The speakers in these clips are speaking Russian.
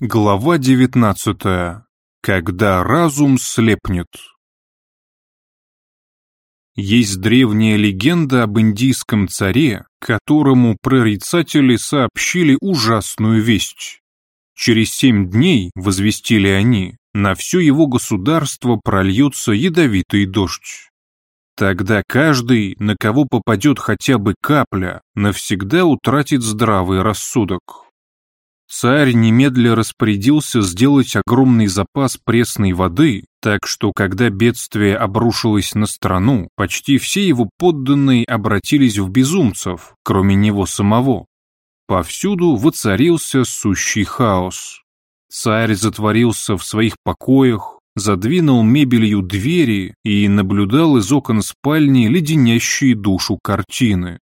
Глава 19. Когда разум слепнет. Есть древняя легенда об индийском царе, которому прорицатели сообщили ужасную весть. Через семь дней, возвестили они, на все его государство прольется ядовитый дождь. Тогда каждый, на кого попадет хотя бы капля, навсегда утратит здравый рассудок. Царь немедля распорядился сделать огромный запас пресной воды, так что когда бедствие обрушилось на страну, почти все его подданные обратились в безумцев, кроме него самого. Повсюду воцарился сущий хаос. Царь затворился в своих покоях, задвинул мебелью двери и наблюдал из окон спальни леденящие душу картины.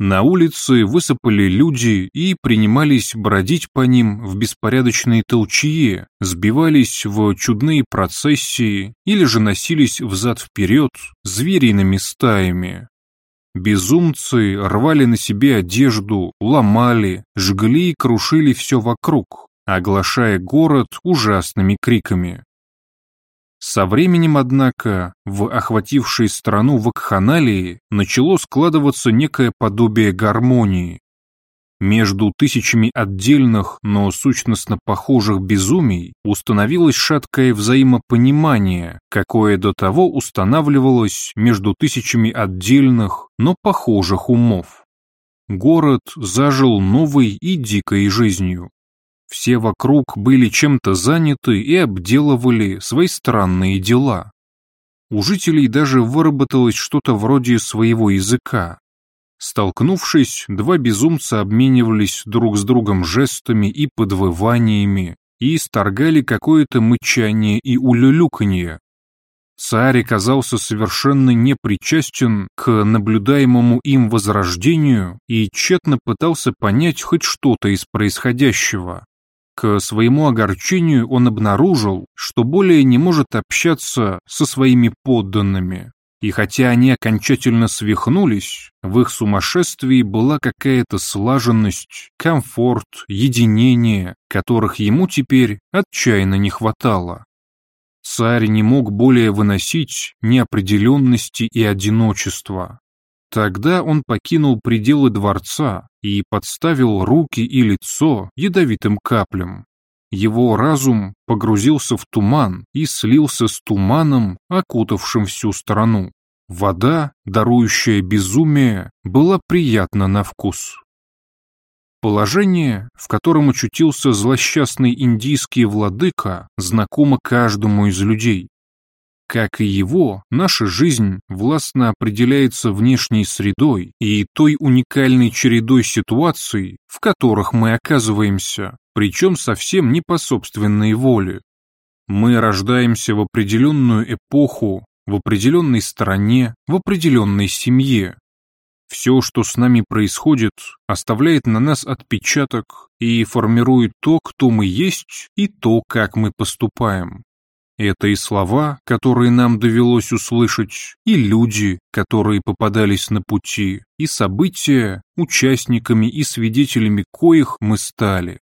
На улице высыпали люди и принимались бродить по ним в беспорядочной толчье, сбивались в чудные процессии или же носились взад-вперед звериными стаями. Безумцы рвали на себе одежду, ломали, жгли и крушили все вокруг, оглашая город ужасными криками. Со временем, однако, в охватившей страну вакханалии начало складываться некое подобие гармонии. Между тысячами отдельных, но сущностно похожих безумий установилось шаткое взаимопонимание, какое до того устанавливалось между тысячами отдельных, но похожих умов. Город зажил новой и дикой жизнью. Все вокруг были чем-то заняты и обделывали свои странные дела. У жителей даже выработалось что-то вроде своего языка. Столкнувшись, два безумца обменивались друг с другом жестами и подвываниями и исторгали какое-то мычание и улюлюканье. Царь оказался совершенно непричастен к наблюдаемому им возрождению и тщетно пытался понять хоть что-то из происходящего. К своему огорчению он обнаружил, что более не может общаться со своими подданными. И хотя они окончательно свихнулись, в их сумасшествии была какая-то слаженность, комфорт, единение, которых ему теперь отчаянно не хватало. Царь не мог более выносить неопределенности и одиночества. Тогда он покинул пределы дворца и подставил руки и лицо ядовитым каплям. Его разум погрузился в туман и слился с туманом, окутавшим всю страну. Вода, дарующая безумие, была приятна на вкус. Положение, в котором очутился злосчастный индийский владыка, знакомо каждому из людей. Как и его, наша жизнь властно определяется внешней средой и той уникальной чередой ситуаций, в которых мы оказываемся, причем совсем не по собственной воле. Мы рождаемся в определенную эпоху, в определенной стране, в определенной семье. Все, что с нами происходит, оставляет на нас отпечаток и формирует то, кто мы есть, и то, как мы поступаем. Это и слова, которые нам довелось услышать, и люди, которые попадались на пути, и события, участниками и свидетелями коих мы стали.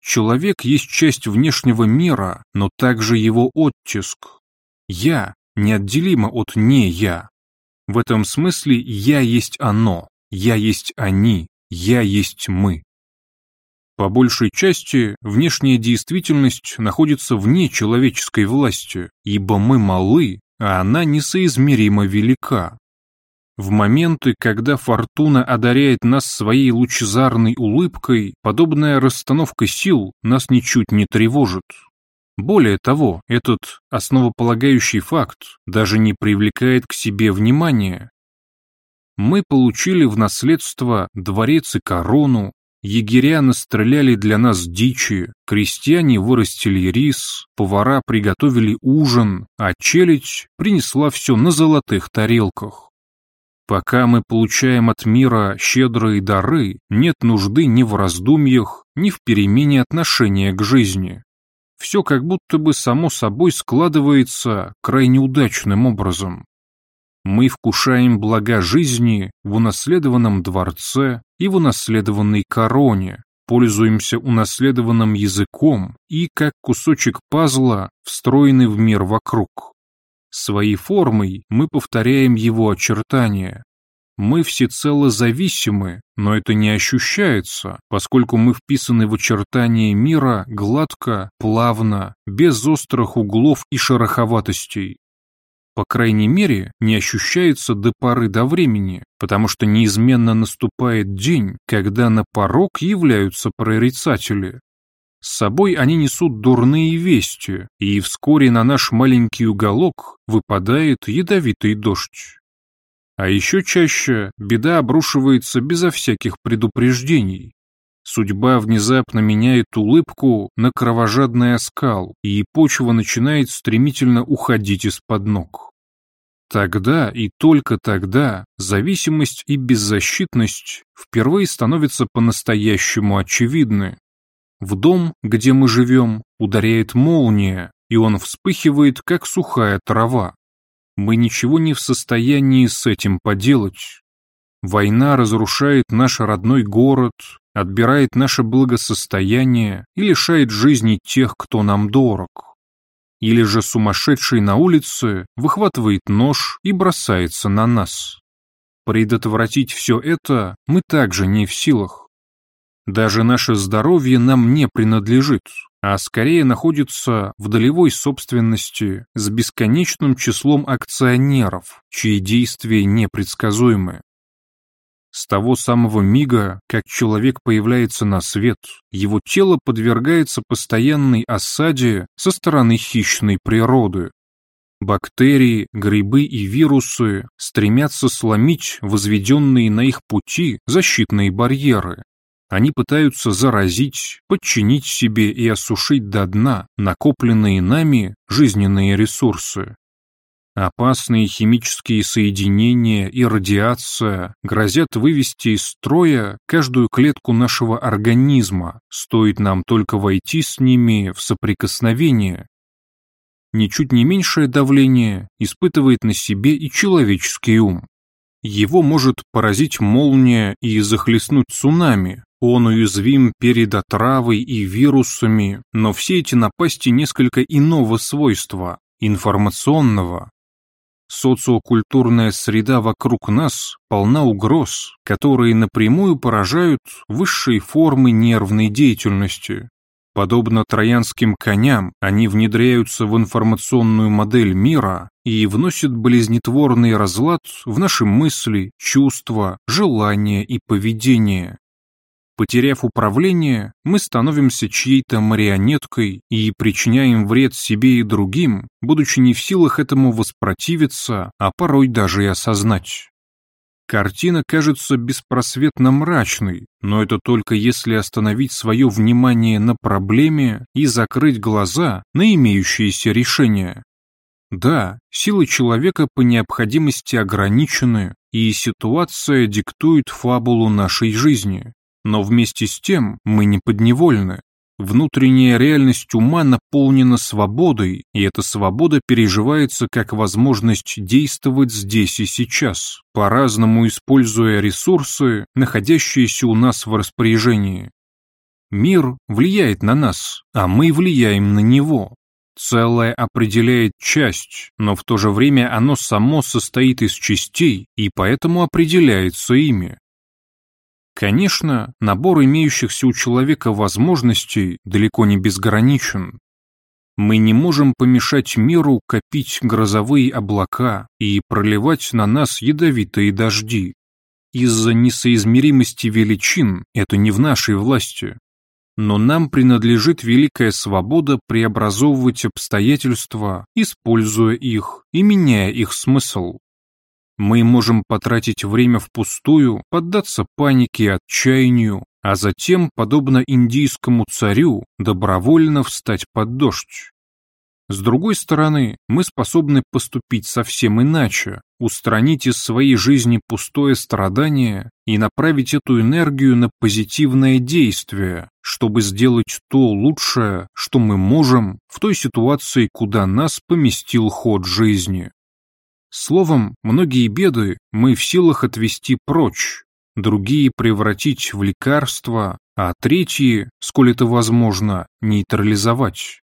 Человек есть часть внешнего мира, но также его оттиск. «Я» неотделимо от «не я». В этом смысле «я» есть оно, «я» есть они, «я» есть мы. По большей части, внешняя действительность находится вне человеческой власти, ибо мы малы, а она несоизмеримо велика. В моменты, когда фортуна одаряет нас своей лучезарной улыбкой, подобная расстановка сил нас ничуть не тревожит. Более того, этот основополагающий факт даже не привлекает к себе внимания. Мы получили в наследство дворец и корону, Егеря настреляли для нас дичи, крестьяне вырастили рис, повара приготовили ужин, а челядь принесла все на золотых тарелках. Пока мы получаем от мира щедрые дары, нет нужды ни в раздумьях, ни в перемене отношения к жизни. Все как будто бы само собой складывается крайне удачным образом. Мы вкушаем блага жизни в унаследованном дворце и в унаследованной короне, пользуемся унаследованным языком и, как кусочек пазла, встроены в мир вокруг. Своей формой мы повторяем его очертания. Мы всецело зависимы, но это не ощущается, поскольку мы вписаны в очертания мира гладко, плавно, без острых углов и шероховатостей. По крайней мере, не ощущается до поры до времени, потому что неизменно наступает день, когда на порог являются прорицатели. С собой они несут дурные вести, и вскоре на наш маленький уголок выпадает ядовитый дождь. А еще чаще беда обрушивается безо всяких предупреждений. Судьба внезапно меняет улыбку на кровожадный оскал, и почва начинает стремительно уходить из-под ног. Тогда и только тогда зависимость и беззащитность впервые становятся по-настоящему очевидны. В дом, где мы живем, ударяет молния, и он вспыхивает, как сухая трава. Мы ничего не в состоянии с этим поделать. Война разрушает наш родной город, отбирает наше благосостояние и лишает жизни тех, кто нам дорог. Или же сумасшедший на улице выхватывает нож и бросается на нас. Предотвратить все это мы также не в силах. Даже наше здоровье нам не принадлежит, а скорее находится в долевой собственности с бесконечным числом акционеров, чьи действия непредсказуемы. С того самого мига, как человек появляется на свет, его тело подвергается постоянной осаде со стороны хищной природы. Бактерии, грибы и вирусы стремятся сломить возведенные на их пути защитные барьеры, они пытаются заразить, подчинить себе и осушить до дна накопленные нами жизненные ресурсы. Опасные химические соединения и радиация грозят вывести из строя каждую клетку нашего организма, стоит нам только войти с ними в соприкосновение. Ничуть не меньшее давление испытывает на себе и человеческий ум. Его может поразить молния и захлестнуть цунами, он уязвим перед отравой и вирусами, но все эти напасти несколько иного свойства, информационного. Социокультурная среда вокруг нас полна угроз, которые напрямую поражают высшие формы нервной деятельности. Подобно троянским коням, они внедряются в информационную модель мира и вносят болезнетворный разлад в наши мысли, чувства, желания и поведение. Потеряв управление, мы становимся чьей-то марионеткой и причиняем вред себе и другим, будучи не в силах этому воспротивиться, а порой даже и осознать. Картина кажется беспросветно мрачной, но это только если остановить свое внимание на проблеме и закрыть глаза на имеющиеся решения. Да, силы человека по необходимости ограничены, и ситуация диктует фабулу нашей жизни. Но вместе с тем мы не подневольны. Внутренняя реальность ума наполнена свободой, и эта свобода переживается как возможность действовать здесь и сейчас, по-разному используя ресурсы, находящиеся у нас в распоряжении. Мир влияет на нас, а мы влияем на него. Целое определяет часть, но в то же время оно само состоит из частей и поэтому определяется ими. Конечно, набор имеющихся у человека возможностей далеко не безграничен. Мы не можем помешать миру копить грозовые облака и проливать на нас ядовитые дожди. Из-за несоизмеримости величин это не в нашей власти. Но нам принадлежит великая свобода преобразовывать обстоятельства, используя их и меняя их смысл. Мы можем потратить время впустую, поддаться панике и отчаянию, а затем, подобно индийскому царю, добровольно встать под дождь. С другой стороны, мы способны поступить совсем иначе, устранить из своей жизни пустое страдание и направить эту энергию на позитивное действие, чтобы сделать то лучшее, что мы можем в той ситуации, куда нас поместил ход жизни. Словом, многие беды мы в силах отвести прочь, другие превратить в лекарства, а третьи, сколь это возможно, нейтрализовать.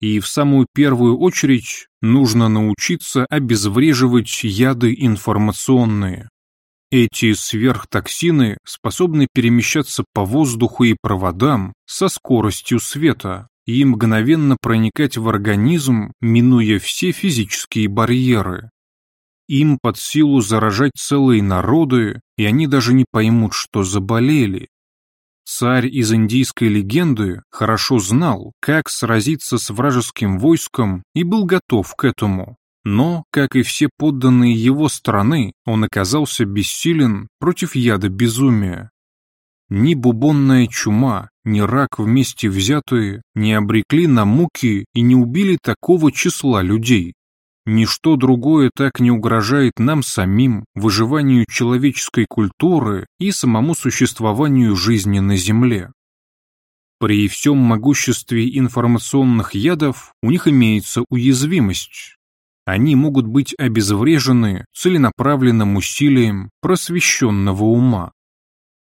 И в самую первую очередь нужно научиться обезвреживать яды информационные. Эти сверхтоксины способны перемещаться по воздуху и проводам со скоростью света и мгновенно проникать в организм, минуя все физические барьеры. Им под силу заражать целые народы, и они даже не поймут, что заболели. Царь из индийской легенды хорошо знал, как сразиться с вражеским войском и был готов к этому. Но, как и все подданные его страны, он оказался бессилен против яда безумия. Ни бубонная чума, ни рак вместе взятые не обрекли на муки и не убили такого числа людей. Ничто другое так не угрожает нам самим, выживанию человеческой культуры и самому существованию жизни на Земле. При всем могуществе информационных ядов у них имеется уязвимость, они могут быть обезврежены целенаправленным усилием просвещенного ума.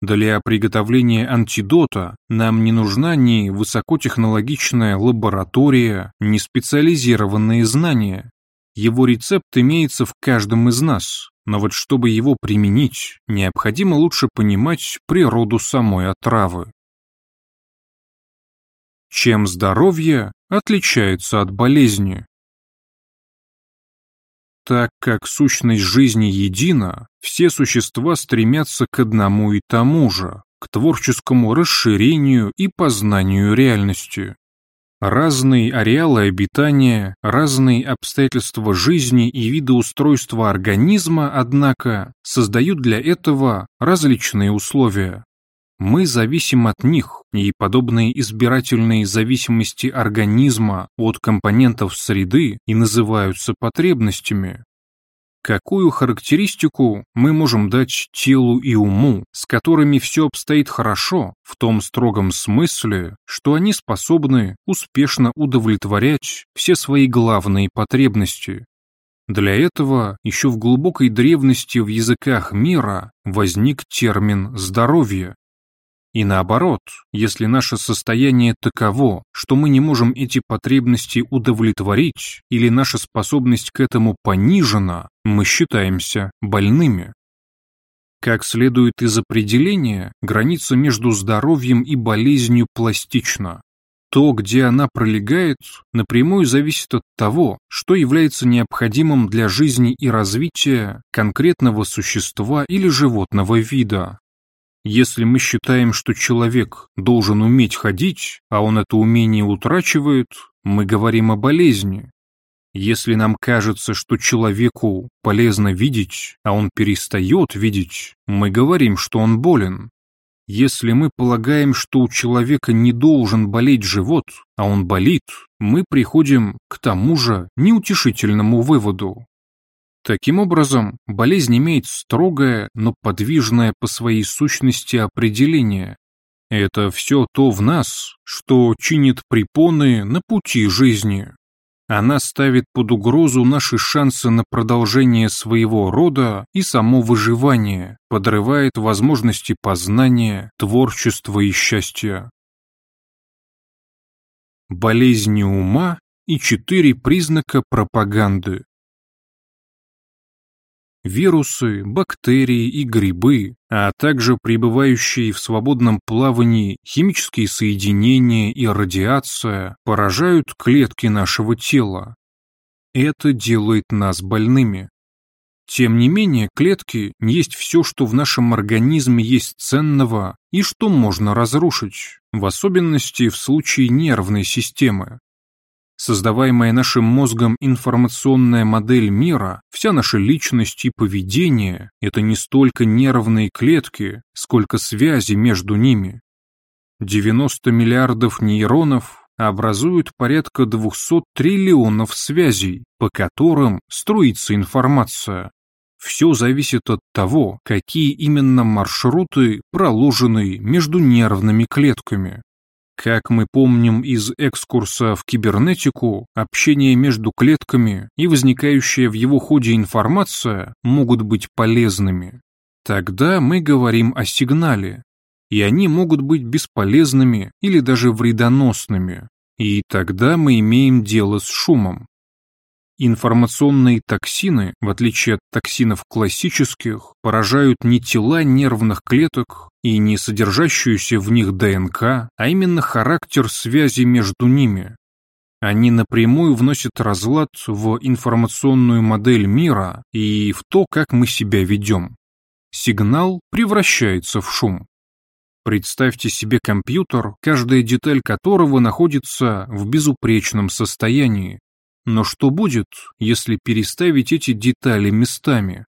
Для приготовления антидота нам не нужна ни высокотехнологичная лаборатория, ни специализированные знания. Его рецепт имеется в каждом из нас, но вот чтобы его применить, необходимо лучше понимать природу самой отравы. Чем здоровье отличается от болезни? Так как сущность жизни едина, все существа стремятся к одному и тому же, к творческому расширению и познанию реальности. Разные ареалы обитания, разные обстоятельства жизни и виды устройства организма, однако, создают для этого различные условия. Мы зависим от них, и подобные избирательные зависимости организма от компонентов среды и называются потребностями. Какую характеристику мы можем дать телу и уму, с которыми все обстоит хорошо, в том строгом смысле, что они способны успешно удовлетворять все свои главные потребности? Для этого еще в глубокой древности в языках мира возник термин «здоровье», и наоборот, если наше состояние таково, что мы не можем эти потребности удовлетворить или наша способность к этому понижена, мы считаемся больными. Как следует из определения, граница между здоровьем и болезнью пластична. То, где она пролегает, напрямую зависит от того, что является необходимым для жизни и развития конкретного существа или животного вида. Если мы считаем, что человек должен уметь ходить, а он это умение утрачивает, мы говорим о болезни. Если нам кажется, что человеку полезно видеть, а он перестает видеть, мы говорим, что он болен. Если мы полагаем, что у человека не должен болеть живот, а он болит, мы приходим к тому же неутешительному выводу. Таким образом, болезнь имеет строгое, но подвижное по своей сущности определение. Это все то в нас, что чинит препоны на пути жизни. Она ставит под угрозу наши шансы на продолжение своего рода и само выживание, подрывает возможности познания, творчества и счастья. Болезни ума и четыре признака пропаганды. Вирусы, бактерии и грибы, а также пребывающие в свободном плавании химические соединения и радиация поражают клетки нашего тела. Это делает нас больными. Тем не менее, клетки есть все, что в нашем организме есть ценного и что можно разрушить, в особенности в случае нервной системы. Создаваемая нашим мозгом информационная модель мира, вся наша личность и поведение – это не столько нервные клетки, сколько связи между ними. 90 миллиардов нейронов образуют порядка 200 триллионов связей, по которым струится информация. Все зависит от того, какие именно маршруты проложены между нервными клетками. Как мы помним из экскурса в кибернетику, общение между клетками и возникающая в его ходе информация могут быть полезными. Тогда мы говорим о сигнале. и они могут быть бесполезными или даже вредоносными, и тогда мы имеем дело с шумом. Информационные токсины, в отличие от токсинов классических, поражают не тела нервных клеток и не содержащуюся в них ДНК, а именно характер связи между ними. Они напрямую вносят разлад в информационную модель мира и в то, как мы себя ведем. Сигнал превращается в шум. Представьте себе компьютер, каждая деталь которого находится в безупречном состоянии. Но что будет, если переставить эти детали местами?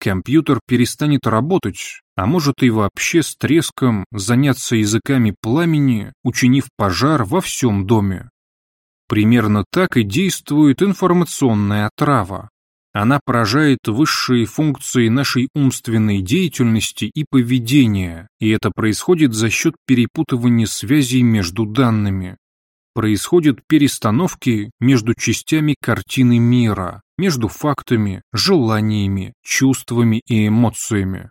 Компьютер перестанет работать, а может и вообще с треском заняться языками пламени, учинив пожар во всем доме. Примерно так и действует информационная отрава. Она поражает высшие функции нашей умственной деятельности и поведения, и это происходит за счет перепутывания связей между данными. Происходят перестановки между частями картины мира, между фактами, желаниями, чувствами и эмоциями.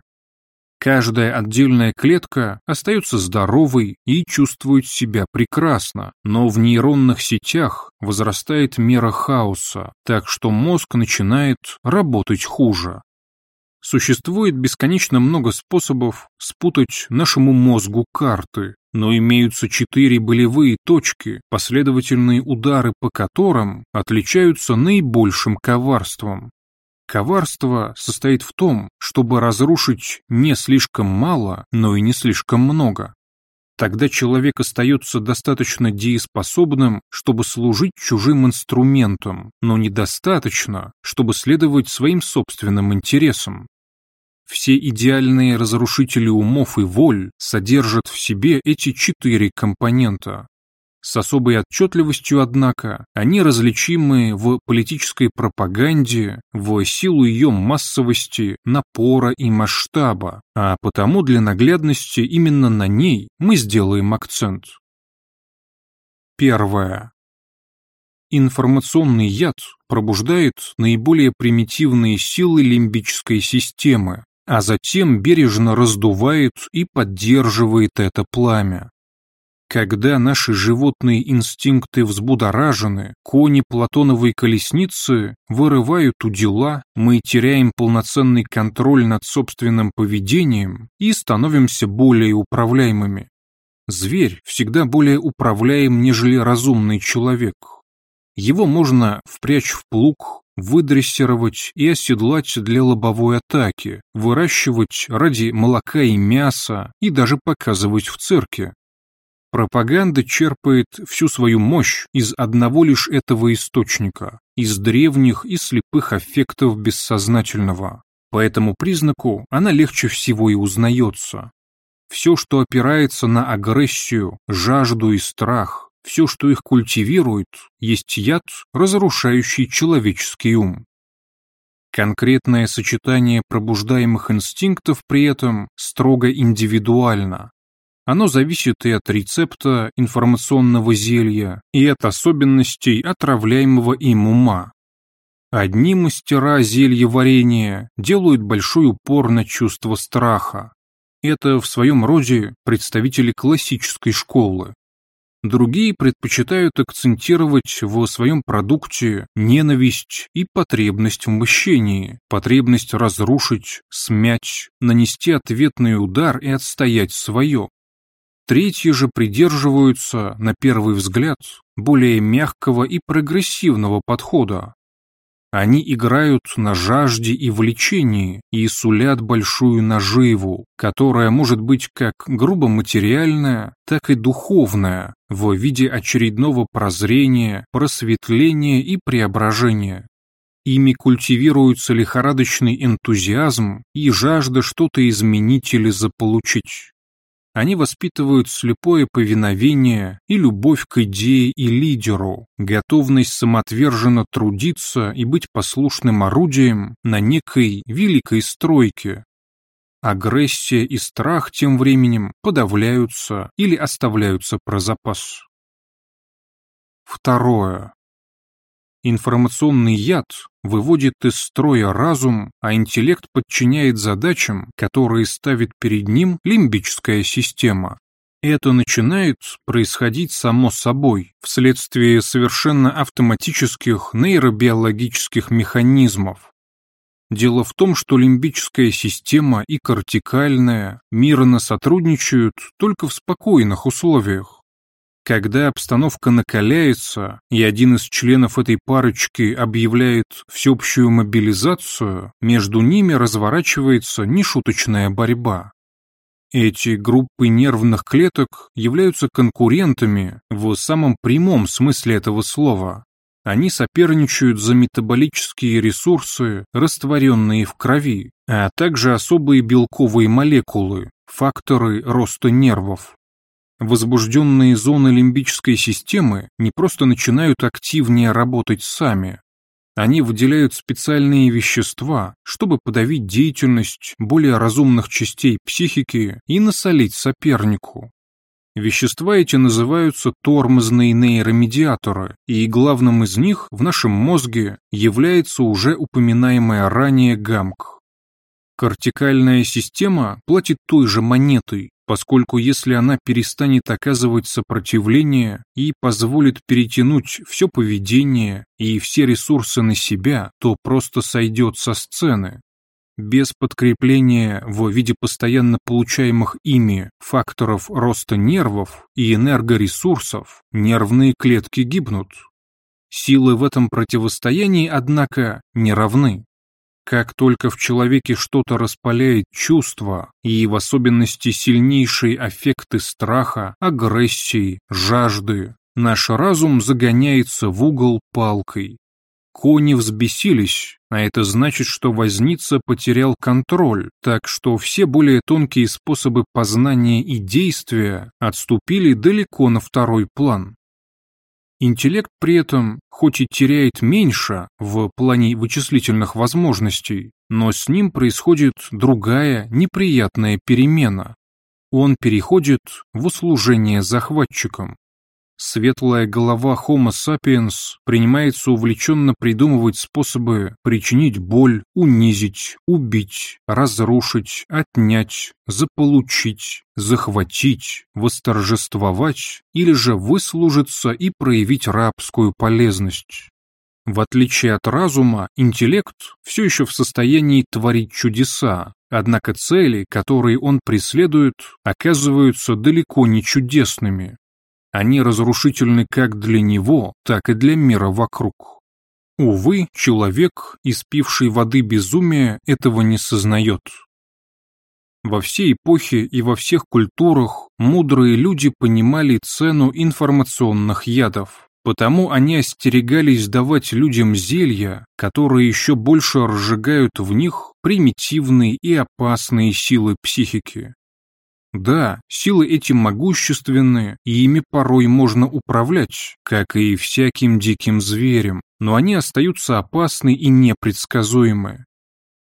Каждая отдельная клетка остается здоровой и чувствует себя прекрасно, но в нейронных сетях возрастает мера хаоса, так что мозг начинает работать хуже. Существует бесконечно много способов спутать нашему мозгу карты, но имеются четыре болевые точки, последовательные удары по которым отличаются наибольшим коварством. Коварство состоит в том, чтобы разрушить не слишком мало, но и не слишком много. Тогда человек остается достаточно дееспособным, чтобы служить чужим инструментом, но недостаточно, чтобы следовать своим собственным интересам. Все идеальные разрушители умов и воль содержат в себе эти четыре компонента. С особой отчетливостью, однако, они различимы в политической пропаганде в силу ее массовости, напора и масштаба, а потому для наглядности именно на ней мы сделаем акцент. Первое. Информационный яд пробуждает наиболее примитивные силы лимбической системы, а затем бережно раздувает и поддерживает это пламя. Когда наши животные инстинкты взбудоражены, кони платоновой колесницы вырывают у дела, мы теряем полноценный контроль над собственным поведением и становимся более управляемыми. Зверь всегда более управляем, нежели разумный человек. Его можно впрячь в плуг, выдрессировать и оседлать для лобовой атаки, выращивать ради молока и мяса и даже показывать в цирке. Пропаганда черпает всю свою мощь из одного лишь этого источника, из древних и слепых аффектов бессознательного. По этому признаку она легче всего и узнается. Все, что опирается на агрессию, жажду и страх, все, что их культивирует, есть яд, разрушающий человеческий ум. Конкретное сочетание пробуждаемых инстинктов при этом строго индивидуально, оно зависит и от рецепта информационного зелья, и от особенностей отравляемого им ума. Одни мастера зелья варенья делают большой упор на чувство страха. Это в своем роде представители классической школы. Другие предпочитают акцентировать в своем продукте ненависть и потребность в мщении, потребность разрушить, смять, нанести ответный удар и отстоять свое. Третьи же придерживаются, на первый взгляд, более мягкого и прогрессивного подхода. Они играют на жажде и влечении и сулят большую наживу, которая может быть как грубо материальная, так и духовная, в виде очередного прозрения, просветления и преображения. Ими культивируется лихорадочный энтузиазм и жажда что-то изменить или заполучить. Они воспитывают слепое повиновение и любовь к идее и лидеру, готовность самоотверженно трудиться и быть послушным орудием на некой великой стройке. Агрессия и страх тем временем подавляются или оставляются про запас. Второе. Информационный яд выводит из строя разум, а интеллект подчиняет задачам, которые ставит перед ним лимбическая система. Это начинает происходить само собой, вследствие совершенно автоматических нейробиологических механизмов. Дело в том, что лимбическая система и кортикальная мирно сотрудничают только в спокойных условиях. Когда обстановка накаляется, и один из членов этой парочки объявляет всеобщую мобилизацию, между ними разворачивается нешуточная борьба. Эти группы нервных клеток являются конкурентами в самом прямом смысле этого слова. Они соперничают за метаболические ресурсы, растворенные в крови, а также особые белковые молекулы, факторы роста нервов. Возбужденные зоны лимбической системы не просто начинают активнее работать сами, они выделяют специальные вещества, чтобы подавить деятельность более разумных частей психики и насолить сопернику. Вещества эти называются тормозные нейромедиаторы, и главным из них в нашем мозге является уже упоминаемая ранее гамк. Кортикальная система платит той же монетой, поскольку если она перестанет оказывать сопротивление и позволит перетянуть все поведение и все ресурсы на себя, то просто сойдет со сцены. Без подкрепления в виде постоянно получаемых ими факторов роста нервов и энергоресурсов нервные клетки гибнут. Силы в этом противостоянии, однако, не равны. Как только в человеке что-то распаляет чувства, и в особенности сильнейшие аффекты страха, агрессии, жажды, наш разум загоняется в угол палкой. Кони взбесились, а это значит, что возница потерял контроль, так что все более тонкие способы познания и действия отступили далеко на второй план. Интеллект при этом, хоть и теряет меньше в плане вычислительных возможностей, но с ним происходит другая неприятная перемена. Он переходит в услужение захватчикам. Светлая голова Homo sapiens принимается увлеченно придумывать способы причинить боль, унизить, убить, разрушить, отнять, заполучить, захватить, восторжествовать или же выслужиться и проявить рабскую полезность. В отличие от разума, интеллект все еще в состоянии творить чудеса, однако цели, которые он преследует, оказываются далеко не чудесными, они разрушительны как для него, так и для мира вокруг. Увы, человек, испивший воды безумия, этого не сознает. Во всей эпохе и во всех культурах мудрые люди понимали цену информационных ядов, потому они остерегались давать людям зелья, которые еще больше разжигают в них примитивные и опасные силы психики. Да, силы эти могущественные, и ими порой можно управлять, как и всяким диким зверем, но они остаются опасны и непредсказуемы.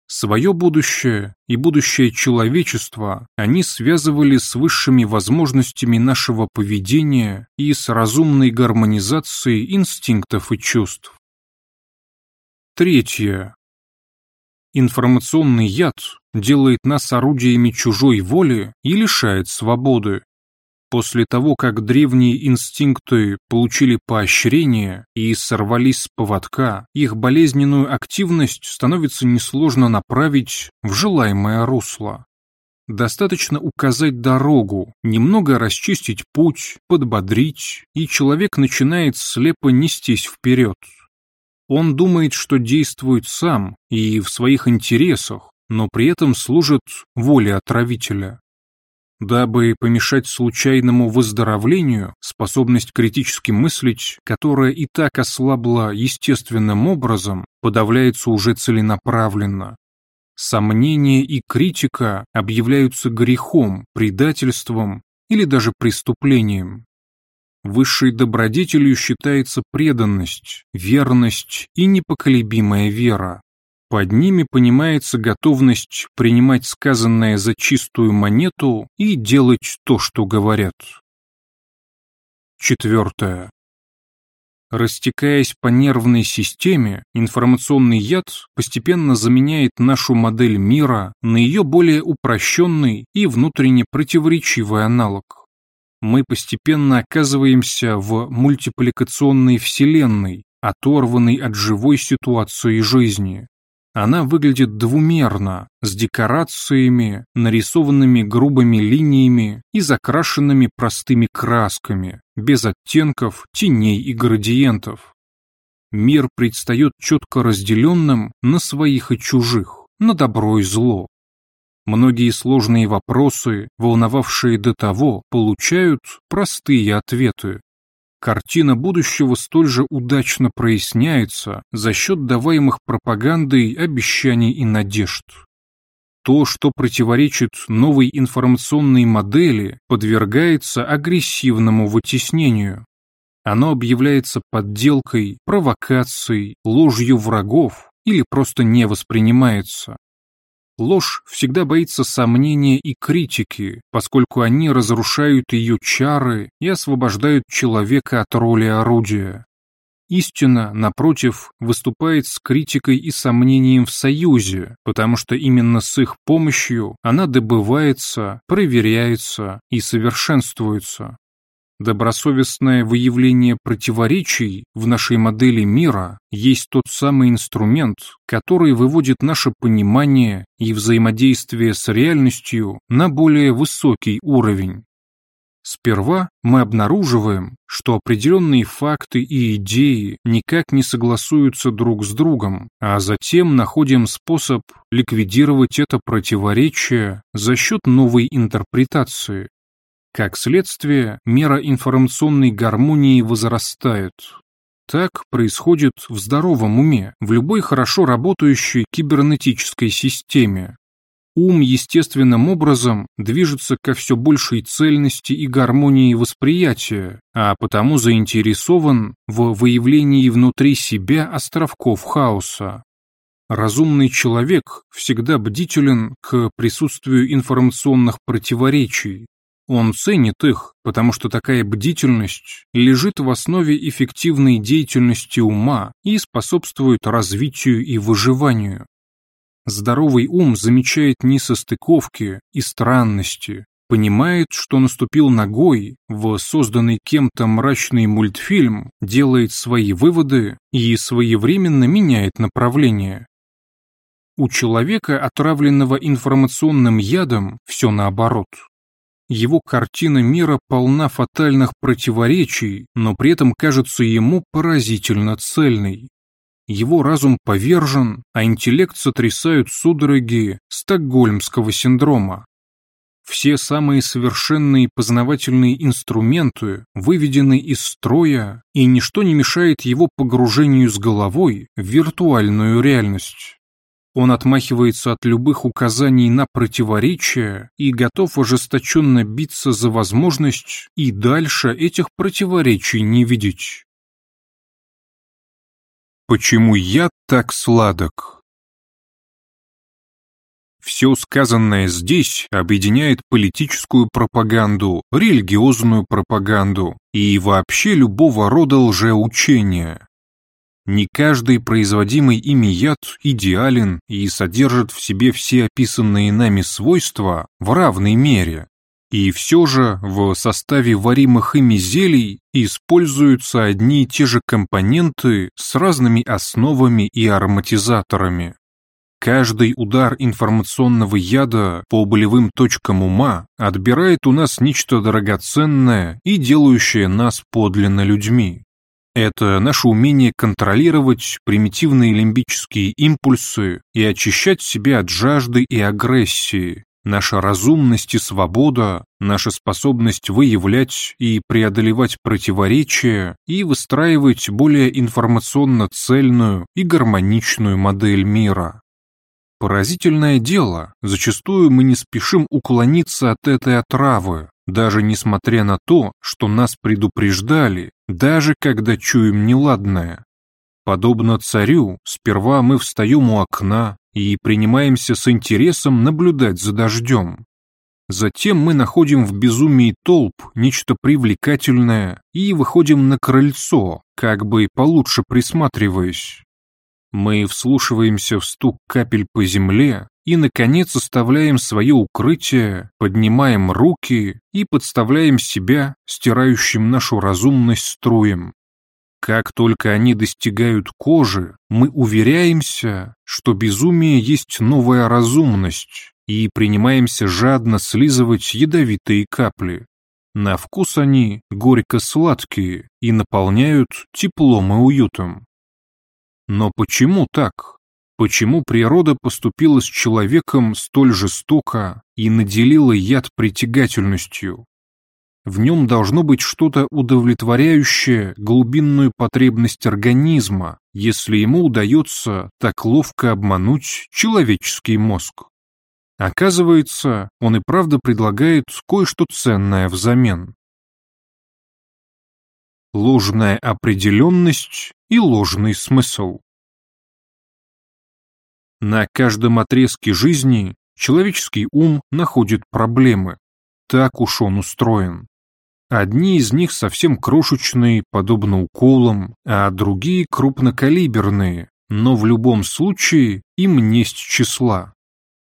Свое будущее и будущее человечества они связывали с высшими возможностями нашего поведения и с разумной гармонизацией инстинктов и чувств. Третье. Информационный яд делает нас орудиями чужой воли и лишает свободы. После того, как древние инстинкты получили поощрение и сорвались с поводка, их болезненную активность становится несложно направить в желаемое русло. Достаточно указать дорогу, немного расчистить путь, подбодрить, и человек начинает слепо нестись вперед. Он думает, что действует сам и в своих интересах, но при этом служит воле отравителя. Дабы помешать случайному выздоровлению, способность критически мыслить, которая и так ослабла естественным образом, подавляется уже целенаправленно. Сомнения и критика объявляются грехом, предательством или даже преступлением. Высшей добродетелью считается преданность, верность и непоколебимая вера. Под ними понимается готовность принимать сказанное за чистую монету и делать то, что говорят. Четвертое. Растекаясь по нервной системе, информационный яд постепенно заменяет нашу модель мира на ее более упрощенный и внутренне противоречивый аналог. Мы постепенно оказываемся в мультипликационной вселенной, оторванной от живой ситуации жизни. Она выглядит двумерно, с декорациями, нарисованными грубыми линиями и закрашенными простыми красками, без оттенков, теней и градиентов. Мир предстает четко разделенным на своих и чужих, на добро и зло. Многие сложные вопросы, волновавшие до того, получают простые ответы. Картина будущего столь же удачно проясняется за счет даваемых пропагандой обещаний и надежд. То, что противоречит новой информационной модели, подвергается агрессивному вытеснению. Оно объявляется подделкой, провокацией, ложью врагов или просто не воспринимается. Ложь всегда боится сомнения и критики, поскольку они разрушают ее чары и освобождают человека от роли орудия. Истина, напротив, выступает с критикой и сомнением в союзе, потому что именно с их помощью она добывается, проверяется и совершенствуется. Добросовестное выявление противоречий в нашей модели мира есть тот самый инструмент, который выводит наше понимание и взаимодействие с реальностью на более высокий уровень. Сперва мы обнаруживаем, что определенные факты и идеи никак не согласуются друг с другом, а затем находим способ ликвидировать это противоречие за счет новой интерпретации, как следствие, мера информационной гармонии возрастает. Так происходит в здоровом уме, в любой хорошо работающей кибернетической системе. Ум естественным образом движется ко все большей цельности и гармонии восприятия, а потому заинтересован в выявлении внутри себя островков хаоса. Разумный человек всегда бдителен к присутствию информационных противоречий, он ценит их, потому что такая бдительность лежит в основе эффективной деятельности ума и способствует развитию и выживанию. Здоровый ум замечает несостыковки и странности, понимает, что наступил ногой в созданный кем-то мрачный мультфильм, делает свои выводы и своевременно меняет направление. У человека, отравленного информационным ядом, все наоборот. Его картина мира полна фатальных противоречий, но при этом кажется ему поразительно цельной. Его разум повержен, а интеллект сотрясают судороги стокгольмского синдрома. Все самые совершенные познавательные инструменты выведены из строя, и ничто не мешает его погружению с головой в виртуальную реальность. Он отмахивается от любых указаний на противоречия и готов ожесточенно биться за возможность и дальше этих противоречий не видеть. Почему я так сладок? Все сказанное здесь объединяет политическую пропаганду, религиозную пропаганду и вообще любого рода лжеучения. Не каждый производимый ими яд идеален и содержит в себе все описанные нами свойства в равной мере. И все же в составе варимых ими зелий используются одни и те же компоненты с разными основами и ароматизаторами. Каждый удар информационного яда по болевым точкам ума отбирает у нас нечто драгоценное и делающее нас подлинно людьми. Это наше умение контролировать примитивные лимбические импульсы и очищать себя от жажды и агрессии, наша разумность и свобода, наша способность выявлять и преодолевать противоречия и выстраивать более информационно цельную и гармоничную модель мира. Поразительное дело, зачастую мы не спешим уклониться от этой отравы, даже несмотря на то, что нас предупреждали, даже когда чуем неладное. Подобно царю, сперва мы встаем у окна и принимаемся с интересом наблюдать за дождем. Затем мы находим в безумии толп нечто привлекательное и выходим на крыльцо, как бы получше присматриваясь. Мы вслушиваемся в стук капель по земле и, наконец, оставляем свое укрытие, поднимаем руки и подставляем себя, стирающим нашу разумность струем. Как только они достигают кожи, мы уверяемся, что безумие есть новая разумность, и принимаемся жадно слизывать ядовитые капли. На вкус они горько-сладкие и наполняют теплом и уютом. Но почему так? Почему природа поступила с человеком столь жестоко и наделила яд притягательностью? В нем должно быть что-то удовлетворяющее глубинную потребность организма, если ему удается так ловко обмануть человеческий мозг. Оказывается, он и правда предлагает кое-что ценное взамен. Ложная определенность и ложный смысл. На каждом отрезке жизни человеческий ум находит проблемы. Так уж он устроен. Одни из них совсем крошечные, подобно уколам, а другие крупнокалиберные, но в любом случае им несть числа.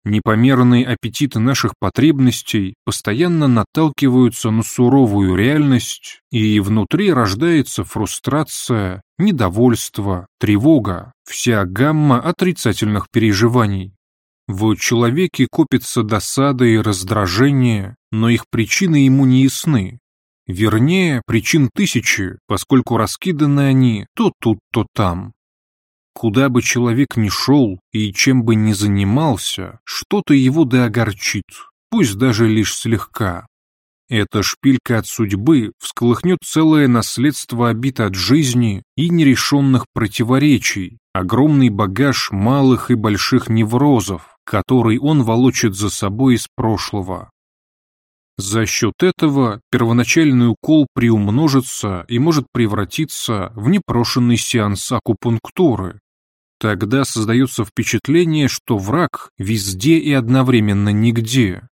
Непомерные аппетиты наших потребностей постоянно наталкиваются на суровую реальность, и внутри рождается фрустрация, недовольство, тревога, вся гамма отрицательных переживаний. В человеке копится досада и раздражение, но их причины ему не ясны, Вернее, причин тысячи, поскольку раскиданы они то тут, то там. Куда бы человек ни шел и чем бы ни занимался, что-то его да огорчит, пусть даже лишь слегка. Эта шпилька от судьбы всколыхнет целое наследство обид от жизни и нерешенных противоречий, огромный багаж малых и больших неврозов, который он волочит за собой из прошлого. За счет этого первоначальный укол приумножится и может превратиться в непрошенный сеанс акупунктуры. Тогда создается впечатление, что враг везде и одновременно нигде.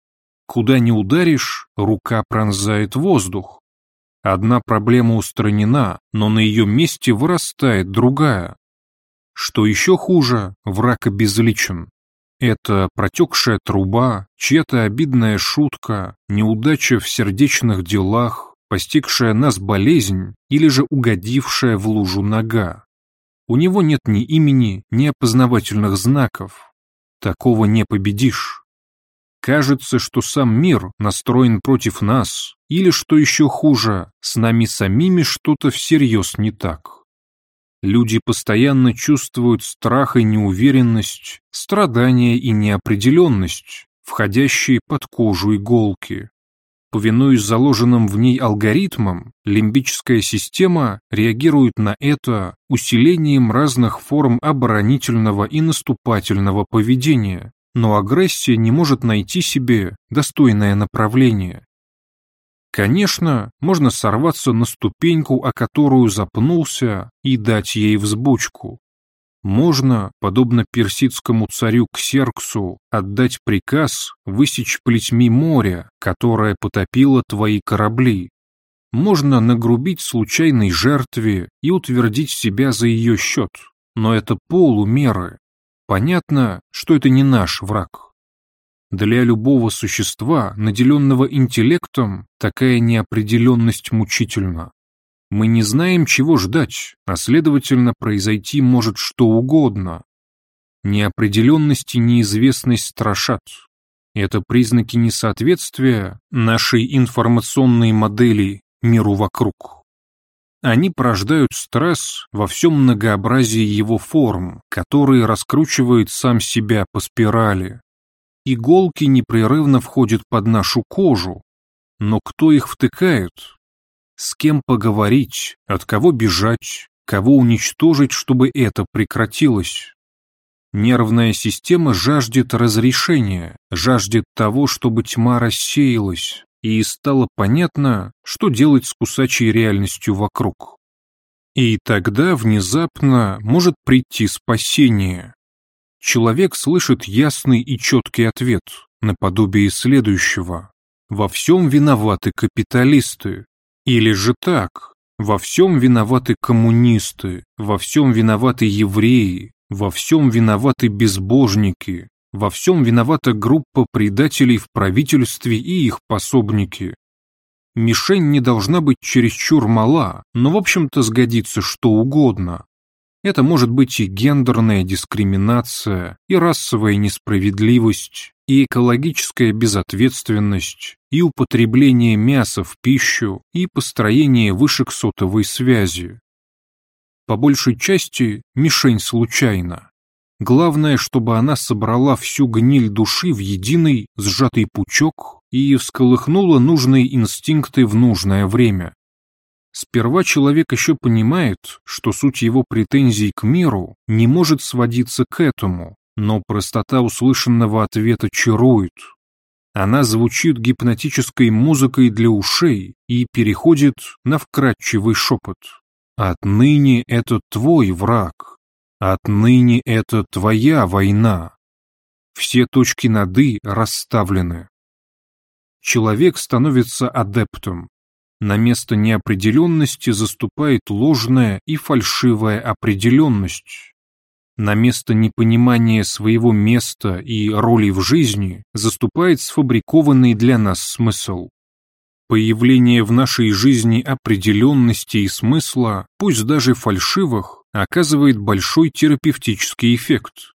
Куда ни ударишь, рука пронзает воздух. Одна проблема устранена, но на ее месте вырастает другая. Что еще хуже, враг обезличен. Это протекшая труба, чья-то обидная шутка, неудача в сердечных делах, постигшая нас болезнь или же угодившая в лужу нога. У него нет ни имени, ни опознавательных знаков. Такого не победишь. Кажется, что сам мир настроен против нас, или, что еще хуже, с нами самими что-то всерьез не так. Люди постоянно чувствуют страх и неуверенность, страдания и неопределенность, входящие под кожу иголки. Повинуясь заложенным в ней алгоритмам, лимбическая система реагирует на это усилением разных форм оборонительного и наступательного поведения, но агрессия не может найти себе достойное направление. Конечно, можно сорваться на ступеньку, о которую запнулся, и дать ей взбучку. Можно, подобно персидскому царю Ксерксу, отдать приказ высечь плетьми моря, которое потопило твои корабли. Можно нагрубить случайной жертве и утвердить себя за ее счет, но это полумеры. Понятно, что это не наш враг. Для любого существа, наделенного интеллектом, такая неопределенность мучительна. Мы не знаем, чего ждать, а следовательно, произойти может что угодно. Неопределенность и неизвестность страшат. Это признаки несоответствия нашей информационной модели миру вокруг. Они порождают стресс во всем многообразии его форм, который раскручивает сам себя по спирали. Иголки непрерывно входят под нашу кожу. Но кто их втыкает? С кем поговорить? От кого бежать? Кого уничтожить, чтобы это прекратилось? Нервная система жаждет разрешения, жаждет того, чтобы тьма рассеялась, и стало понятно, что делать с кусачей реальностью вокруг. И тогда внезапно может прийти спасение. Человек слышит ясный и четкий ответ наподобие следующего. Во всем виноваты капиталисты. Или же так. Во всем виноваты коммунисты, во всем виноваты евреи, во всем виноваты безбожники, во всем виновата группа предателей в правительстве и их пособники. Мишень не должна быть чересчур мала, но в общем-то сгодится что угодно. Это может быть и гендерная дискриминация, и расовая несправедливость, и экологическая безответственность, и употребление мяса в пищу, и построение вышек сотовой связи. По большей части мишень случайна. Главное, чтобы она собрала всю гниль души в единый сжатый пучок и всколыхнула нужные инстинкты в нужное время. Сперва человек еще понимает, что суть его претензий к миру не может сводиться к этому, но простота услышанного ответа чарует. Она звучит гипнотической музыкой для ушей и переходит на вкрадчивый шепот. «Отныне это твой враг. Отныне это твоя война». Все точки над «и» расставлены. Человек становится адептом, на место неопределенности заступает ложная и фальшивая определенность. На место непонимания своего места и роли в жизни заступает сфабрикованный для нас смысл. Появление в нашей жизни определенности и смысла, пусть даже фальшивых, оказывает большой терапевтический эффект.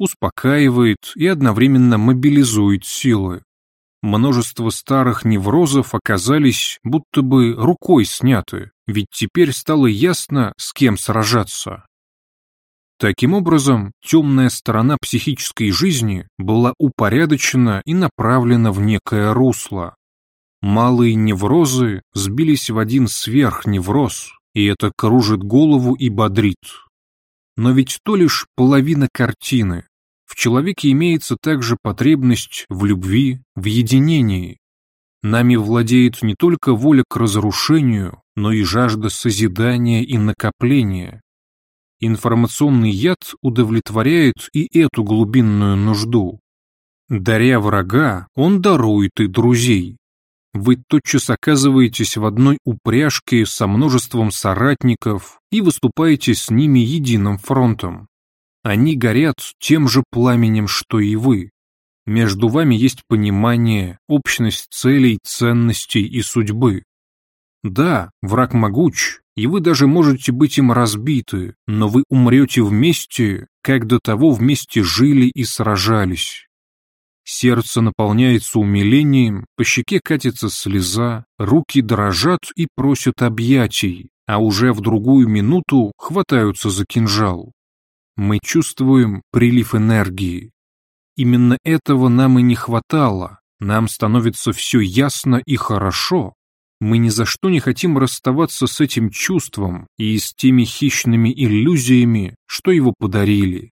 Успокаивает и одновременно мобилизует силы множество старых неврозов оказались будто бы рукой сняты, ведь теперь стало ясно, с кем сражаться. Таким образом, темная сторона психической жизни была упорядочена и направлена в некое русло. Малые неврозы сбились в один сверхневроз, и это кружит голову и бодрит. Но ведь то лишь половина картины. В человеке имеется также потребность в любви, в единении. Нами владеет не только воля к разрушению, но и жажда созидания и накопления. Информационный яд удовлетворяет и эту глубинную нужду. Даря врага, он дарует и друзей. Вы тотчас оказываетесь в одной упряжке со множеством соратников и выступаете с ними единым фронтом. Они горят тем же пламенем, что и вы. Между вами есть понимание, общность целей, ценностей и судьбы. Да, враг могуч, и вы даже можете быть им разбиты, но вы умрете вместе, как до того вместе жили и сражались. Сердце наполняется умилением, по щеке катится слеза, руки дрожат и просят объятий, а уже в другую минуту хватаются за кинжал мы чувствуем прилив энергии. Именно этого нам и не хватало. Нам становится все ясно и хорошо. Мы ни за что не хотим расставаться с этим чувством и с теми хищными иллюзиями, что его подарили.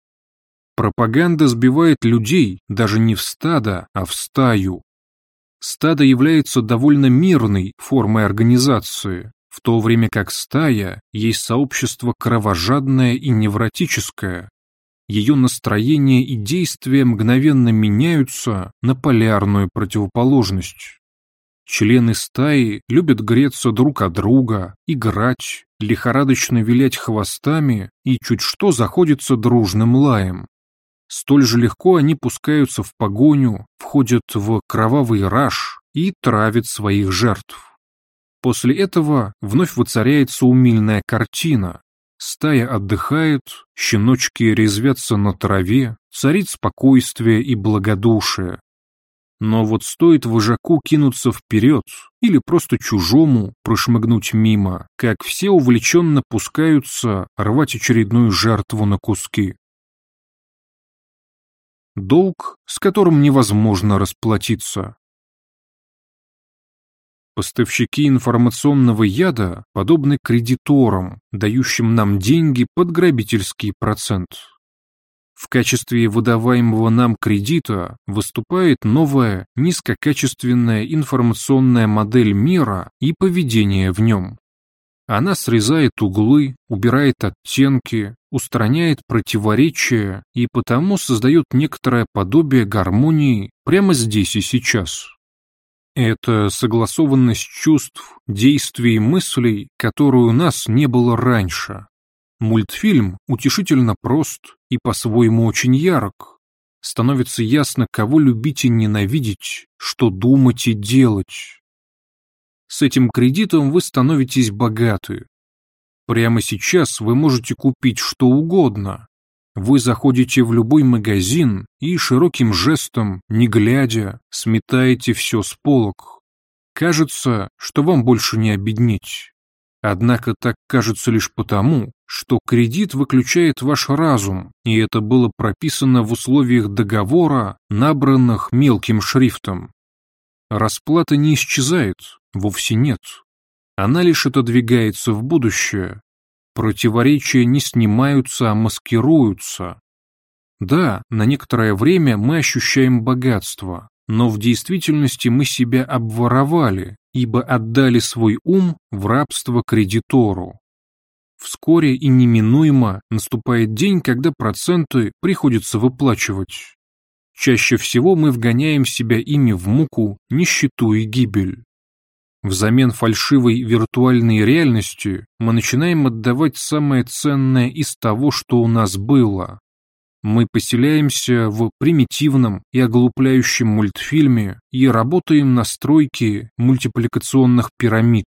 Пропаганда сбивает людей даже не в стадо, а в стаю. Стадо является довольно мирной формой организации, в то время как стая есть сообщество кровожадное и невротическое. Ее настроение и действия мгновенно меняются на полярную противоположность. Члены стаи любят греться друг от друга, играть, лихорадочно вилять хвостами и чуть что заходятся дружным лаем. Столь же легко они пускаются в погоню, входят в кровавый раж и травят своих жертв. После этого вновь воцаряется умильная картина. Стая отдыхает, щеночки резвятся на траве, царит спокойствие и благодушие. Но вот стоит вожаку кинуться вперед или просто чужому прошмыгнуть мимо, как все увлеченно пускаются рвать очередную жертву на куски. Долг, с которым невозможно расплатиться. Поставщики информационного яда подобны кредиторам, дающим нам деньги под грабительский процент. В качестве выдаваемого нам кредита выступает новая низкокачественная информационная модель мира и поведения в нем. Она срезает углы, убирает оттенки, устраняет противоречия и потому создает некоторое подобие гармонии прямо здесь и сейчас. Это согласованность чувств, действий и мыслей, которую у нас не было раньше. Мультфильм утешительно прост и по-своему очень ярок. Становится ясно, кого любить и ненавидеть, что думать и делать. С этим кредитом вы становитесь богаты. Прямо сейчас вы можете купить что угодно. Вы заходите в любой магазин и широким жестом, не глядя, сметаете все с полок. Кажется, что вам больше не обеднеть. Однако так кажется лишь потому, что кредит выключает ваш разум, и это было прописано в условиях договора, набранных мелким шрифтом. Расплата не исчезает, вовсе нет. Она лишь отодвигается в будущее. Противоречия не снимаются, а маскируются. Да, на некоторое время мы ощущаем богатство, но в действительности мы себя обворовали, ибо отдали свой ум в рабство кредитору. Вскоре и неминуемо наступает день, когда проценты приходится выплачивать. Чаще всего мы вгоняем себя ими в муку, нищету и гибель. Взамен фальшивой виртуальной реальности мы начинаем отдавать самое ценное из того, что у нас было. Мы поселяемся в примитивном и оглупляющем мультфильме и работаем на стройке мультипликационных пирамид.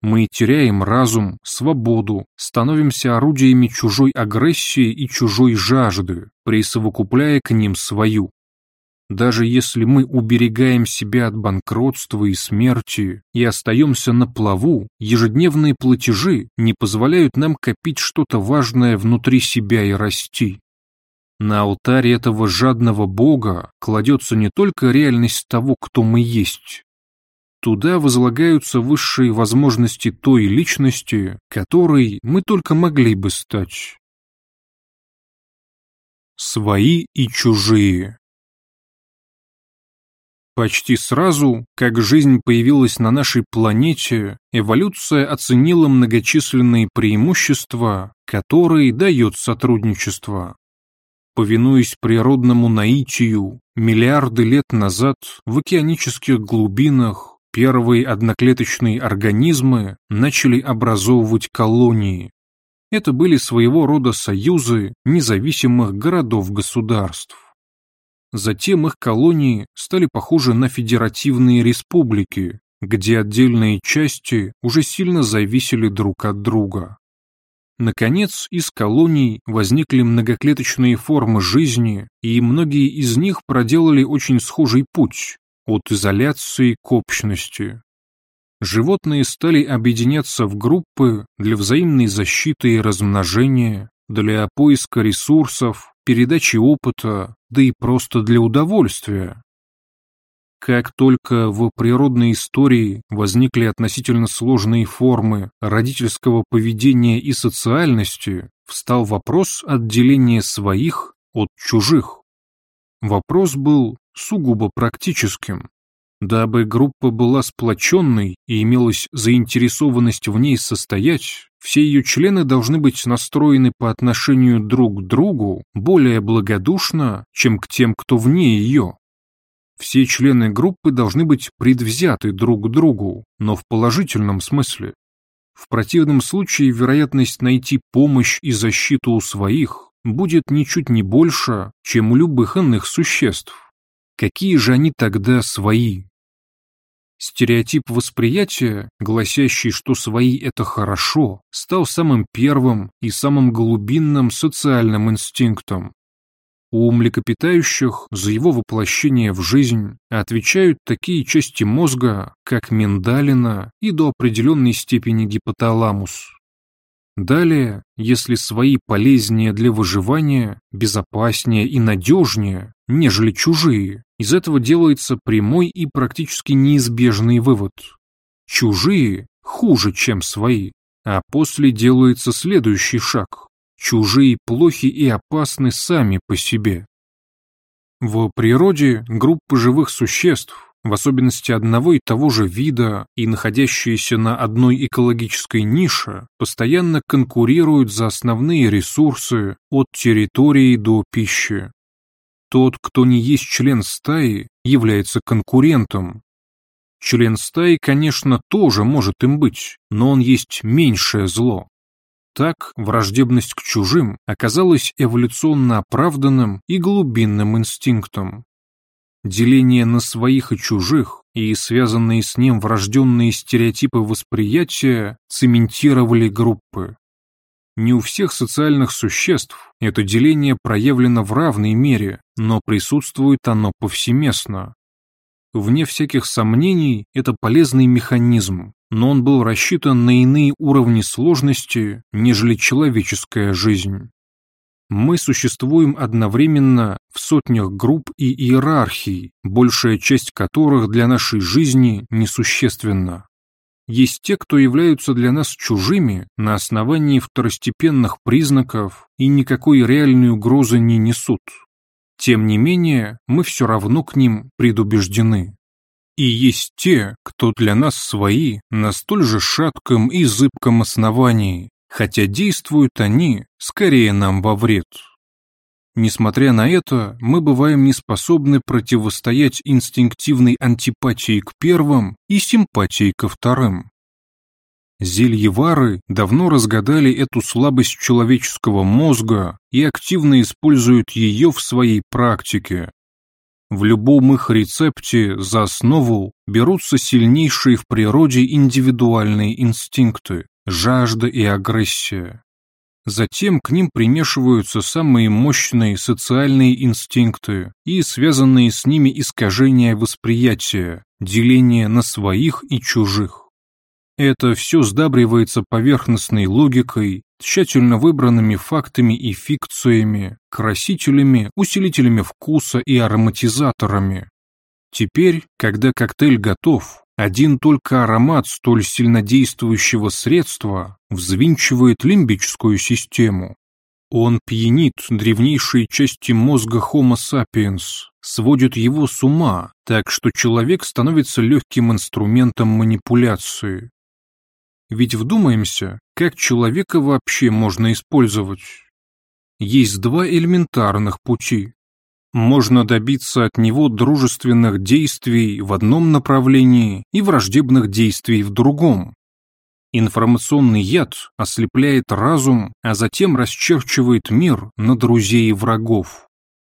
Мы теряем разум, свободу, становимся орудиями чужой агрессии и чужой жажды, присовокупляя к ним свою. Даже если мы уберегаем себя от банкротства и смерти и остаемся на плаву, ежедневные платежи не позволяют нам копить что-то важное внутри себя и расти. На алтаре этого жадного бога кладется не только реальность того, кто мы есть, Туда возлагаются высшие возможности той личности, которой мы только могли бы стать. Свои и чужие Почти сразу, как жизнь появилась на нашей планете, эволюция оценила многочисленные преимущества, которые дает сотрудничество. Повинуясь природному наитию, миллиарды лет назад в океанических глубинах Первые одноклеточные организмы начали образовывать колонии. Это были своего рода союзы независимых городов-государств. Затем их колонии стали похожи на федеративные республики, где отдельные части уже сильно зависели друг от друга. Наконец, из колоний возникли многоклеточные формы жизни, и многие из них проделали очень схожий путь, от изоляции к общности. Животные стали объединяться в группы для взаимной защиты и размножения, для поиска ресурсов, передачи опыта, да и просто для удовольствия. Как только в природной истории возникли относительно сложные формы родительского поведения и социальности, встал вопрос отделения своих от чужих. Вопрос был сугубо практическим. Дабы группа была сплоченной и имелась заинтересованность в ней состоять, все ее члены должны быть настроены по отношению друг к другу более благодушно, чем к тем, кто вне ее. Все члены группы должны быть предвзяты друг к другу, но в положительном смысле. В противном случае вероятность найти помощь и защиту у своих будет ничуть не больше, чем у любых иных существ. Какие же они тогда свои? Стереотип восприятия, гласящий, что свои – это хорошо, стал самым первым и самым глубинным социальным инстинктом. У млекопитающих за его воплощение в жизнь отвечают такие части мозга, как миндалина и до определенной степени гипоталамус. Далее, если свои полезнее для выживания, безопаснее и надежнее, нежели чужие, из этого делается прямой и практически неизбежный вывод. Чужие хуже, чем свои, а после делается следующий шаг. Чужие плохи и опасны сами по себе. В природе группы живых существ, в особенности одного и того же вида и находящиеся на одной экологической нише, постоянно конкурируют за основные ресурсы от территории до пищи. Тот, кто не есть член стаи, является конкурентом. Член стаи, конечно, тоже может им быть, но он есть меньшее зло. Так, враждебность к чужим оказалась эволюционно оправданным и глубинным инстинктом. Деление на своих и чужих и связанные с ним врожденные стереотипы восприятия цементировали группы. Не у всех социальных существ это деление проявлено в равной мере, но присутствует оно повсеместно. Вне всяких сомнений, это полезный механизм, но он был рассчитан на иные уровни сложности, нежели человеческая жизнь. Мы существуем одновременно в сотнях групп и иерархий, большая часть которых для нашей жизни несущественна. Есть те, кто являются для нас чужими на основании второстепенных признаков и никакой реальной угрозы не несут. Тем не менее, мы все равно к ним предубеждены. И есть те, кто для нас свои на столь же шатком и зыбком основании, хотя действуют они скорее нам во вред. Несмотря на это, мы бываем не способны противостоять инстинктивной антипатии к первым и симпатии ко вторым. Зельевары давно разгадали эту слабость человеческого мозга и активно используют ее в своей практике. В любом их рецепте за основу берутся сильнейшие в природе индивидуальные инстинкты жажда и агрессия. Затем к ним примешиваются самые мощные социальные инстинкты и связанные с ними искажения восприятия, деление на своих и чужих. Это все сдабривается поверхностной логикой, тщательно выбранными фактами и фикциями, красителями, усилителями вкуса и ароматизаторами. Теперь, когда коктейль готов, один только аромат столь сильнодействующего средства взвинчивает лимбическую систему. Он пьянит древнейшие части мозга Homo sapiens, сводит его с ума, так что человек становится легким инструментом манипуляции. Ведь вдумаемся, как человека вообще можно использовать? Есть два элементарных пути можно добиться от него дружественных действий в одном направлении и враждебных действий в другом. Информационный яд ослепляет разум, а затем расчерчивает мир на друзей и врагов.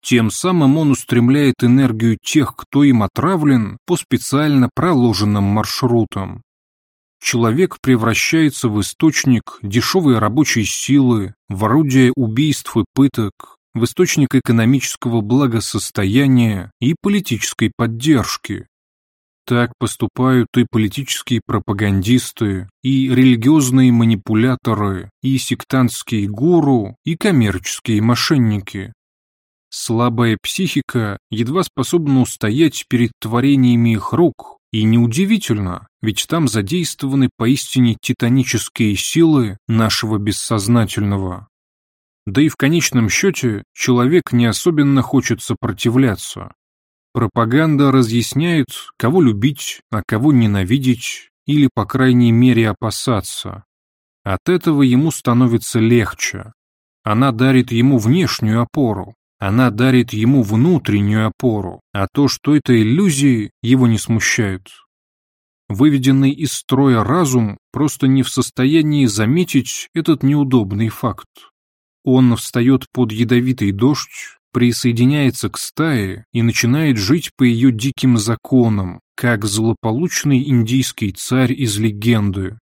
Тем самым он устремляет энергию тех, кто им отравлен, по специально проложенным маршрутам. Человек превращается в источник дешевой рабочей силы, в орудие убийств и пыток, в источник экономического благосостояния и политической поддержки. Так поступают и политические пропагандисты, и религиозные манипуляторы, и сектантские гуру, и коммерческие мошенники. Слабая психика едва способна устоять перед творениями их рук, и неудивительно, ведь там задействованы поистине титанические силы нашего бессознательного. Да и в конечном счете человек не особенно хочет сопротивляться. Пропаганда разъясняет, кого любить, а кого ненавидеть или, по крайней мере, опасаться. От этого ему становится легче. Она дарит ему внешнюю опору, она дарит ему внутреннюю опору, а то, что это иллюзии, его не смущают. Выведенный из строя разум просто не в состоянии заметить этот неудобный факт. Он встает под ядовитый дождь, присоединяется к стае и начинает жить по ее диким законам, как злополучный индийский царь из легенды.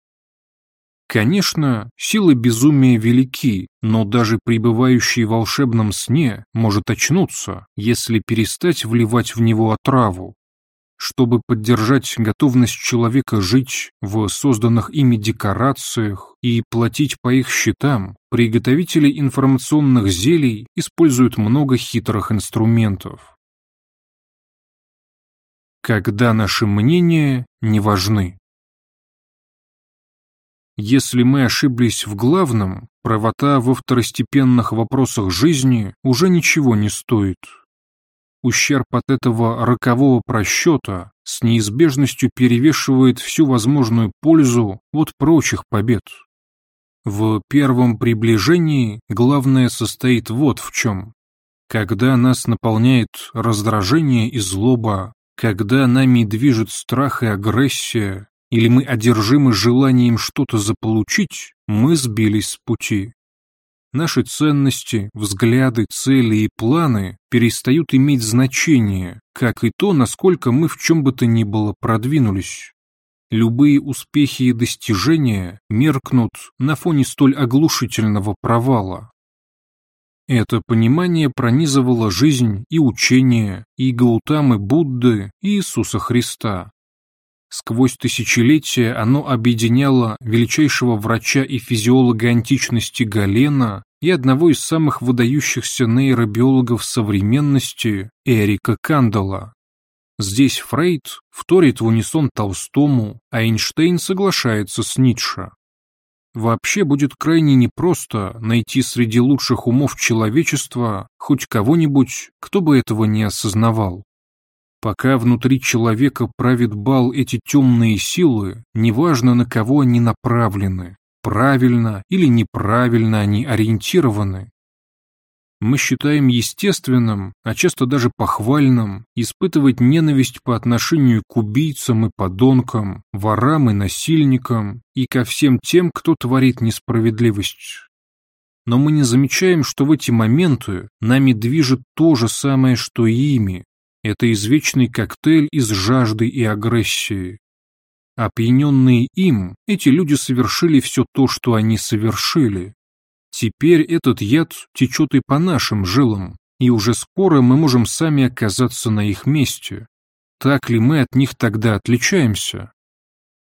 Конечно, силы безумия велики, но даже пребывающий в волшебном сне может очнуться, если перестать вливать в него отраву, чтобы поддержать готовность человека жить в созданных ими декорациях и платить по их счетам, приготовители информационных зелий используют много хитрых инструментов. Когда наши мнения не важны. Если мы ошиблись в главном, правота во второстепенных вопросах жизни уже ничего не стоит. Ущерб от этого рокового просчета с неизбежностью перевешивает всю возможную пользу от прочих побед. В первом приближении главное состоит вот в чем. Когда нас наполняет раздражение и злоба, когда нами движет страх и агрессия, или мы одержимы желанием что-то заполучить, мы сбились с пути. Наши ценности, взгляды, цели и планы перестают иметь значение, как и то, насколько мы в чем бы то ни было продвинулись. Любые успехи и достижения меркнут на фоне столь оглушительного провала. Это понимание пронизывало жизнь и учение и Гаутамы Будды, и Иисуса Христа. Сквозь тысячелетия оно объединяло величайшего врача и физиолога античности Галена и одного из самых выдающихся нейробиологов современности Эрика Кандала. Здесь Фрейд вторит в унисон Толстому, а Эйнштейн соглашается с Ницше. Вообще будет крайне непросто найти среди лучших умов человечества хоть кого-нибудь, кто бы этого не осознавал. Пока внутри человека правит бал эти темные силы, неважно на кого они направлены, правильно или неправильно они ориентированы, мы считаем естественным, а часто даже похвальным, испытывать ненависть по отношению к убийцам и подонкам, ворам и насильникам, и ко всем тем, кто творит несправедливость. Но мы не замечаем, что в эти моменты нами движет то же самое, что и ими. Это извечный коктейль из жажды и агрессии. Опьяненные им, эти люди совершили все то, что они совершили, Теперь этот яд течет и по нашим жилам, и уже скоро мы можем сами оказаться на их месте. Так ли мы от них тогда отличаемся?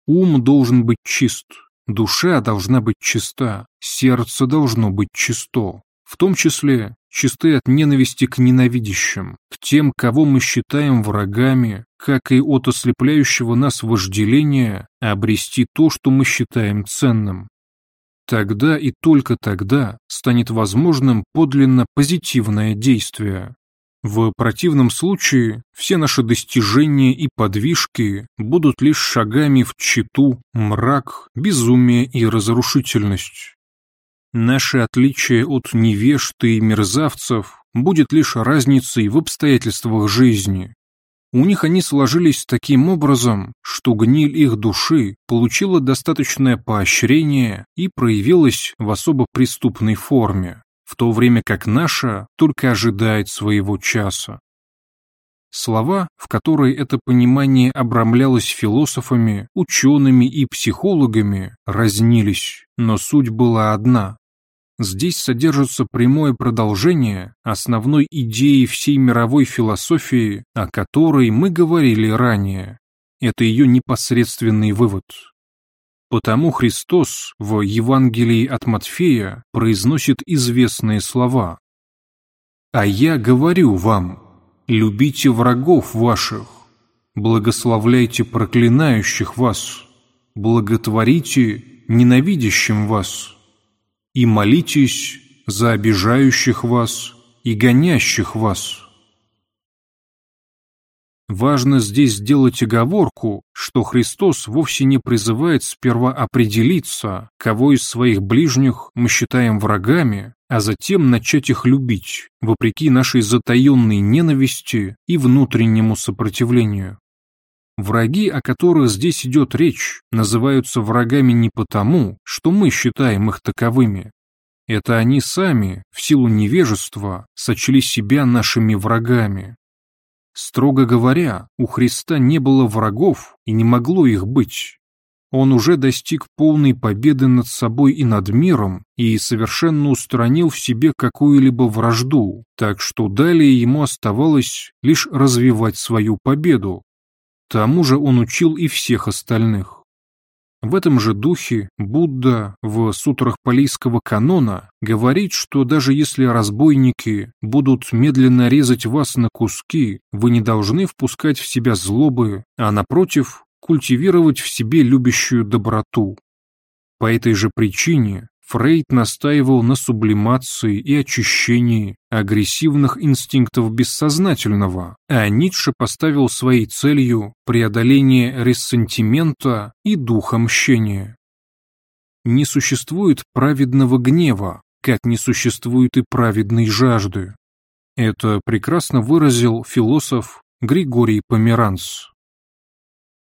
Ум должен быть чист, душа должна быть чиста, сердце должно быть чисто, в том числе чисты от ненависти к ненавидящим, к тем, кого мы считаем врагами, как и от ослепляющего нас вожделения обрести то, что мы считаем ценным. Тогда и только тогда станет возможным подлинно позитивное действие. В противном случае все наши достижения и подвижки будут лишь шагами в читу, мрак, безумие и разрушительность. Наше отличие от невежд и мерзавцев будет лишь разницей в обстоятельствах жизни, у них они сложились таким образом, что гниль их души получила достаточное поощрение и проявилась в особо преступной форме, в то время как наша только ожидает своего часа. Слова, в которые это понимание обрамлялось философами, учеными и психологами, разнились, но суть была одна Здесь содержится прямое продолжение основной идеи всей мировой философии, о которой мы говорили ранее. Это ее непосредственный вывод. Потому Христос в Евангелии от Матфея произносит известные слова. «А я говорю вам, любите врагов ваших, благословляйте проклинающих вас, благотворите ненавидящим вас» и молитесь за обижающих вас и гонящих вас. Важно здесь сделать оговорку, что Христос вовсе не призывает сперва определиться, кого из своих ближних мы считаем врагами, а затем начать их любить, вопреки нашей затаенной ненависти и внутреннему сопротивлению. Враги, о которых здесь идет речь, называются врагами не потому, что мы считаем их таковыми. Это они сами, в силу невежества, сочли себя нашими врагами. Строго говоря, у Христа не было врагов и не могло их быть. Он уже достиг полной победы над собой и над миром и совершенно устранил в себе какую-либо вражду, так что далее ему оставалось лишь развивать свою победу, Тому же он учил и всех остальных. В этом же духе Будда в сутрах палийского канона говорит, что даже если разбойники будут медленно резать вас на куски, вы не должны впускать в себя злобы, а напротив, культивировать в себе любящую доброту. По этой же причине Фрейд настаивал на сублимации и очищении агрессивных инстинктов бессознательного, а Ницше поставил своей целью преодоление рессентимента и духа мщения. Не существует праведного гнева, как не существует и праведной жажды. Это прекрасно выразил философ Григорий Померанц.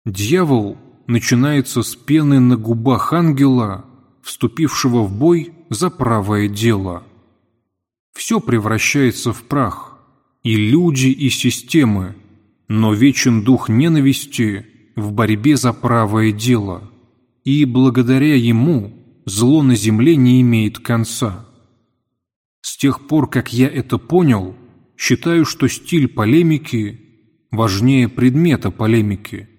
Дьявол начинается с пены на губах ангела, вступившего в бой за правое дело. Все превращается в прах, и люди, и системы, но вечен дух ненависти в борьбе за правое дело, и благодаря ему зло на земле не имеет конца. С тех пор, как я это понял, считаю, что стиль полемики важнее предмета полемики –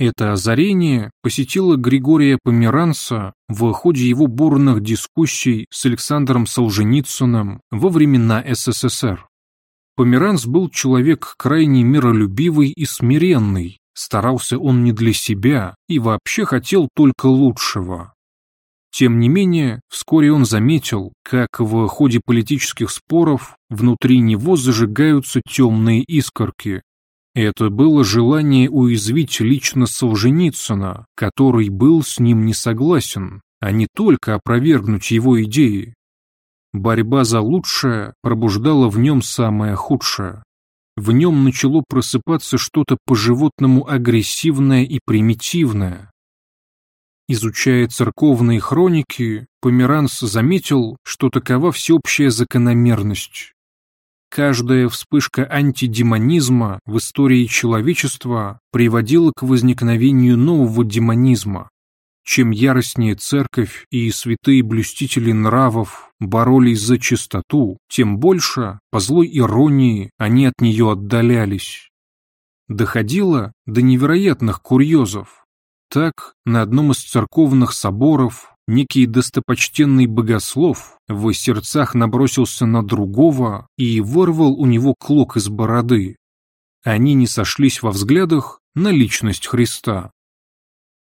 это озарение посетило Григория Померанца в ходе его бурных дискуссий с Александром Солженицыным во времена СССР. Померанц был человек крайне миролюбивый и смиренный, старался он не для себя и вообще хотел только лучшего. Тем не менее, вскоре он заметил, как в ходе политических споров внутри него зажигаются темные искорки, это было желание уязвить лично Солженицына, который был с ним не согласен, а не только опровергнуть его идеи. Борьба за лучшее пробуждала в нем самое худшее. В нем начало просыпаться что-то по-животному агрессивное и примитивное. Изучая церковные хроники, Померанц заметил, что такова всеобщая закономерность. Каждая вспышка антидемонизма в истории человечества приводила к возникновению нового демонизма. Чем яростнее церковь и святые блюстители нравов боролись за чистоту, тем больше, по злой иронии, они от нее отдалялись. Доходило до невероятных курьезов. Так, на одном из церковных соборов некий достопочтенный богослов в сердцах набросился на другого и вырвал у него клок из бороды. Они не сошлись во взглядах на личность Христа.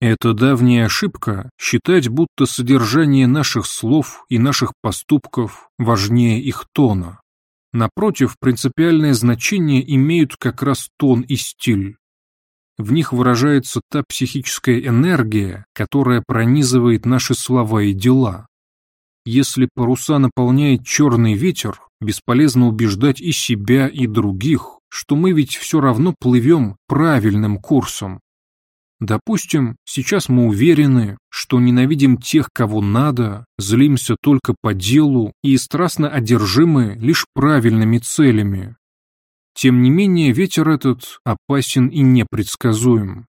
Это давняя ошибка считать, будто содержание наших слов и наших поступков важнее их тона. Напротив, принципиальное значение имеют как раз тон и стиль. В них выражается та психическая энергия, которая пронизывает наши слова и дела. Если паруса наполняет черный ветер, бесполезно убеждать и себя, и других, что мы ведь все равно плывем правильным курсом. Допустим, сейчас мы уверены, что ненавидим тех, кого надо, злимся только по делу и страстно одержимы лишь правильными целями, тем не менее, ветер этот опасен и непредсказуем.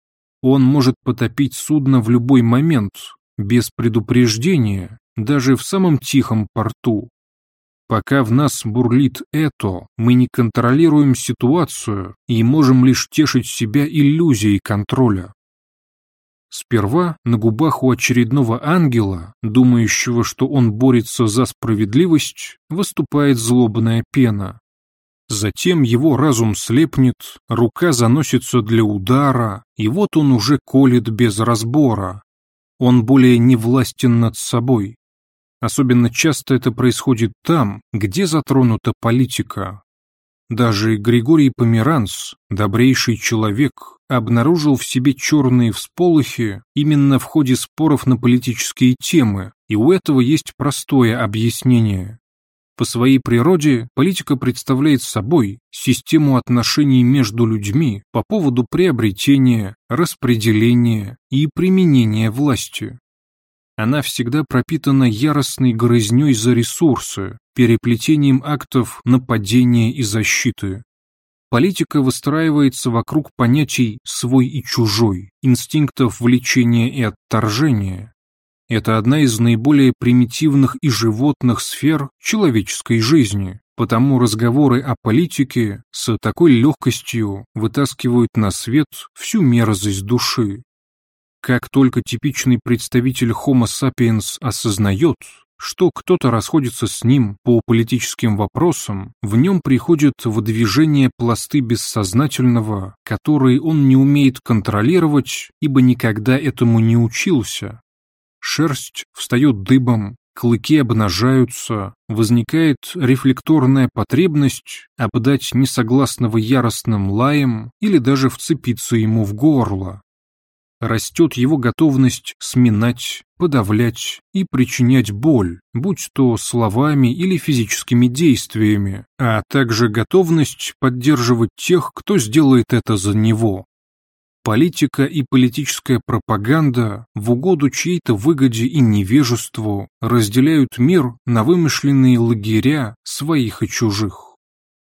Он может потопить судно в любой момент, без предупреждения, даже в самом тихом порту. Пока в нас бурлит это, мы не контролируем ситуацию и можем лишь тешить себя иллюзией контроля. Сперва на губах у очередного ангела, думающего, что он борется за справедливость, выступает злобная пена. Затем его разум слепнет, рука заносится для удара, и вот он уже колет без разбора. Он более не властен над собой. Особенно часто это происходит там, где затронута политика. Даже Григорий Померанц, добрейший человек, обнаружил в себе черные всполохи именно в ходе споров на политические темы, и у этого есть простое объяснение. По своей природе политика представляет собой систему отношений между людьми по поводу приобретения, распределения и применения власти. Она всегда пропитана яростной грызней за ресурсы, переплетением актов нападения и защиты. Политика выстраивается вокруг понятий «свой» и «чужой», инстинктов влечения и отторжения, это одна из наиболее примитивных и животных сфер человеческой жизни, потому разговоры о политике с такой легкостью вытаскивают на свет всю мерзость души. Как только типичный представитель Homo sapiens осознает, что кто-то расходится с ним по политическим вопросам, в нем приходят в движение пласты бессознательного, которые он не умеет контролировать, ибо никогда этому не учился, шерсть встает дыбом, клыки обнажаются, возникает рефлекторная потребность обдать несогласного яростным лаем или даже вцепиться ему в горло. Растет его готовность сминать, подавлять и причинять боль, будь то словами или физическими действиями, а также готовность поддерживать тех, кто сделает это за него. Политика и политическая пропаганда в угоду чьей-то выгоде и невежеству разделяют мир на вымышленные лагеря своих и чужих.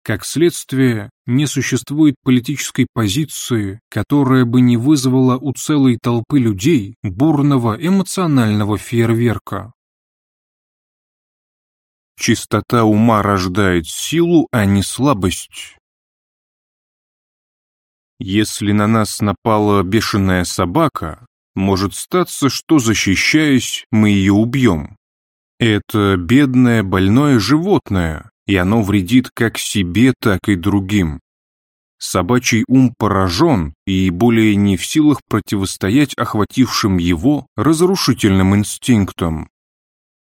Как следствие, не существует политической позиции, которая бы не вызвала у целой толпы людей бурного эмоционального фейерверка. Чистота ума рождает силу, а не слабость. Если на нас напала бешеная собака, может статься, что, защищаясь, мы ее убьем. Это бедное больное животное, и оно вредит как себе, так и другим. Собачий ум поражен и более не в силах противостоять охватившим его разрушительным инстинктам.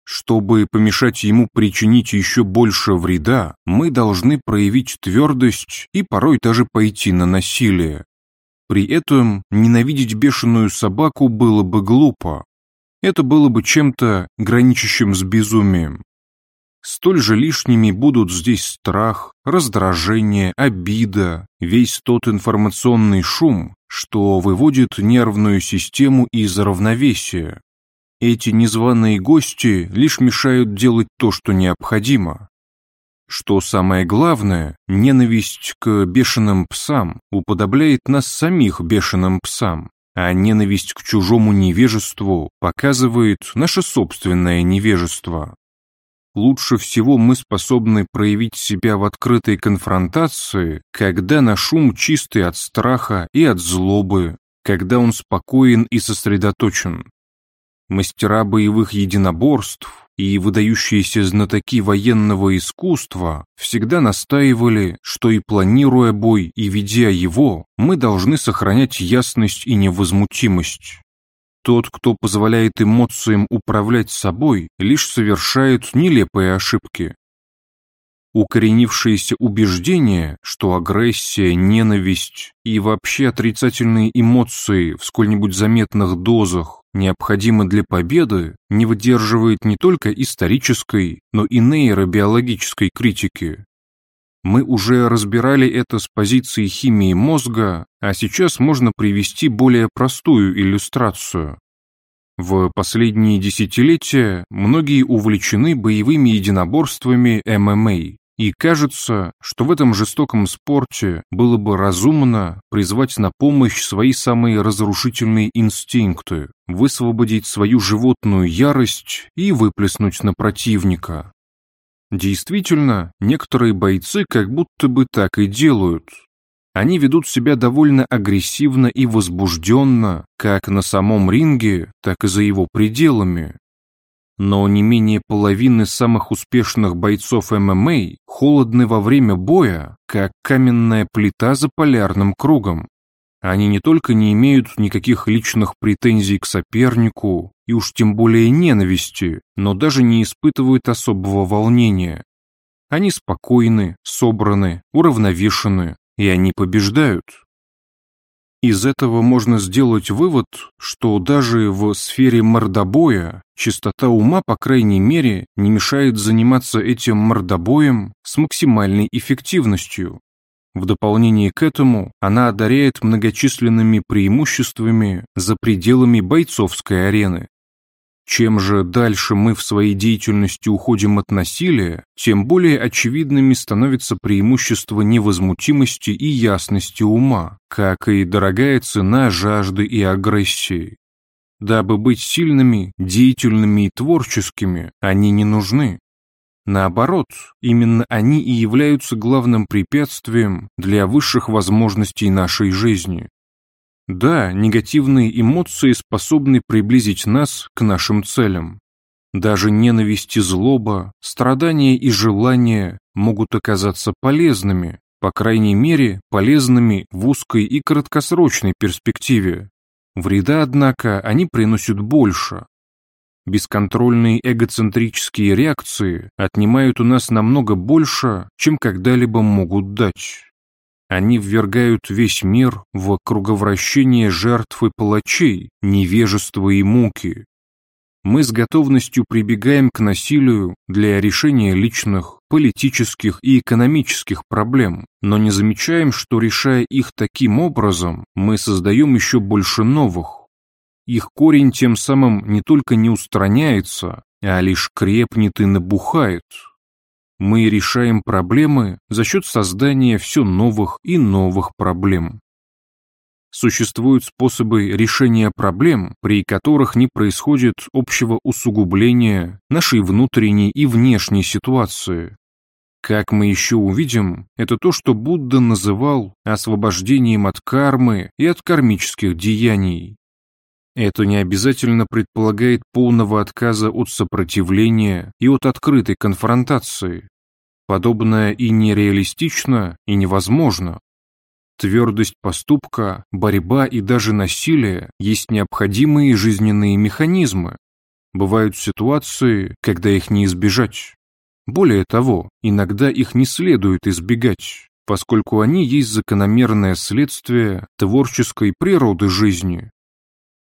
Чтобы помешать ему причинить еще больше вреда, мы должны проявить твердость и порой даже пойти на насилие. При этом ненавидеть бешеную собаку было бы глупо. Это было бы чем-то граничащим с безумием. Столь же лишними будут здесь страх, раздражение, обида, весь тот информационный шум, что выводит нервную систему из равновесия. Эти незваные гости лишь мешают делать то, что необходимо. Что самое главное, ненависть к бешеным псам уподобляет нас самих бешеным псам, а ненависть к чужому невежеству показывает наше собственное невежество. Лучше всего мы способны проявить себя в открытой конфронтации, когда наш ум чистый от страха и от злобы, когда он спокоен и сосредоточен. Мастера боевых единоборств и выдающиеся знатоки военного искусства всегда настаивали, что и планируя бой, и ведя его, мы должны сохранять ясность и невозмутимость. Тот, кто позволяет эмоциям управлять собой, лишь совершает нелепые ошибки. Укоренившееся убеждение, что агрессия, ненависть и вообще отрицательные эмоции в сколь-нибудь заметных дозах необходимы для победы, не выдерживает не только исторической, но и нейробиологической критики. Мы уже разбирали это с позиции химии мозга, а сейчас можно привести более простую иллюстрацию. В последние десятилетия многие увлечены боевыми единоборствами ММА, и кажется, что в этом жестоком спорте было бы разумно призвать на помощь свои самые разрушительные инстинкты, высвободить свою животную ярость и выплеснуть на противника. Действительно, некоторые бойцы как будто бы так и делают. Они ведут себя довольно агрессивно и возбужденно, как на самом ринге, так и за его пределами, но не менее половины самых успешных бойцов ММА холодны во время боя, как каменная плита за полярным кругом. Они не только не имеют никаких личных претензий к сопернику, и уж тем более ненависти, но даже не испытывают особого волнения. Они спокойны, собраны, уравновешены, и они побеждают. Из этого можно сделать вывод, что даже в сфере мордобоя чистота ума, по крайней мере, не мешает заниматься этим мордобоем с максимальной эффективностью. В дополнение к этому она одаряет многочисленными преимуществами за пределами бойцовской арены. Чем же дальше мы в своей деятельности уходим от насилия, тем более очевидными становятся преимущества невозмутимости и ясности ума, как и дорогая цена жажды и агрессии. Дабы быть сильными, деятельными и творческими, они не нужны. Наоборот, именно они и являются главным препятствием для высших возможностей нашей жизни. Да, негативные эмоции способны приблизить нас к нашим целям. Даже ненависть и злоба, страдания и желания могут оказаться полезными, по крайней мере, полезными в узкой и краткосрочной перспективе. Вреда, однако, они приносят больше. Бесконтрольные эгоцентрические реакции отнимают у нас намного больше, чем когда-либо могут дать. Они ввергают весь мир в круговращение жертв и палачей, невежества и муки. Мы с готовностью прибегаем к насилию для решения личных, политических и экономических проблем, но не замечаем, что решая их таким образом, мы создаем еще больше новых. Их корень тем самым не только не устраняется, а лишь крепнет и набухает. Мы решаем проблемы за счет создания все новых и новых проблем. Существуют способы решения проблем, при которых не происходит общего усугубления нашей внутренней и внешней ситуации. Как мы еще увидим, это то, что Будда называл освобождением от кармы и от кармических деяний. Это не обязательно предполагает полного отказа от сопротивления и от открытой конфронтации. Подобное и нереалистично, и невозможно. Твердость поступка, борьба и даже насилие есть необходимые жизненные механизмы. Бывают ситуации, когда их не избежать. Более того, иногда их не следует избегать, поскольку они есть закономерное следствие творческой природы жизни.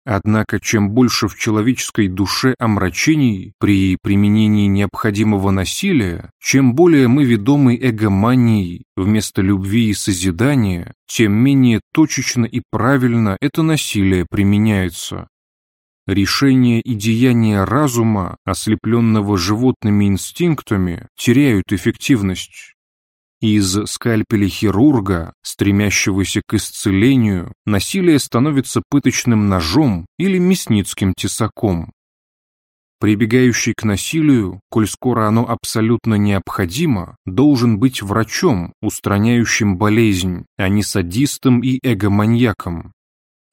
Однако чем больше в человеческой душе омрачений при применении необходимого насилия, чем более мы ведомы эгоманией вместо любви и созидания, тем менее точечно и правильно это насилие применяется. Решения и деяния разума, ослепленного животными инстинктами, теряют эффективность. Из скальпеля хирурга, стремящегося к исцелению, насилие становится пыточным ножом или мясницким тесаком. Прибегающий к насилию, коль скоро оно абсолютно необходимо, должен быть врачом, устраняющим болезнь, а не садистом и эгоманьяком.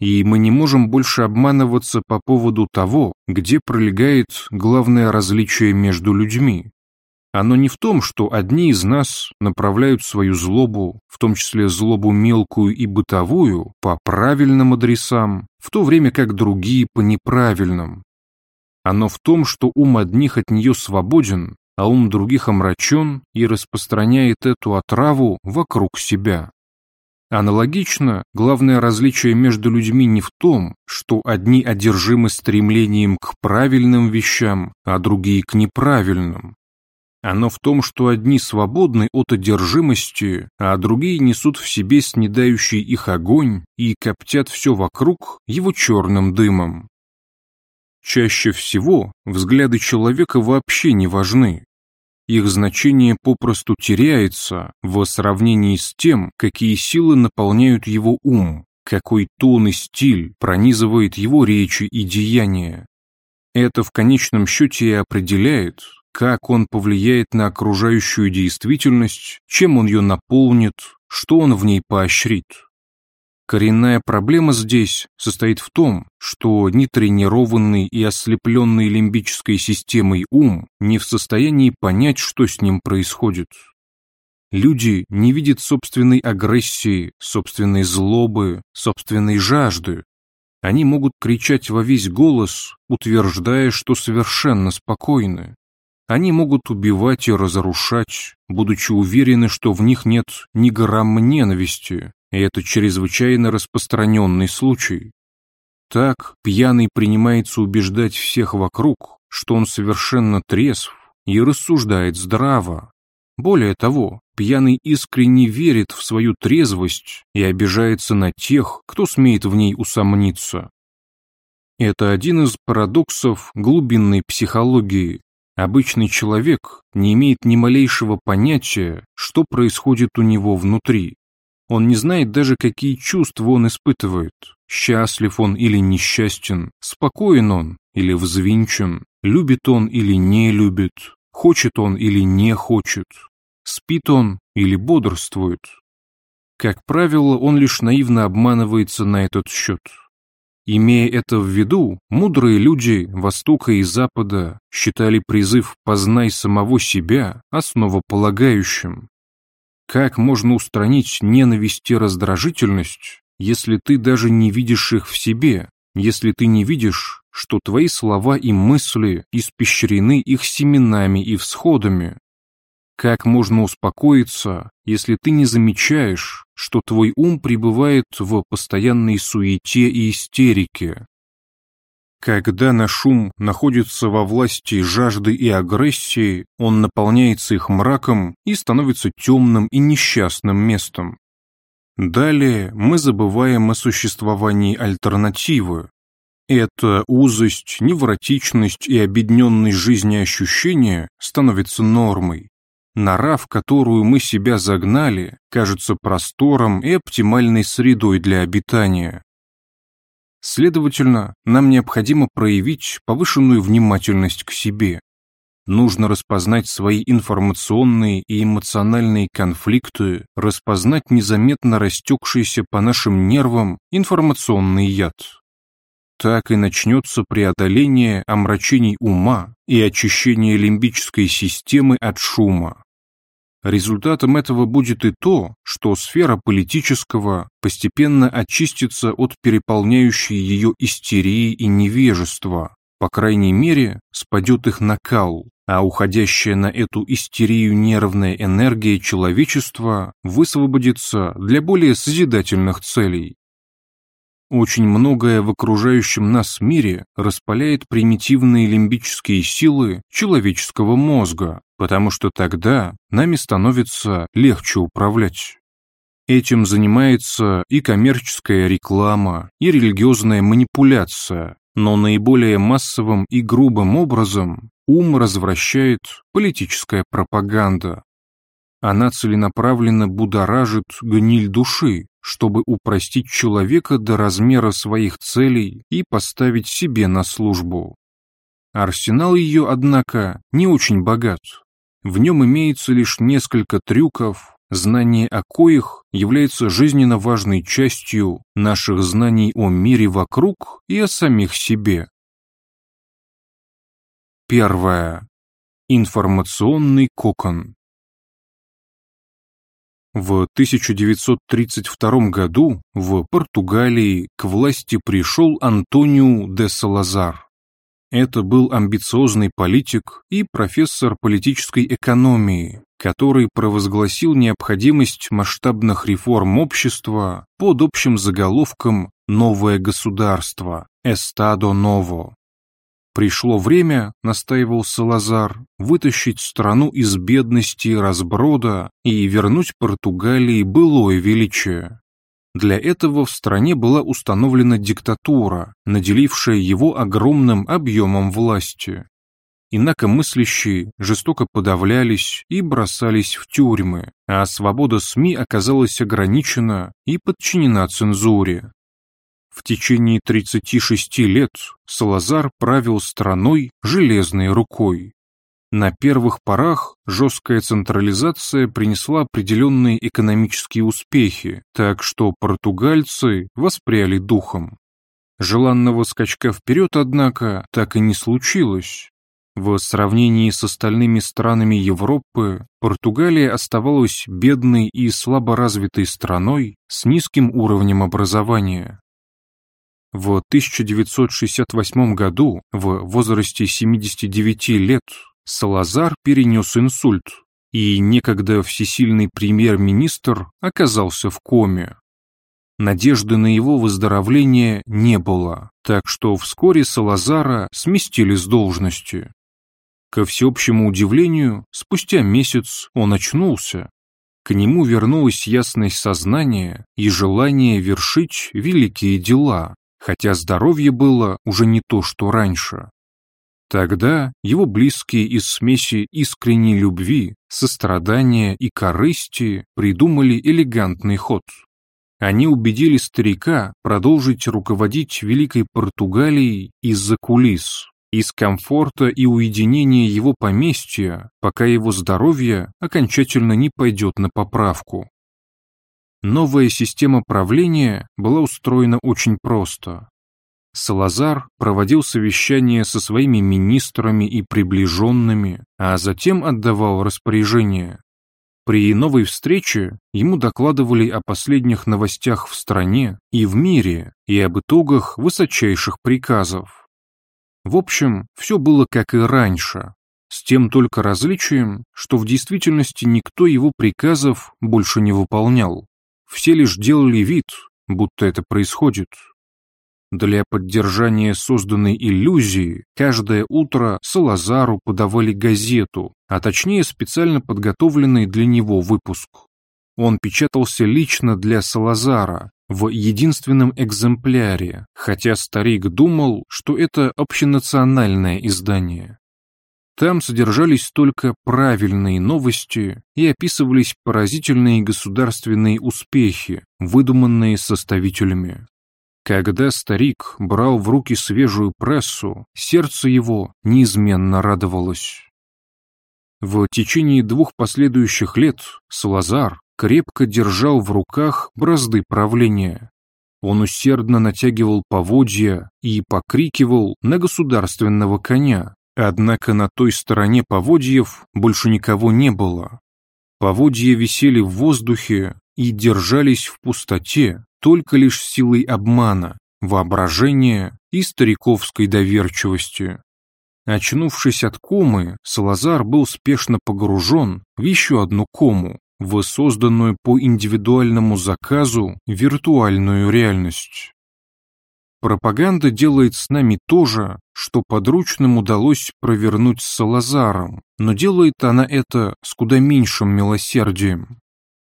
И мы не можем больше обманываться по поводу того, где пролегает главное различие между людьми. Оно не в том, что одни из нас направляют свою злобу, в том числе злобу мелкую и бытовую, по правильным адресам, в то время как другие по неправильным. Оно в том, что ум одних от нее свободен, а ум других омрачен и распространяет эту отраву вокруг себя. Аналогично, главное различие между людьми не в том, что одни одержимы стремлением к правильным вещам, а другие к неправильным. Оно в том, что одни свободны от одержимости, а другие несут в себе снедающий их огонь и коптят все вокруг его черным дымом. Чаще всего взгляды человека вообще не важны. Их значение попросту теряется в сравнении с тем, какие силы наполняют его ум, какой тон и стиль пронизывает его речи и деяния. Это в конечном счете и определяет, как он повлияет на окружающую действительность, чем он ее наполнит, что он в ней поощрит. Коренная проблема здесь состоит в том, что нетренированный и ослепленный лимбической системой ум не в состоянии понять, что с ним происходит. Люди не видят собственной агрессии, собственной злобы, собственной жажды. Они могут кричать во весь голос, утверждая, что совершенно спокойны. Они могут убивать и разрушать, будучи уверены, что в них нет ни грамма ненависти, и это чрезвычайно распространенный случай. Так пьяный принимается убеждать всех вокруг, что он совершенно трезв и рассуждает здраво. Более того, пьяный искренне верит в свою трезвость и обижается на тех, кто смеет в ней усомниться. Это один из парадоксов глубинной психологии, Обычный человек не имеет ни малейшего понятия, что происходит у него внутри. Он не знает даже, какие чувства он испытывает. Счастлив он или несчастен, спокоен он или взвинчен, любит он или не любит, хочет он или не хочет, спит он или бодрствует. Как правило, он лишь наивно обманывается на этот счет. Имея это в виду, мудрые люди Востока и Запада считали призыв «познай самого себя» основополагающим. Как можно устранить ненависть и раздражительность, если ты даже не видишь их в себе, если ты не видишь, что твои слова и мысли испещрены их семенами и всходами. Как можно успокоиться, если ты не замечаешь, что твой ум пребывает в постоянной суете и истерике? Когда наш ум находится во власти жажды и агрессии, он наполняется их мраком и становится темным и несчастным местом. Далее мы забываем о существовании альтернативы. Эта узость, невротичность и обедненность жизни ощущения становится нормой. Нора, в которую мы себя загнали, кажется простором и оптимальной средой для обитания. Следовательно, нам необходимо проявить повышенную внимательность к себе. Нужно распознать свои информационные и эмоциональные конфликты, распознать незаметно растекшийся по нашим нервам информационный яд. Так и начнется преодоление омрачений ума и очищение лимбической системы от шума. Результатом этого будет и то, что сфера политического постепенно очистится от переполняющей ее истерии и невежества, по крайней мере, спадет их накал, а уходящая на эту истерию нервная энергия человечества высвободится для более созидательных целей. Очень многое в окружающем нас мире распаляет примитивные лимбические силы человеческого мозга, потому что тогда нами становится легче управлять. Этим занимается и коммерческая реклама, и религиозная манипуляция, но наиболее массовым и грубым образом ум развращает политическая пропаганда. Она целенаправленно будоражит гниль души, чтобы упростить человека до размера своих целей и поставить себе на службу. Арсенал ее, однако, не очень богат. В нем имеется лишь несколько трюков, знание о коих является жизненно важной частью наших знаний о мире вокруг и о самих себе. Первое. Информационный кокон. В 1932 году в Португалии к власти пришел Антониу де Салазар. Это был амбициозный политик и профессор политической экономии, который провозгласил необходимость масштабных реформ общества под общим заголовком «Новое государство» «Эстадо Ново». Пришло время, настаивал Салазар, вытащить страну из бедности и разброда и вернуть Португалии былое величие. Для этого в стране была установлена диктатура, наделившая его огромным объемом власти. Инакомыслящие жестоко подавлялись и бросались в тюрьмы, а свобода СМИ оказалась ограничена и подчинена цензуре. В течение 36 лет Салазар правил страной железной рукой. На первых порах жесткая централизация принесла определенные экономические успехи, так что португальцы воспряли духом. Желанного скачка вперед, однако, так и не случилось. В сравнении с остальными странами Европы, Португалия оставалась бедной и слаборазвитой страной с низким уровнем образования. В 1968 году, в возрасте 79 лет, Салазар перенес инсульт, и некогда всесильный премьер-министр оказался в коме. Надежды на его выздоровление не было, так что вскоре Салазара сместили с должности. Ко всеобщему удивлению, спустя месяц он очнулся. К нему вернулась ясность сознания и желание вершить великие дела, хотя здоровье было уже не то, что раньше. Тогда его близкие из смеси искренней любви, сострадания и корысти придумали элегантный ход. Они убедили старика продолжить руководить Великой Португалией из-за кулис, из комфорта и уединения его поместья, пока его здоровье окончательно не пойдет на поправку. Новая система правления была устроена очень просто. Салазар проводил совещания со своими министрами и приближенными, а затем отдавал распоряжения. При новой встрече ему докладывали о последних новостях в стране и в мире и об итогах высочайших приказов. В общем, все было как и раньше, с тем только различием, что в действительности никто его приказов больше не выполнял. Все лишь делали вид, будто это происходит. Для поддержания созданной иллюзии каждое утро Салазару подавали газету, а точнее специально подготовленный для него выпуск. Он печатался лично для Салазара в единственном экземпляре, хотя старик думал, что это общенациональное издание. Там содержались только правильные новости и описывались поразительные государственные успехи, выдуманные составителями. Когда старик брал в руки свежую прессу, сердце его неизменно радовалось. В течение двух последующих лет Салазар крепко держал в руках бразды правления. Он усердно натягивал поводья и покрикивал на государственного коня, однако на той стороне поводьев больше никого не было. Поводья висели в воздухе и держались в пустоте, только лишь силой обмана, воображения и стариковской доверчивости. Очнувшись от комы, Салазар был спешно погружен в еще одну кому, в созданную по индивидуальному заказу виртуальную реальность. Пропаганда делает с нами то же, что подручным удалось провернуть с Салазаром, но делает она это с куда меньшим милосердием.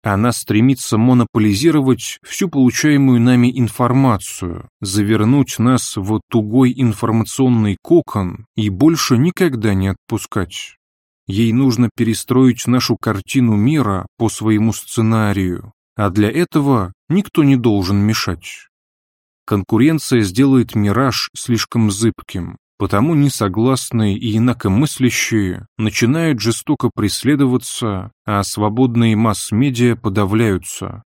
Она стремится монополизировать всю получаемую нами информацию, завернуть нас в тугой информационный кокон и больше никогда не отпускать. Ей нужно перестроить нашу картину мира по своему сценарию, а для этого никто не должен мешать. Конкуренция сделает мираж слишком зыбким, Потому несогласные и инакомыслящие начинают жестоко преследоваться, а свободные масс-медиа подавляются.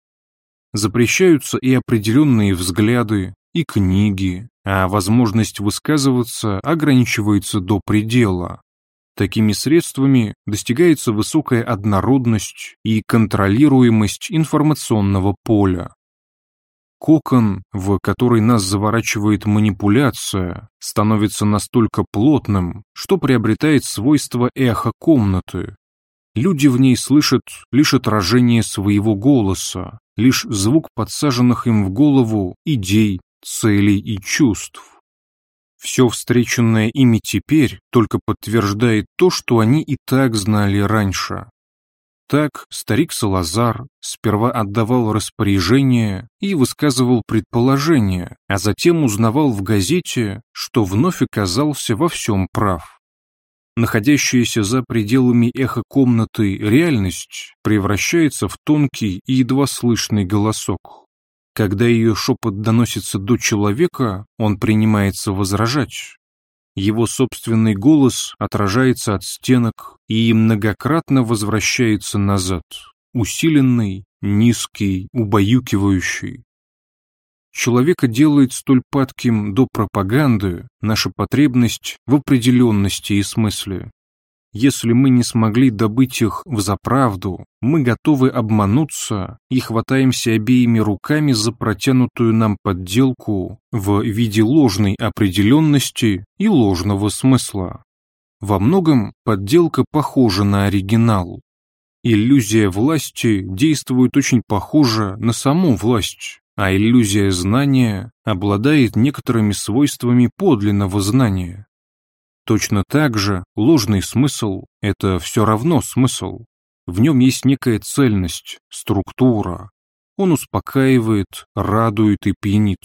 Запрещаются и определенные взгляды, и книги, а возможность высказываться ограничивается до предела. Такими средствами достигается высокая однородность и контролируемость информационного поля. Кокон, в который нас заворачивает манипуляция, становится настолько плотным, что приобретает свойства эхо комнаты. Люди в ней слышат лишь отражение своего голоса, лишь звук подсаженных им в голову идей, целей и чувств. Все встреченное ими теперь только подтверждает то, что они и так знали раньше. Так старик Салазар сперва отдавал распоряжения и высказывал предположения, а затем узнавал в газете, что вновь оказался во всем прав. Находящаяся за пределами эхо-комнаты реальность превращается в тонкий и едва слышный голосок. Когда ее шепот доносится до человека, он принимается возражать. Его собственный голос отражается от стенок и многократно возвращается назад, усиленный, низкий, убаюкивающий. Человека делает столь падким до пропаганды наша потребность в определенности и смысле. Если мы не смогли добыть их в заправду, мы готовы обмануться и хватаемся обеими руками за протянутую нам подделку в виде ложной определенности и ложного смысла. Во многом подделка похожа на оригинал. Иллюзия власти действует очень похоже на саму власть, а иллюзия знания обладает некоторыми свойствами подлинного знания. Точно так же ложный смысл – это все равно смысл. В нем есть некая цельность, структура. Он успокаивает, радует и пьянит.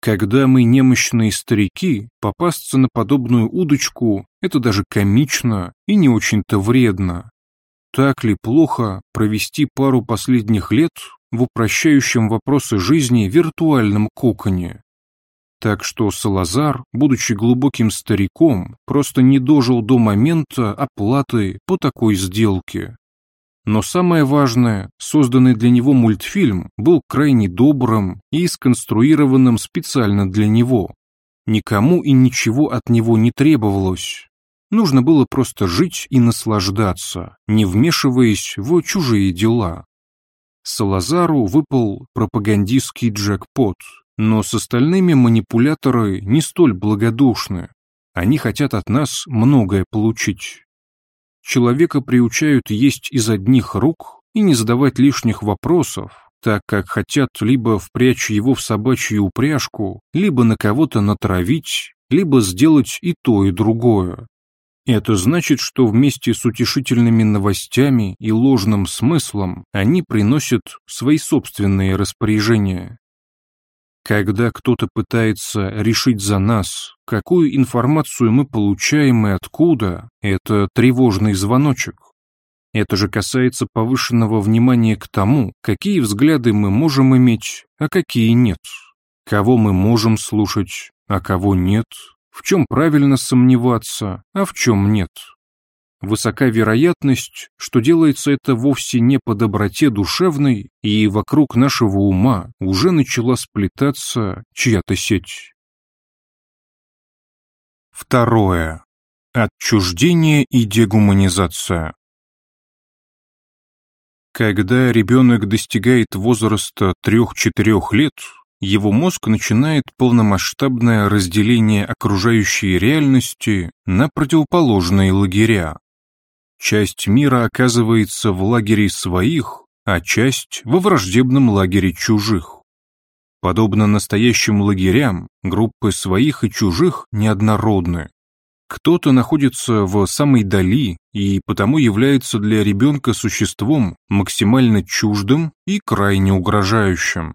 Когда мы немощные старики, попасться на подобную удочку – это даже комично и не очень-то вредно. Так ли плохо провести пару последних лет в упрощающем вопросы жизни виртуальном коконе? Так что Салазар, будучи глубоким стариком, просто не дожил до момента оплаты по такой сделке. Но самое важное, созданный для него мультфильм был крайне добрым и сконструированным специально для него. Никому и ничего от него не требовалось. Нужно было просто жить и наслаждаться, не вмешиваясь в чужие дела. Салазару выпал пропагандистский джекпот – Но с остальными манипуляторы не столь благодушны. Они хотят от нас многое получить. Человека приучают есть из одних рук и не задавать лишних вопросов, так как хотят либо впрячь его в собачью упряжку, либо на кого-то натравить, либо сделать и то, и другое. Это значит, что вместе с утешительными новостями и ложным смыслом они приносят свои собственные распоряжения. Когда кто-то пытается решить за нас, какую информацию мы получаем и откуда, это тревожный звоночек. Это же касается повышенного внимания к тому, какие взгляды мы можем иметь, а какие нет, кого мы можем слушать, а кого нет, в чем правильно сомневаться, а в чем нет. Высока вероятность, что делается это вовсе не по доброте душевной, и вокруг нашего ума уже начала сплетаться чья-то сеть. Второе. Отчуждение и дегуманизация. Когда ребенок достигает возраста 3-4 лет, его мозг начинает полномасштабное разделение окружающей реальности на противоположные лагеря. Часть мира оказывается в лагере своих, а часть во враждебном лагере чужих. Подобно настоящим лагерям, группы своих и чужих неоднородны. Кто-то находится в самой дали и потому является для ребенка существом максимально чуждым и крайне угрожающим.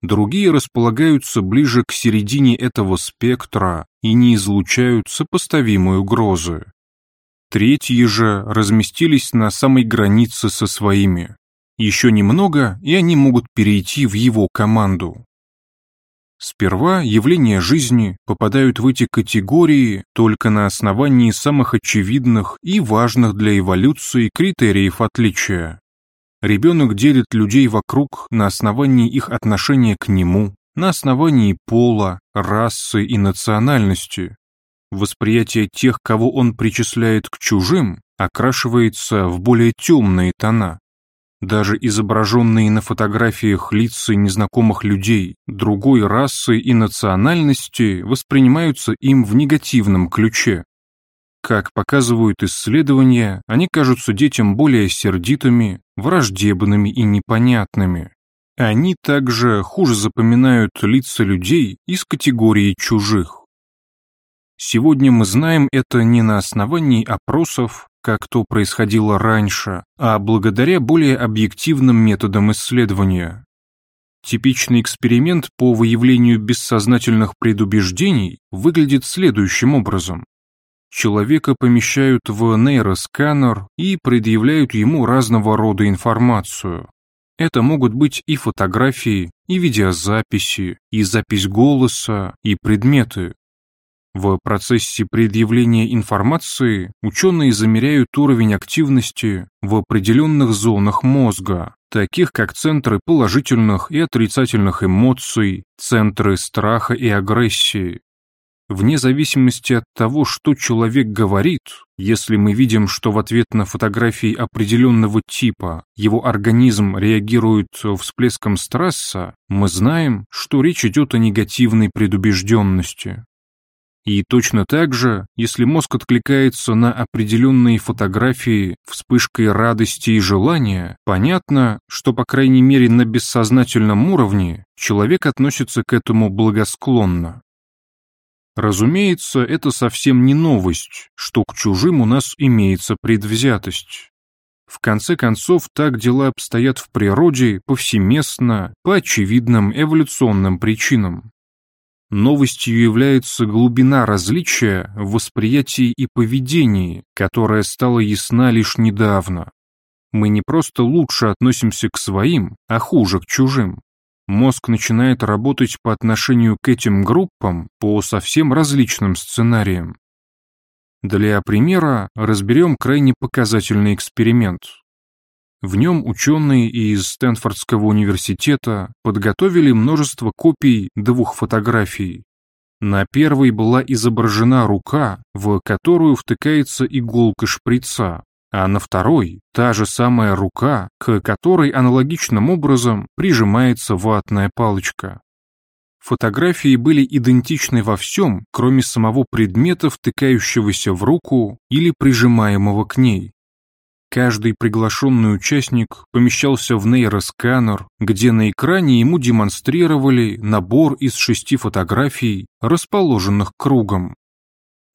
Другие располагаются ближе к середине этого спектра и не излучают сопоставимой угрозы. Третьи же разместились на самой границе со своими. Еще немного, и они могут перейти в его команду. Сперва явления жизни попадают в эти категории только на основании самых очевидных и важных для эволюции критериев отличия. Ребенок делит людей вокруг на основании их отношения к нему, на основании пола, расы и национальности, Восприятие тех, кого он причисляет к чужим, окрашивается в более темные тона. Даже изображенные на фотографиях лица незнакомых людей другой расы и национальности воспринимаются им в негативном ключе. Как показывают исследования, они кажутся детям более сердитыми, враждебными и непонятными. Они также хуже запоминают лица людей из категории чужих. Сегодня мы знаем это не на основании опросов, как то происходило раньше, а благодаря более объективным методам исследования. Типичный эксперимент по выявлению бессознательных предубеждений выглядит следующим образом. Человека помещают в нейросканер и предъявляют ему разного рода информацию. Это могут быть и фотографии, и видеозаписи, и запись голоса, и предметы, в процессе предъявления информации ученые замеряют уровень активности в определенных зонах мозга, таких как центры положительных и отрицательных эмоций, центры страха и агрессии. Вне зависимости от того, что человек говорит, если мы видим, что в ответ на фотографии определенного типа его организм реагирует всплеском стресса, мы знаем, что речь идет о негативной предубежденности. И точно так же, если мозг откликается на определенные фотографии вспышкой радости и желания, понятно, что, по крайней мере, на бессознательном уровне человек относится к этому благосклонно. Разумеется, это совсем не новость, что к чужим у нас имеется предвзятость. В конце концов, так дела обстоят в природе повсеместно, по очевидным эволюционным причинам. Новостью является глубина различия в восприятии и поведении, которая стала ясна лишь недавно. Мы не просто лучше относимся к своим, а хуже к чужим. Мозг начинает работать по отношению к этим группам по совсем различным сценариям. Для примера разберем крайне показательный эксперимент. В нем ученые из Стэнфордского университета подготовили множество копий двух фотографий. На первой была изображена рука, в которую втыкается иголка шприца, а на второй – та же самая рука, к которой аналогичным образом прижимается ватная палочка. фотографии были идентичны во всем, кроме самого предмета, втыкающегося в руку или прижимаемого к ней. Каждый приглашенный участник помещался в нейросканер, где на экране ему демонстрировали набор из шести фотографий, расположенных кругом.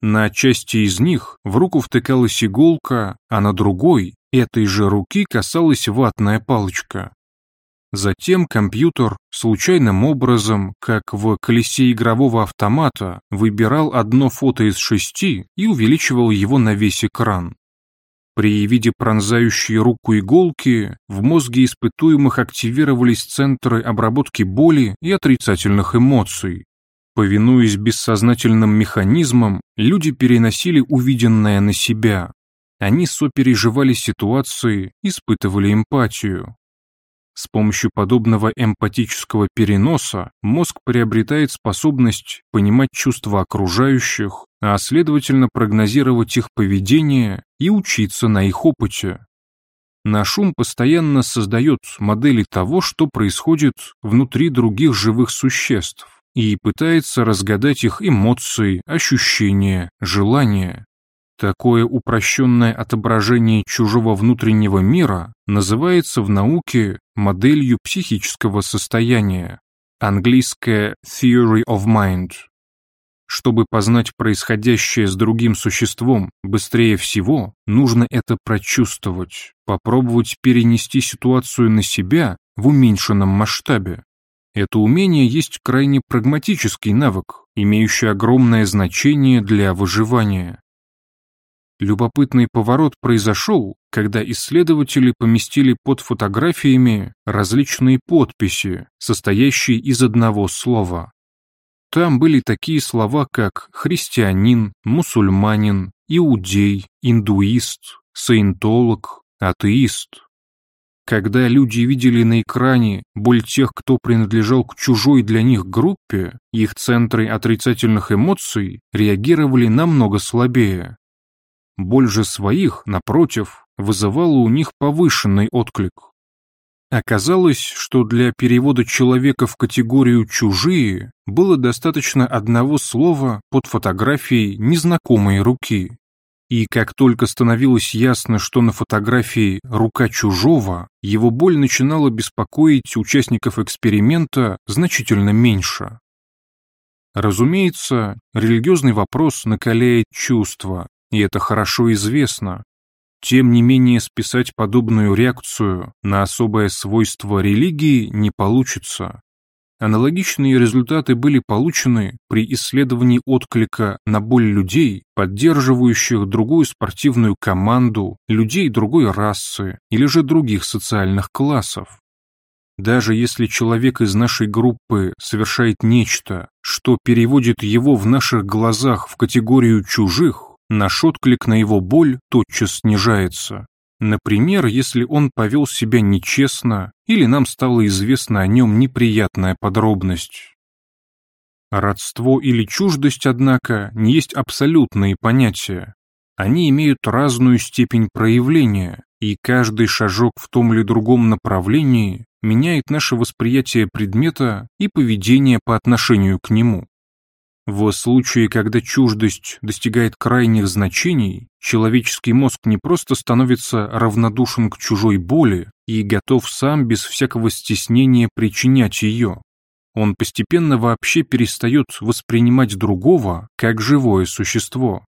На части из них в руку втыкалась иголка, а на другой, этой же руки, касалась ватная палочка. Затем компьютер случайным образом, как в колесе игрового автомата, выбирал одно фото из шести и увеличивал его на весь экран. При виде пронзающей руку иголки в мозге испытуемых активировались центры обработки боли и отрицательных эмоций. Повинуясь бессознательным механизмам, люди переносили увиденное на себя. Они сопереживали ситуации, испытывали эмпатию. С помощью подобного эмпатического переноса мозг приобретает способность понимать чувства окружающих, а следовательно прогнозировать их поведение и учиться на их опыте. Наш ум постоянно создает модели того, что происходит внутри других живых существ, и пытается разгадать их эмоции, ощущения, желания. Такое упрощенное отображение чужого внутреннего мира называется в науке моделью психического состояния, английское «theory of mind». Чтобы познать происходящее с другим существом быстрее всего, нужно это прочувствовать, попробовать перенести ситуацию на себя в уменьшенном масштабе. Это умение есть крайне прагматический навык, имеющий огромное значение для выживания. Любопытный поворот произошел, когда исследователи поместили под фотографиями различные подписи, состоящие из одного слова. Там были такие слова, как христианин, мусульманин, иудей, индуист, саентолог, атеист. Когда люди видели на экране боль тех, кто принадлежал к чужой для них группе, их центры отрицательных эмоций реагировали намного слабее. Боль же своих, напротив, вызывала у них повышенный отклик. Оказалось, что для перевода человека в категорию «чужие» было достаточно одного слова под фотографией незнакомой руки. И как только становилось ясно, что на фотографии рука чужого, его боль начинала беспокоить участников эксперимента значительно меньше. Разумеется, религиозный вопрос накаляет чувства, и это хорошо известно. Тем не менее, списать подобную реакцию на особое свойство религии не получится. Аналогичные результаты были получены при исследовании отклика на боль людей, поддерживающих другую спортивную команду, людей другой расы или же других социальных классов. Даже если человек из нашей группы совершает нечто, что переводит его в наших глазах в категорию чужих, наш отклик на его боль тотчас снижается. Например, если он повел себя нечестно или нам стала известна о нем неприятная подробность. Родство или чуждость, однако, не есть абсолютные понятия. Они имеют разную степень проявления, и каждый шажок в том или другом направлении меняет наше восприятие предмета и поведение по отношению к нему. В случае, когда чуждость достигает крайних значений, человеческий мозг не просто становится равнодушен к чужой боли и готов сам без всякого стеснения причинять ее. Он постепенно вообще перестает воспринимать другого как живое существо.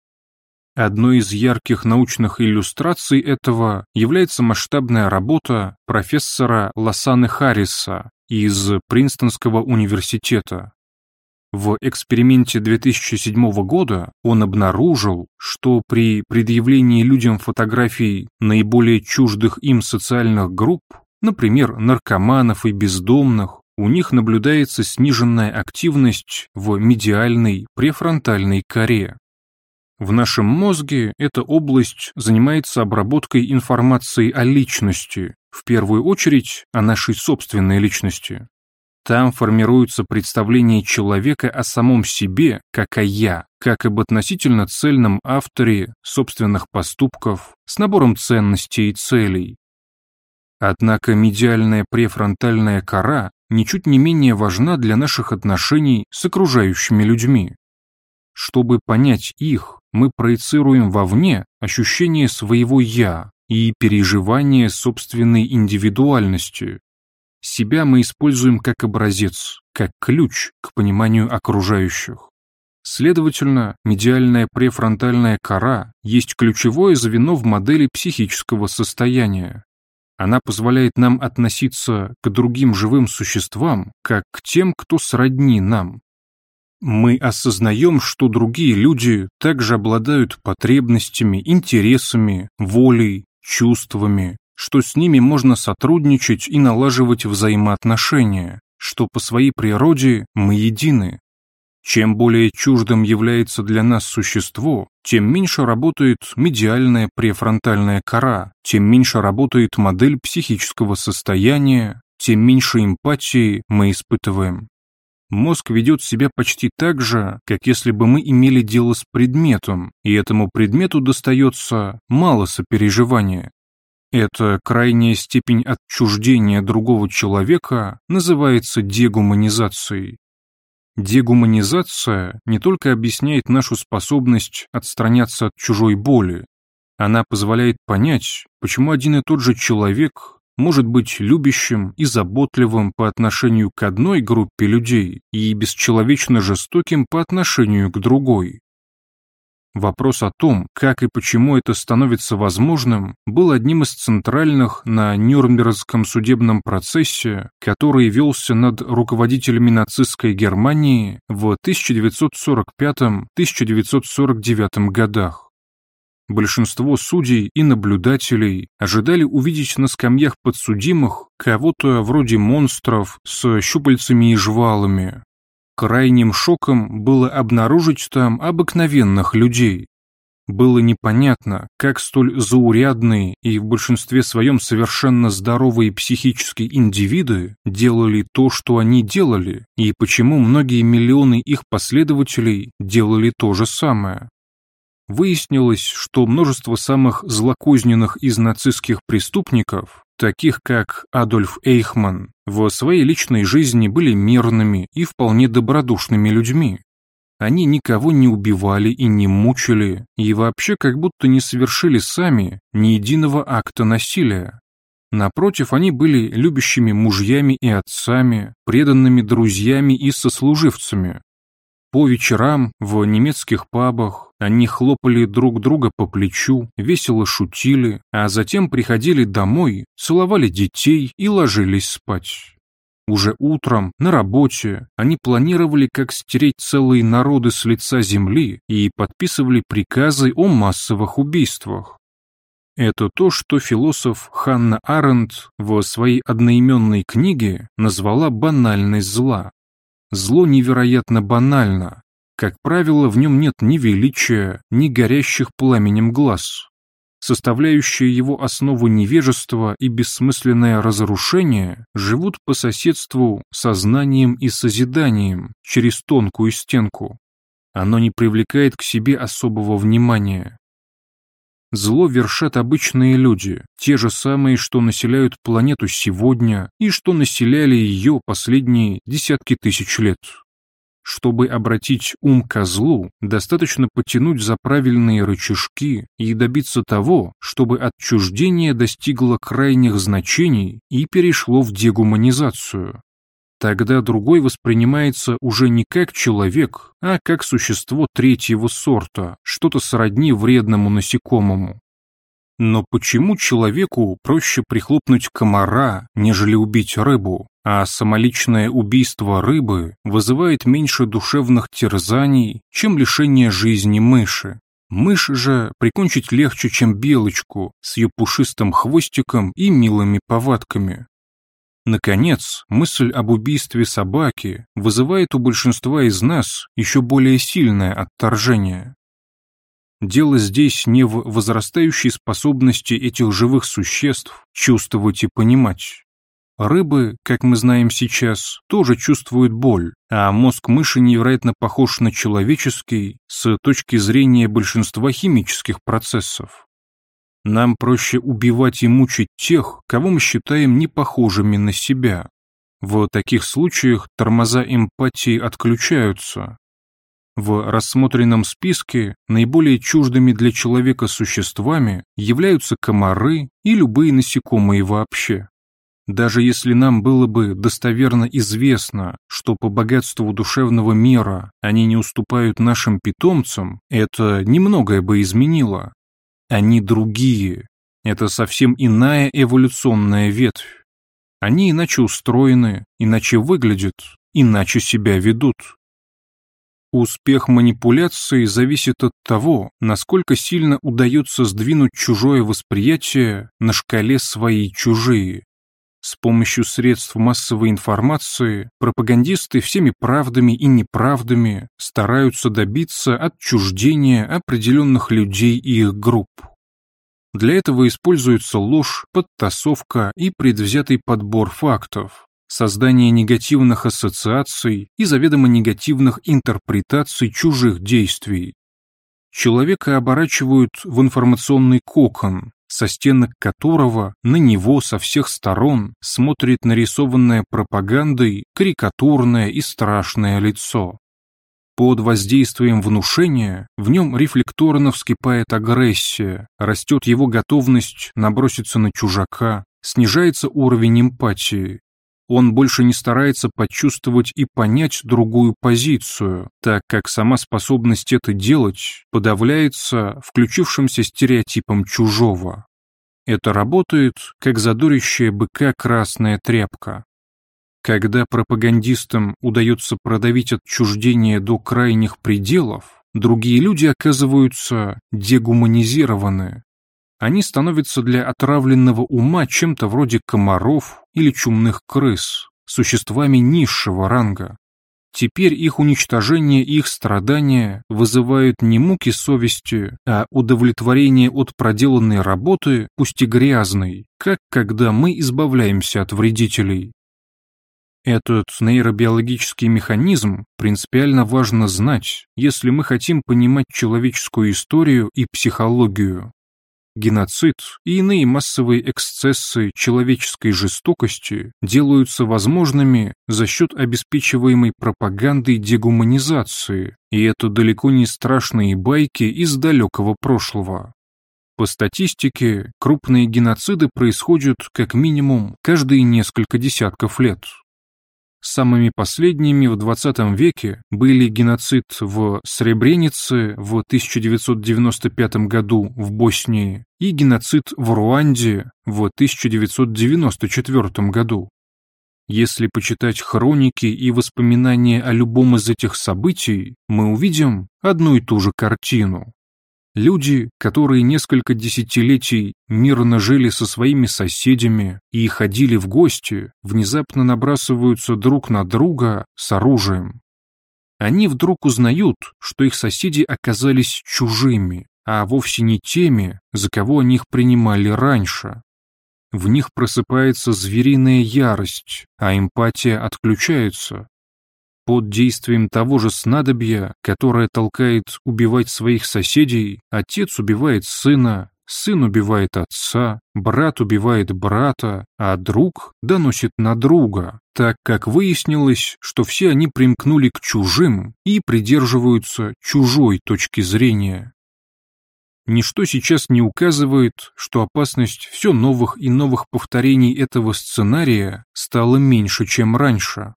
Одной из ярких научных иллюстраций этого является масштабная работа профессора Лосаны Харриса из Принстонского университета. В эксперименте 2007 года он обнаружил, что при предъявлении людям фотографий наиболее чуждых им социальных групп, например, наркоманов и бездомных, у них наблюдается сниженная активность в медиальной префронтальной коре. В нашем мозге эта область занимается обработкой информации о личности, в первую очередь о нашей собственной личности. Там формируется представление человека о самом себе, как о «я», как об относительно цельном авторе собственных поступков с набором ценностей и целей. Однако медиальная префронтальная кора ничуть не менее важна для наших отношений с окружающими людьми. Чтобы понять их, мы проецируем вовне ощущение своего «я» и переживание собственной индивидуальности. Себя мы используем как образец, как ключ к пониманию окружающих. Следовательно, медиальная префронтальная кора есть ключевое звено в модели психического состояния. Она позволяет нам относиться к другим живым существам, как к тем, кто сродни нам. Мы осознаем, что другие люди также обладают потребностями, интересами, волей, чувствами, что с ними можно сотрудничать и налаживать взаимоотношения, что по своей природе мы едины. Чем более чуждым является для нас существо, тем меньше работает медиальная префронтальная кора, тем меньше работает модель психического состояния, тем меньше эмпатии мы испытываем. Мозг ведет себя почти так же, как если бы мы имели дело с предметом, и этому предмету достается мало сопереживания. Эта крайняя степень отчуждения другого человека называется дегуманизацией. Дегуманизация не только объясняет нашу способность отстраняться от чужой боли, она позволяет понять, почему один и тот же человек может быть любящим и заботливым по отношению к одной группе людей и бесчеловечно жестоким по отношению к другой. Вопрос о том, как и почему это становится возможным, был одним из центральных на Нюрнбергском судебном процессе, который велся над руководителями нацистской Германии в 1945-1949 годах. Большинство судей и наблюдателей ожидали увидеть на скамьях подсудимых кого-то вроде монстров с щупальцами и жвалами, Крайним шоком было обнаружить там обыкновенных людей. Было непонятно, как столь заурядные и в большинстве своем совершенно здоровые психические индивиды делали то, что они делали, и почему многие миллионы их последователей делали то же самое. Выяснилось, что множество самых злокозненных из нацистских преступников таких как Адольф Эйхман, в своей личной жизни были мирными и вполне добродушными людьми. Они никого не убивали и не мучили, и вообще как будто не совершили сами ни единого акта насилия. Напротив, они были любящими мужьями и отцами, преданными друзьями и сослуживцами, по вечерам в немецких пабах они хлопали друг друга по плечу, весело шутили, а затем приходили домой, целовали детей и ложились спать. Уже утром, на работе, они планировали, как стереть целые народы с лица земли и подписывали приказы о массовых убийствах. Это то, что философ Ханна Аренд в своей одноименной книге назвала банальность зла. Зло невероятно банально. Как правило, в нем нет ни величия, ни горящих пламенем глаз. Составляющие его основу невежества и бессмысленное разрушение живут по соседству сознанием и созиданием через тонкую стенку. Оно не привлекает к себе особого внимания. Зло вершат обычные люди, те же самые, что населяют планету сегодня и что населяли ее последние десятки тысяч лет. Чтобы обратить ум ко злу, достаточно потянуть за правильные рычажки и добиться того, чтобы отчуждение достигло крайних значений и перешло в дегуманизацию. Тогда другой воспринимается уже не как человек, а как существо третьего сорта, что-то сродни вредному насекомому. Но почему человеку проще прихлопнуть комара, нежели убить рыбу, а самоличное убийство рыбы вызывает меньше душевных терзаний, чем лишение жизни мыши? Мышь же прикончить легче, чем белочку с ее пушистым хвостиком и милыми повадками. Наконец, мысль об убийстве собаки вызывает у большинства из нас еще более сильное отторжение. Дело здесь не в возрастающей способности этих живых существ чувствовать и понимать. Рыбы, как мы знаем сейчас, тоже чувствуют боль, а мозг мыши невероятно похож на человеческий с точки зрения большинства химических процессов. Нам проще убивать и мучить тех, кого мы считаем непохожими на себя. В таких случаях тормоза эмпатии отключаются. В рассмотренном списке наиболее чуждыми для человека существами являются комары и любые насекомые вообще. Даже если нам было бы достоверно известно, что по богатству душевного мира они не уступают нашим питомцам, это немногое бы изменило. Они другие. Это совсем иная эволюционная ветвь. Они иначе устроены, иначе выглядят, иначе себя ведут. Успех манипуляции зависит от того, насколько сильно удается сдвинуть чужое восприятие на шкале свои чужие. С помощью средств массовой информации пропагандисты всеми правдами и неправдами стараются добиться отчуждения определенных людей и их групп. Для этого используется ложь, подтасовка и предвзятый подбор фактов, создание негативных ассоциаций и заведомо негативных интерпретаций чужих действий. Человека оборачивают в информационный кокон, со стенок которого на него со всех сторон смотрит нарисованное пропагандой карикатурное и страшное лицо. Под воздействием внушения в нем рефлекторно вскипает агрессия, растет его готовность наброситься на чужака, снижается уровень эмпатии. Он больше не старается почувствовать и понять другую позицию, так как сама способность это делать подавляется включившимся стереотипом чужого. Это работает, как задорящая быка красная тряпка. Когда пропагандистам удается продавить отчуждение до крайних пределов, другие люди оказываются дегуманизированы. Они становятся для отравленного ума чем-то вроде комаров или чумных крыс, существами низшего ранга. Теперь их уничтожение и их страдания вызывают не муки совести, а удовлетворение от проделанной работы, пусть и грязной, как когда мы избавляемся от вредителей. Этот нейробиологический механизм принципиально важно знать, если мы хотим понимать человеческую историю и психологию. Геноцид и иные массовые эксцессы человеческой жестокости делаются возможными за счет обеспечиваемой пропагандой дегуманизации, и это далеко не страшные байки из далекого прошлого. По статистике, крупные геноциды происходят как минимум каждые несколько десятков лет. Самыми последними в 20 веке были геноцид в Сребренице в 1995 году в Боснии и геноцид в Руанде в 1994 году. Если почитать хроники и воспоминания о любом из этих событий, мы увидим одну и ту же картину. Люди, которые несколько десятилетий мирно жили со своими соседями и ходили в гости, внезапно набрасываются друг на друга с оружием. Они вдруг узнают, что их соседи оказались чужими, а вовсе не теми, за кого они их принимали раньше. В них просыпается звериная ярость, а эмпатия отключается. Под действием того же снадобья, которое толкает убивать своих соседей, отец убивает сына, сын убивает отца, брат убивает брата, а друг доносит на друга, так как выяснилось, что все они примкнули к чужим и придерживаются чужой точки зрения. Ничто сейчас не указывает, что опасность все новых и новых повторений этого сценария стала меньше, чем раньше.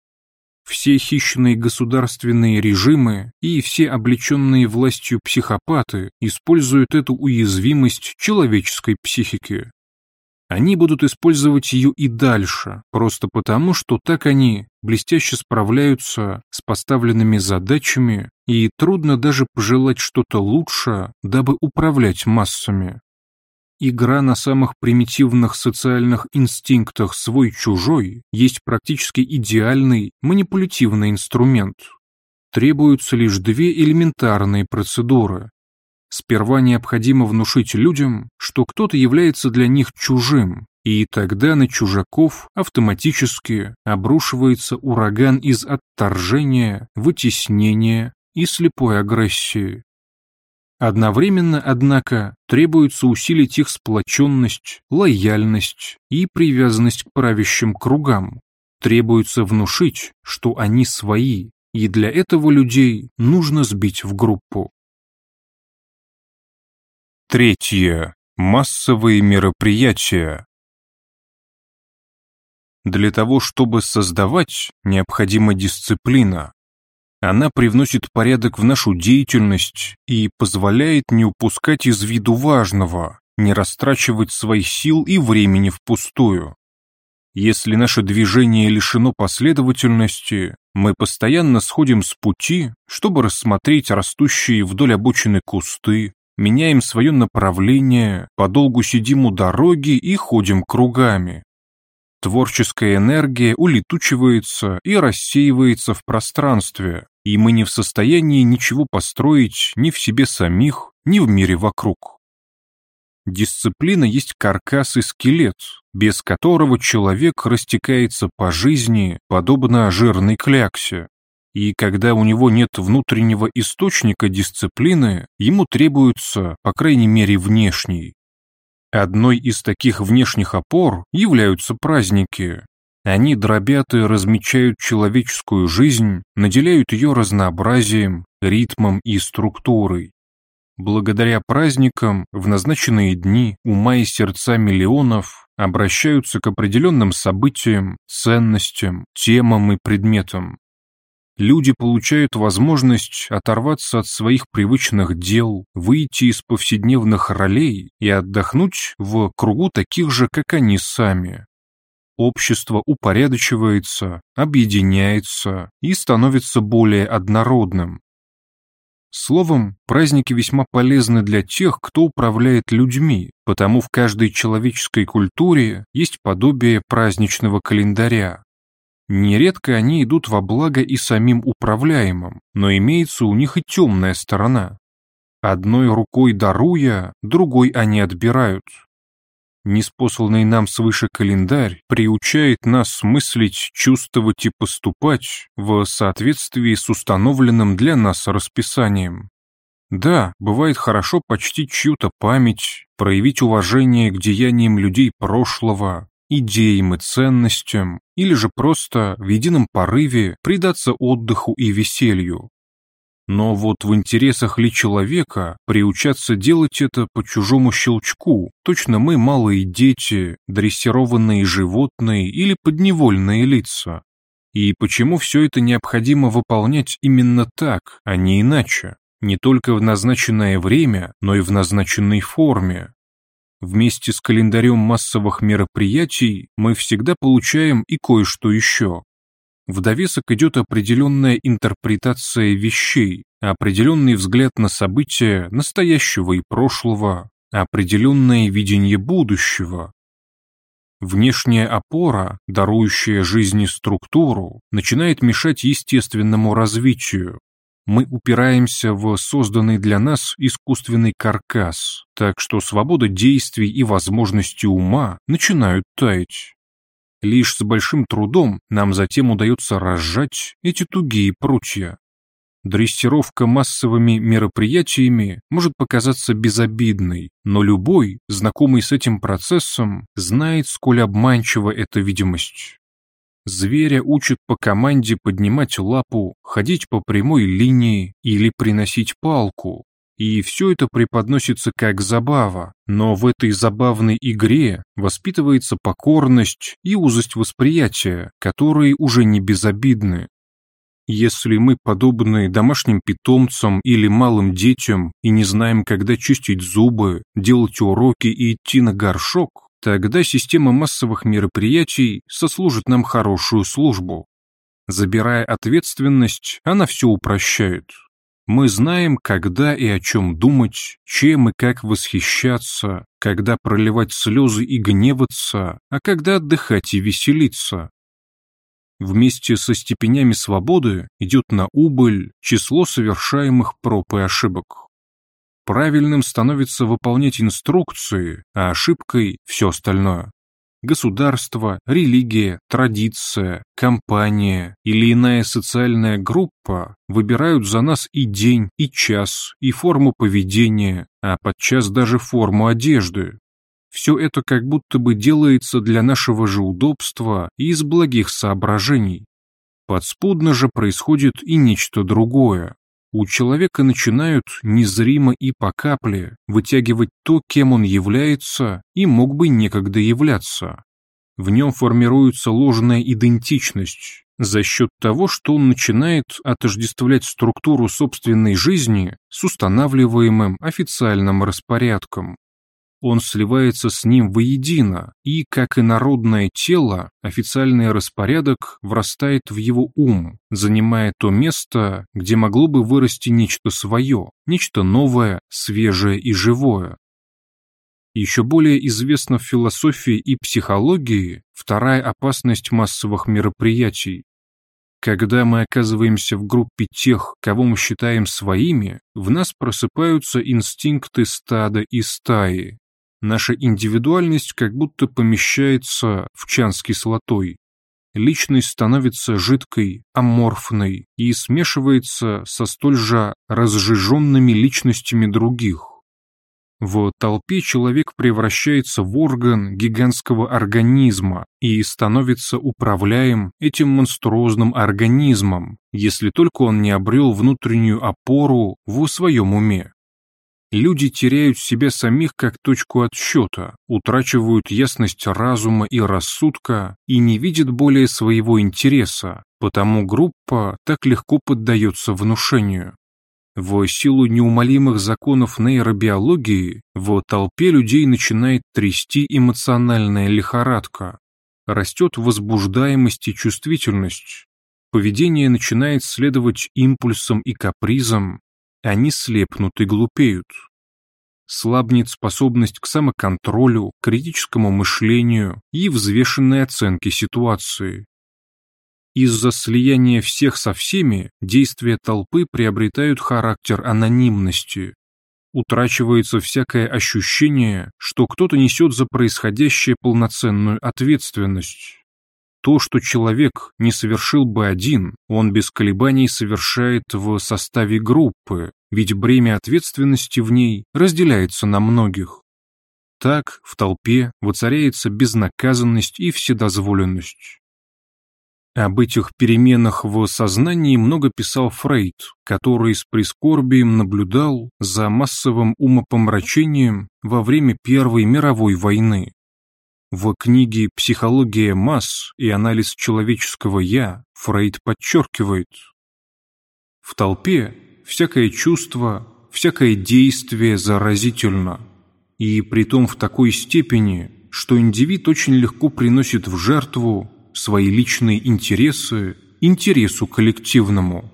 Все хищные государственные режимы и все облеченные властью психопаты используют эту уязвимость человеческой психики. Они будут использовать ее и дальше, просто потому, что так они блестяще справляются с поставленными задачами, и трудно даже пожелать что-то лучше, дабы управлять массами. Игра на самых примитивных социальных инстинктах свой-чужой есть практически идеальный манипулятивный инструмент. Требуются лишь две элементарные процедуры. Сперва необходимо внушить людям, что кто-то является для них чужим, и тогда на чужаков автоматически обрушивается ураган из отторжения, вытеснения и слепой агрессии. Одновременно, однако, требуется усилить их сплоченность, лояльность и привязанность к правящим кругам. Требуется внушить, что они свои, и для этого людей нужно сбить в группу. Третье. Массовые мероприятия. Для того, чтобы создавать, необходима дисциплина. Она привносит порядок в нашу деятельность и позволяет не упускать из виду важного, не растрачивать своих сил и времени впустую. Если наше движение лишено последовательности, мы постоянно сходим с пути, чтобы рассмотреть растущие вдоль обочины кусты, меняем свое направление, подолгу сидим у дороги и ходим кругами. Творческая энергия улетучивается и рассеивается в пространстве, и мы не в состоянии ничего построить ни в себе самих, ни в мире вокруг. Дисциплина есть каркас и скелет, без которого человек растекается по жизни, подобно жирной кляксе. И когда у него нет внутреннего источника дисциплины, ему требуется, по крайней мере, внешний. Одной из таких внешних опор являются праздники. Они дробят и размечают человеческую жизнь, наделяют ее разнообразием, ритмом и структурой. Благодаря праздникам в назначенные дни ума и сердца миллионов обращаются к определенным событиям, ценностям, темам и предметам. Люди получают возможность оторваться от своих привычных дел, выйти из повседневных ролей и отдохнуть в кругу таких же, как они сами. Общество упорядочивается, объединяется и становится более однородным, Словом, праздники весьма полезны для тех, кто управляет людьми, потому в каждой человеческой культуре есть подобие праздничного календаря. Нередко они идут во благо и самим управляемым, но имеется у них и темная сторона. Одной рукой даруя, другой они отбирают, Неспосланный нам свыше календарь приучает нас мыслить, чувствовать и поступать в соответствии с установленным для нас расписанием. Да, бывает хорошо почтить чью-то память, проявить уважение к деяниям людей прошлого, идеям и ценностям, или же просто в едином порыве предаться отдыху и веселью. Но вот в интересах ли человека приучаться делать это по чужому щелчку, точно мы малые дети, дрессированные животные или подневольные лица? И почему все это необходимо выполнять именно так, а не иначе? Не только в назначенное время, но и в назначенной форме. Вместе с календарем массовых мероприятий мы всегда получаем и кое-что еще. В довесок идет определенная интерпретация вещей, определенный взгляд на события настоящего и прошлого, определенное видение будущего. Внешняя опора, дарующая жизни структуру, начинает мешать естественному развитию. Мы упираемся в созданный для нас искусственный каркас, так что свобода действий и возможности ума начинают таять. Лишь с большим трудом нам затем удается разжать эти тугие прутья. Дрессировка массовыми мероприятиями может показаться безобидной, но любой, знакомый с этим процессом, знает, сколь обманчива эта видимость. Зверя учат по команде поднимать лапу, ходить по прямой линии или приносить палку, и все это преподносится как забава, но в этой забавной игре воспитывается покорность и узость восприятия, которые уже не безобидны. Если мы подобны домашним питомцам или малым детям и не знаем, когда чистить зубы, делать уроки и идти на горшок, тогда система массовых мероприятий сослужит нам хорошую службу. Забирая ответственность, она все упрощает. Мы знаем, когда и о чем думать, чем и как восхищаться, когда проливать слезы и гневаться, а когда отдыхать и веселиться. Вместе со степенями свободы идет на убыль число совершаемых проб и ошибок. Правильным становится выполнять инструкции, а ошибкой – все остальное. Государство, религия, традиция, компания или иная социальная группа выбирают за нас и день, и час, и форму поведения, а подчас даже форму одежды. Все это как будто бы делается для нашего же удобства и из благих соображений. Подспудно же происходит и нечто другое. У человека начинают незримо и по капле вытягивать то, кем он является и мог бы некогда являться. В нем формируется ложная идентичность за счет того, что он начинает отождествлять структуру собственной жизни с устанавливаемым официальным распорядком. Он сливается с ним воедино, и, как и народное тело, официальный распорядок врастает в его ум, занимая то место, где могло бы вырасти нечто свое, нечто новое, свежее и живое. Еще более известна в философии и психологии вторая опасность массовых мероприятий. Когда мы оказываемся в группе тех, кого мы считаем своими, в нас просыпаются инстинкты стада и стаи, Наша индивидуальность как будто помещается в чан с кислотой. Личность становится жидкой, аморфной и смешивается со столь же разжиженными личностями других. В толпе человек превращается в орган гигантского организма и становится управляем этим монструозным организмом, если только он не обрел внутреннюю опору в своем уме. Люди теряют себя самих как точку отсчета, утрачивают ясность разума и рассудка и не видят более своего интереса, потому группа так легко поддается внушению. В силу неумолимых законов нейробиологии в толпе людей начинает трясти эмоциональная лихорадка. Растет возбуждаемость и чувствительность. Поведение начинает следовать импульсам и капризам, они слепнут и глупеют. Слабнет способность к самоконтролю, критическому мышлению и взвешенной оценке ситуации. Из-за слияния всех со всеми действия толпы приобретают характер анонимности. Утрачивается всякое ощущение, что кто-то несет за происходящее полноценную ответственность. То, что человек не совершил бы один, он без колебаний совершает в составе группы, ведь бремя ответственности в ней разделяется на многих. Так в толпе воцаряется безнаказанность и вседозволенность. Об этих переменах в сознании много писал Фрейд, который с прискорбием наблюдал за массовым умопомрачением во время Первой мировой войны. В книге «Психология масс и анализ человеческого «я» Фрейд подчеркивает, в толпе всякое чувство, всякое действие заразительно, и притом в такой степени, что индивид очень легко приносит в жертву свои личные интересы интересу коллективному.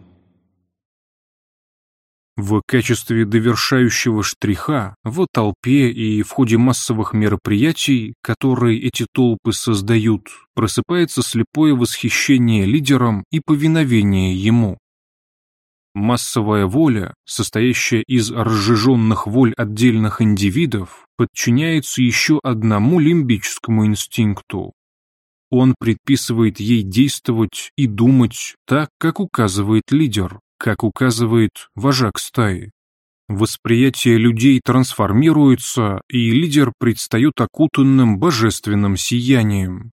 В качестве довершающего штриха в толпе и в ходе массовых мероприятий, которые эти толпы создают, просыпается слепое восхищение лидером и повиновение ему. Массовая воля, состоящая из разжиженных воль отдельных индивидов, подчиняется еще одному лимбическому инстинкту. Он предписывает ей действовать и думать так, как указывает лидер как указывает вожак стаи. Восприятие людей трансформируется, и лидер предстает окутанным божественным сиянием.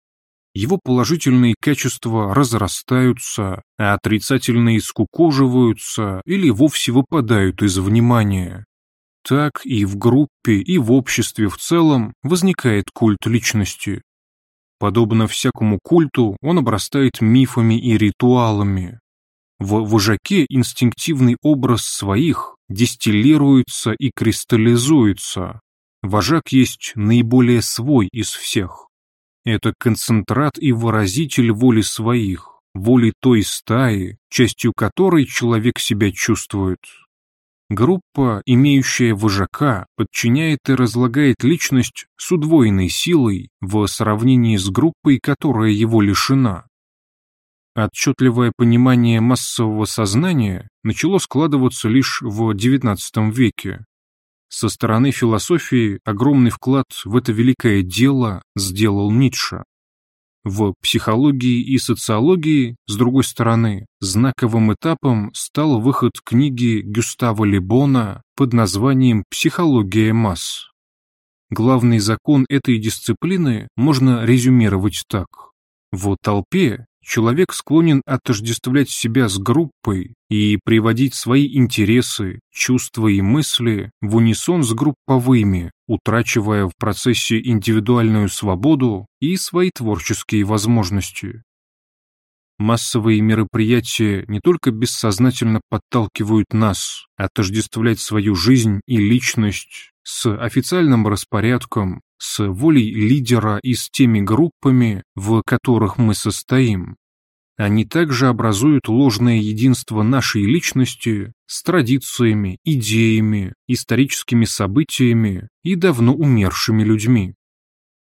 Его положительные качества разрастаются, а отрицательные скукоживаются или вовсе выпадают из внимания. Так и в группе, и в обществе в целом возникает культ личности. Подобно всякому культу, он обрастает мифами и ритуалами, в вожаке инстинктивный образ своих дистиллируется и кристаллизуется. Вожак есть наиболее свой из всех. Это концентрат и выразитель воли своих, воли той стаи, частью которой человек себя чувствует. Группа, имеющая вожака, подчиняет и разлагает личность с удвоенной силой в сравнении с группой, которая его лишена. Отчетливое понимание массового сознания начало складываться лишь в XIX веке. Со стороны философии огромный вклад в это великое дело сделал Ницше. В психологии и социологии, с другой стороны, знаковым этапом стал выход книги Гюстава Лебона под названием «Психология масс». Главный закон этой дисциплины можно резюмировать так. В толпе человек склонен отождествлять себя с группой и приводить свои интересы, чувства и мысли в унисон с групповыми, утрачивая в процессе индивидуальную свободу и свои творческие возможности. Массовые мероприятия не только бессознательно подталкивают нас отождествлять свою жизнь и личность с официальным распорядком, с волей лидера и с теми группами, в которых мы состоим. Они также образуют ложное единство нашей личности с традициями, идеями, историческими событиями и давно умершими людьми.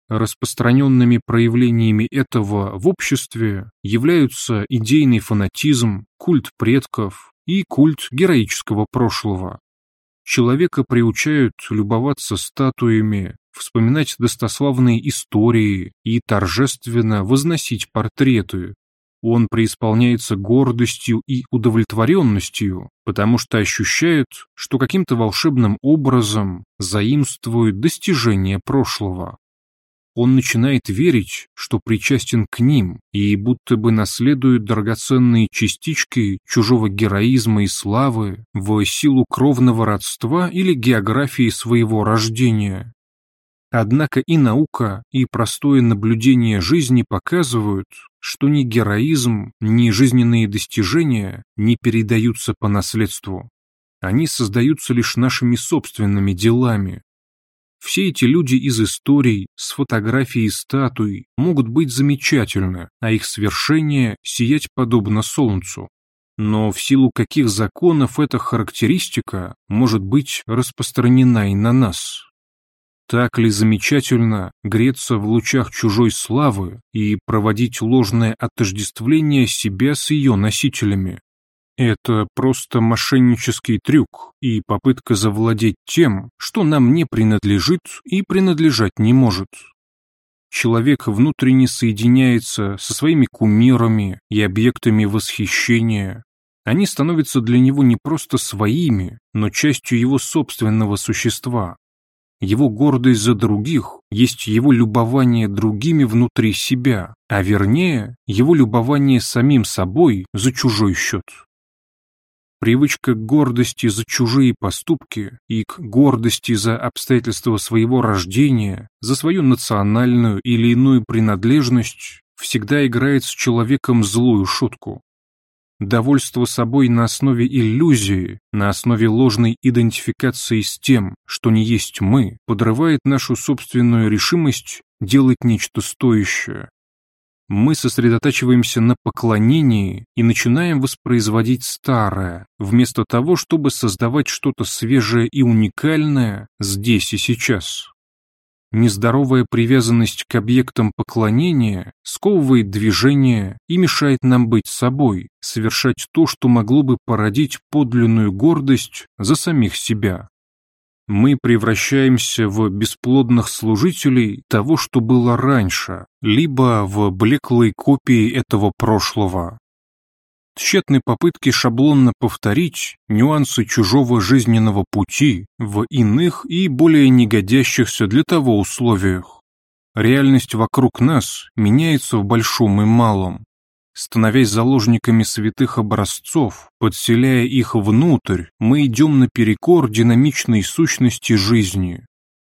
Распространенными проявлениями этого в обществе являются идейный фанатизм, культ предков и культ героического прошлого. Человека приучают любоваться статуями, вспоминать достославные истории и торжественно возносить портреты. Он преисполняется гордостью и удовлетворенностью, потому что ощущает, что каким-то волшебным образом заимствует достижения прошлого. Он начинает верить, что причастен к ним и будто бы наследует драгоценные частички чужого героизма и славы в силу кровного родства или географии своего рождения. Однако и наука, и простое наблюдение жизни показывают, что ни героизм, ни жизненные достижения не передаются по наследству. Они создаются лишь нашими собственными делами, все эти люди из историй, с фотографией статуй, могут быть замечательны, а их свершение сиять подобно солнцу. Но в силу каких законов эта характеристика может быть распространена и на нас? Так ли замечательно греться в лучах чужой славы и проводить ложное отождествление себя с ее носителями? Это просто мошеннический трюк и попытка завладеть тем, что нам не принадлежит и принадлежать не может. Человек внутренне соединяется со своими кумирами и объектами восхищения. Они становятся для него не просто своими, но частью его собственного существа. Его гордость за других есть его любование другими внутри себя, а вернее, его любование самим собой за чужой счет. Привычка к гордости за чужие поступки и к гордости за обстоятельства своего рождения, за свою национальную или иную принадлежность всегда играет с человеком злую шутку. Довольство собой на основе иллюзии, на основе ложной идентификации с тем, что не есть мы, подрывает нашу собственную решимость делать нечто стоящее, мы сосредотачиваемся на поклонении и начинаем воспроизводить старое, вместо того, чтобы создавать что-то свежее и уникальное здесь и сейчас. Нездоровая привязанность к объектам поклонения сковывает движение и мешает нам быть собой, совершать то, что могло бы породить подлинную гордость за самих себя мы превращаемся в бесплодных служителей того, что было раньше, либо в блеклые копии этого прошлого. Тщетны попытки шаблонно повторить нюансы чужого жизненного пути в иных и более негодящихся для того условиях. Реальность вокруг нас меняется в большом и малом, Становясь заложниками святых образцов, подселяя их внутрь, мы идем наперекор динамичной сущности жизни.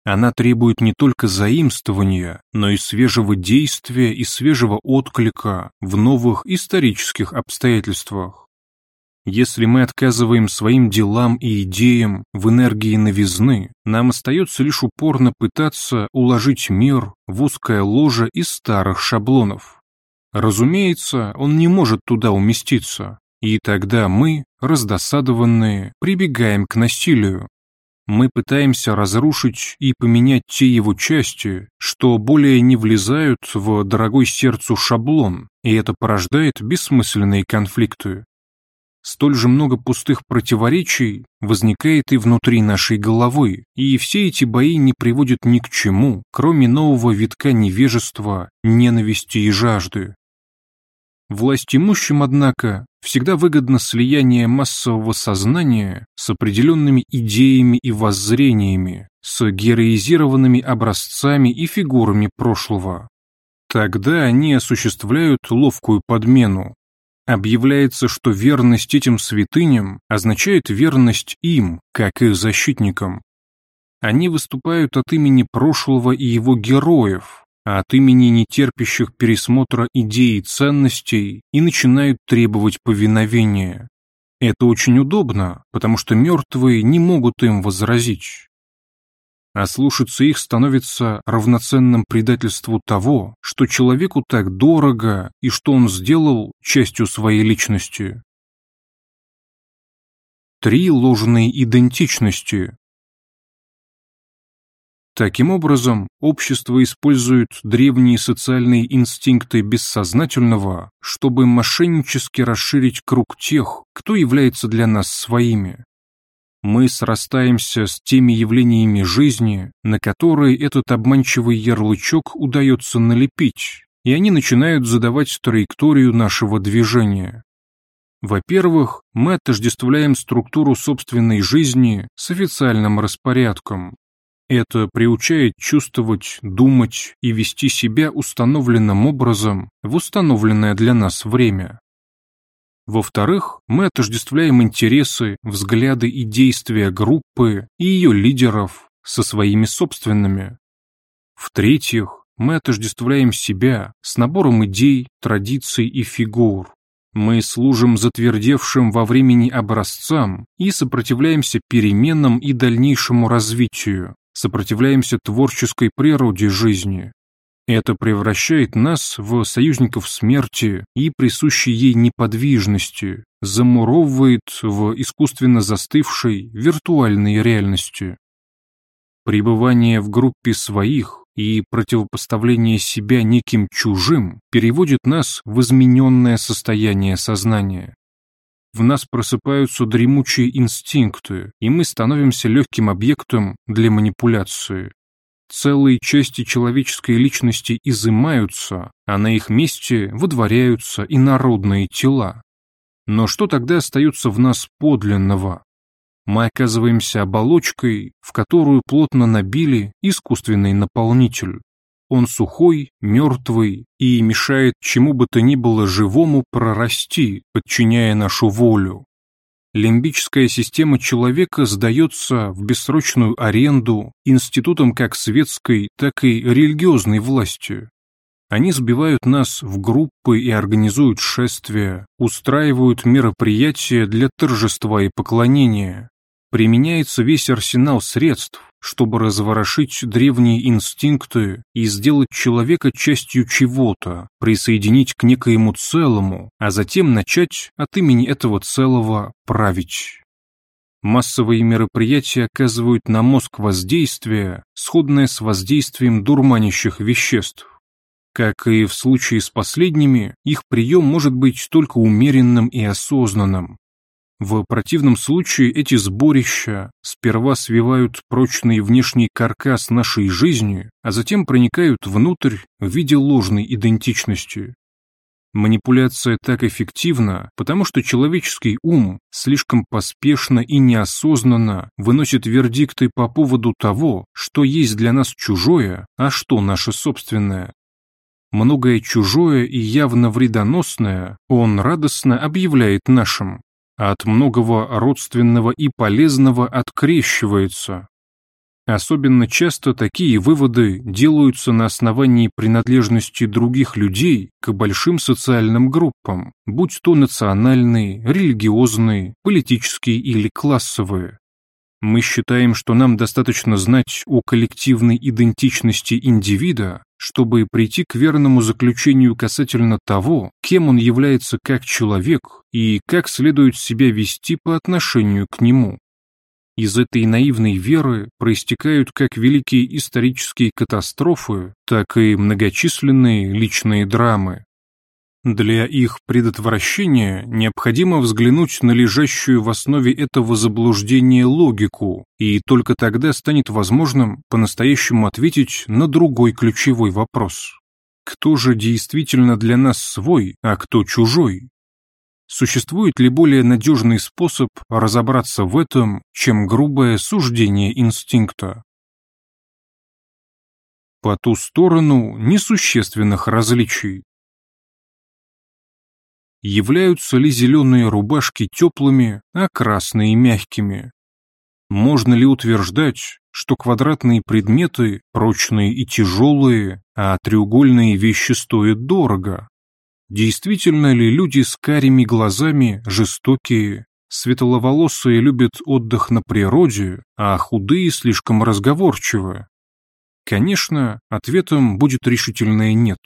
Она требует не только заимствования, но и свежего действия и свежего отклика в новых исторических обстоятельствах. Если мы отказываем своим делам и идеям в энергии новизны, нам остается лишь упорно пытаться уложить мир в узкое ложе из старых шаблонов. Разумеется, он не может туда уместиться, и тогда мы, раздосадованные, прибегаем к насилию. Мы пытаемся разрушить и поменять те его части, что более не влезают в дорогой сердцу шаблон, и это порождает бессмысленные конфликты. Столь же много пустых противоречий возникает и внутри нашей головы, и все эти бои не приводят ни к чему, кроме нового витка невежества, ненависти и жажды. Власть имущим, однако, всегда выгодно слияние массового сознания с определенными идеями и воззрениями, с героизированными образцами и фигурами прошлого. Тогда они осуществляют ловкую подмену. Объявляется, что верность этим святыням означает верность им, как их защитникам. Они выступают от имени прошлого и его героев, а от имени нетерпящих пересмотра идей и ценностей и начинают требовать повиновения. Это очень удобно, потому что мертвые не могут им возразить. А слушаться их становится равноценным предательству того, что человеку так дорого и что он сделал частью своей личности. Три ложные идентичности, Таким образом, общество использует древние социальные инстинкты бессознательного, чтобы мошеннически расширить круг тех, кто является для нас своими. Мы срастаемся с теми явлениями жизни, на которые этот обманчивый ярлычок удается налепить, и они начинают задавать траекторию нашего движения. Во-первых, мы отождествляем структуру собственной жизни с официальным распорядком, это приучает чувствовать, думать и вести себя установленным образом в установленное для нас время. Во-вторых, мы отождествляем интересы, взгляды и действия группы и ее лидеров со своими собственными. В-третьих, мы отождествляем себя с набором идей, традиций и фигур. Мы служим затвердевшим во времени образцам и сопротивляемся переменам и дальнейшему развитию, сопротивляемся творческой природе жизни. Это превращает нас в союзников смерти и присущей ей неподвижности, замуровывает в искусственно застывшей виртуальной реальности. Пребывание в группе своих и противопоставление себя неким чужим переводит нас в измененное состояние сознания в нас просыпаются дремучие инстинкты, и мы становимся легким объектом для манипуляции. Целые части человеческой личности изымаются, а на их месте выдворяются инородные тела. Но что тогда остается в нас подлинного? Мы оказываемся оболочкой, в которую плотно набили искусственный наполнитель. Он сухой, мертвый и мешает чему бы то ни было живому прорасти, подчиняя нашу волю. Лимбическая система человека сдается в бессрочную аренду институтам как светской, так и религиозной власти. Они сбивают нас в группы и организуют шествия, устраивают мероприятия для торжества и поклонения. Применяется весь арсенал средств, чтобы разворошить древние инстинкты и сделать человека частью чего-то, присоединить к некоему целому, а затем начать от имени этого целого править. Массовые мероприятия оказывают на мозг воздействие, сходное с воздействием дурманящих веществ. Как и в случае с последними, их прием может быть только умеренным и осознанным, в противном случае эти сборища сперва свивают прочный внешний каркас нашей жизни, а затем проникают внутрь в виде ложной идентичности. Манипуляция так эффективна, потому что человеческий ум слишком поспешно и неосознанно выносит вердикты по поводу того, что есть для нас чужое, а что наше собственное. Многое чужое и явно вредоносное он радостно объявляет нашим, от многого родственного и полезного открещивается. Особенно часто такие выводы делаются на основании принадлежности других людей к большим социальным группам, будь то национальные, религиозные, политические или классовые. Мы считаем, что нам достаточно знать о коллективной идентичности индивида, чтобы прийти к верному заключению касательно того, кем он является как человек и как следует себя вести по отношению к нему. Из этой наивной веры проистекают как великие исторические катастрофы, так и многочисленные личные драмы. Для их предотвращения необходимо взглянуть на лежащую в основе этого заблуждения логику, и только тогда станет возможным по-настоящему ответить на другой ключевой вопрос. Кто же действительно для нас свой, а кто чужой? Существует ли более надежный способ разобраться в этом, чем грубое суждение инстинкта? по ту сторону несущественных различий. Являются ли зеленые рубашки теплыми, а красные мягкими? Можно ли утверждать, что квадратные предметы прочные и тяжелые, а треугольные вещи стоят дорого? Действительно ли люди с карими глазами жестокие, светловолосые любят отдых на природе, а худые слишком разговорчивы? Конечно, ответом будет решительное «нет».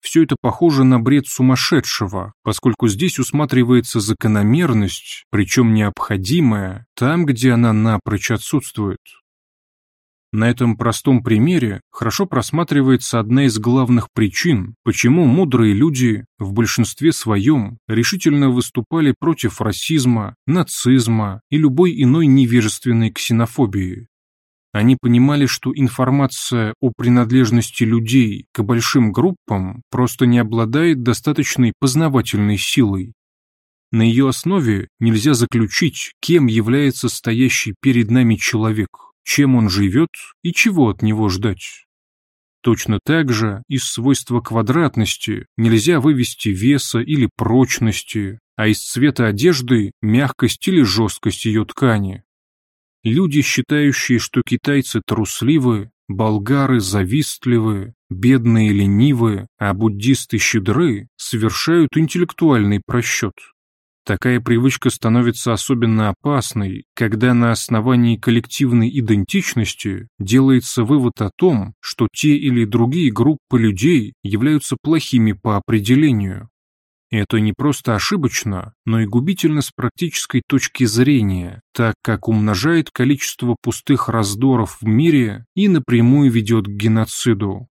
Все это похоже на бред сумасшедшего, поскольку здесь усматривается закономерность, причем необходимая, там, где она напрочь отсутствует. На этом простом примере хорошо просматривается одна из главных причин, почему мудрые люди в большинстве своем решительно выступали против расизма, нацизма и любой иной невежественной ксенофобии. Они понимали, что информация о принадлежности людей к большим группам просто не обладает достаточной познавательной силой. На ее основе нельзя заключить, кем является стоящий перед нами человек, чем он живет и чего от него ждать. Точно так же из свойства квадратности нельзя вывести веса или прочности, а из цвета одежды – мягкость или жесткость ее ткани. Люди, считающие, что китайцы трусливы, болгары завистливы, бедные ленивы, а буддисты щедры, совершают интеллектуальный просчет. Такая привычка становится особенно опасной, когда на основании коллективной идентичности делается вывод о том, что те или другие группы людей являются плохими по определению, это не просто ошибочно, но и губительно с практической точки зрения, так как умножает количество пустых раздоров в мире и напрямую ведет к геноциду.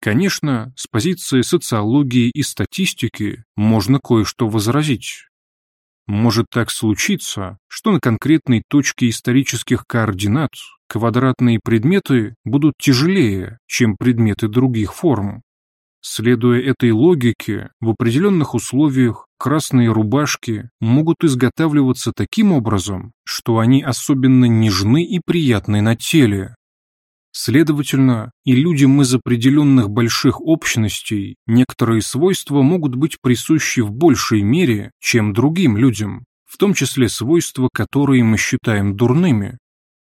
Конечно, с позиции социологии и статистики можно кое-что возразить. Может так случиться, что на конкретной точке исторических координат квадратные предметы будут тяжелее, чем предметы других форм, Следуя этой логике, в определенных условиях красные рубашки могут изготавливаться таким образом, что они особенно нежны и приятны на теле. Следовательно, и людям из определенных больших общностей некоторые свойства могут быть присущи в большей мере, чем другим людям, в том числе свойства, которые мы считаем дурными.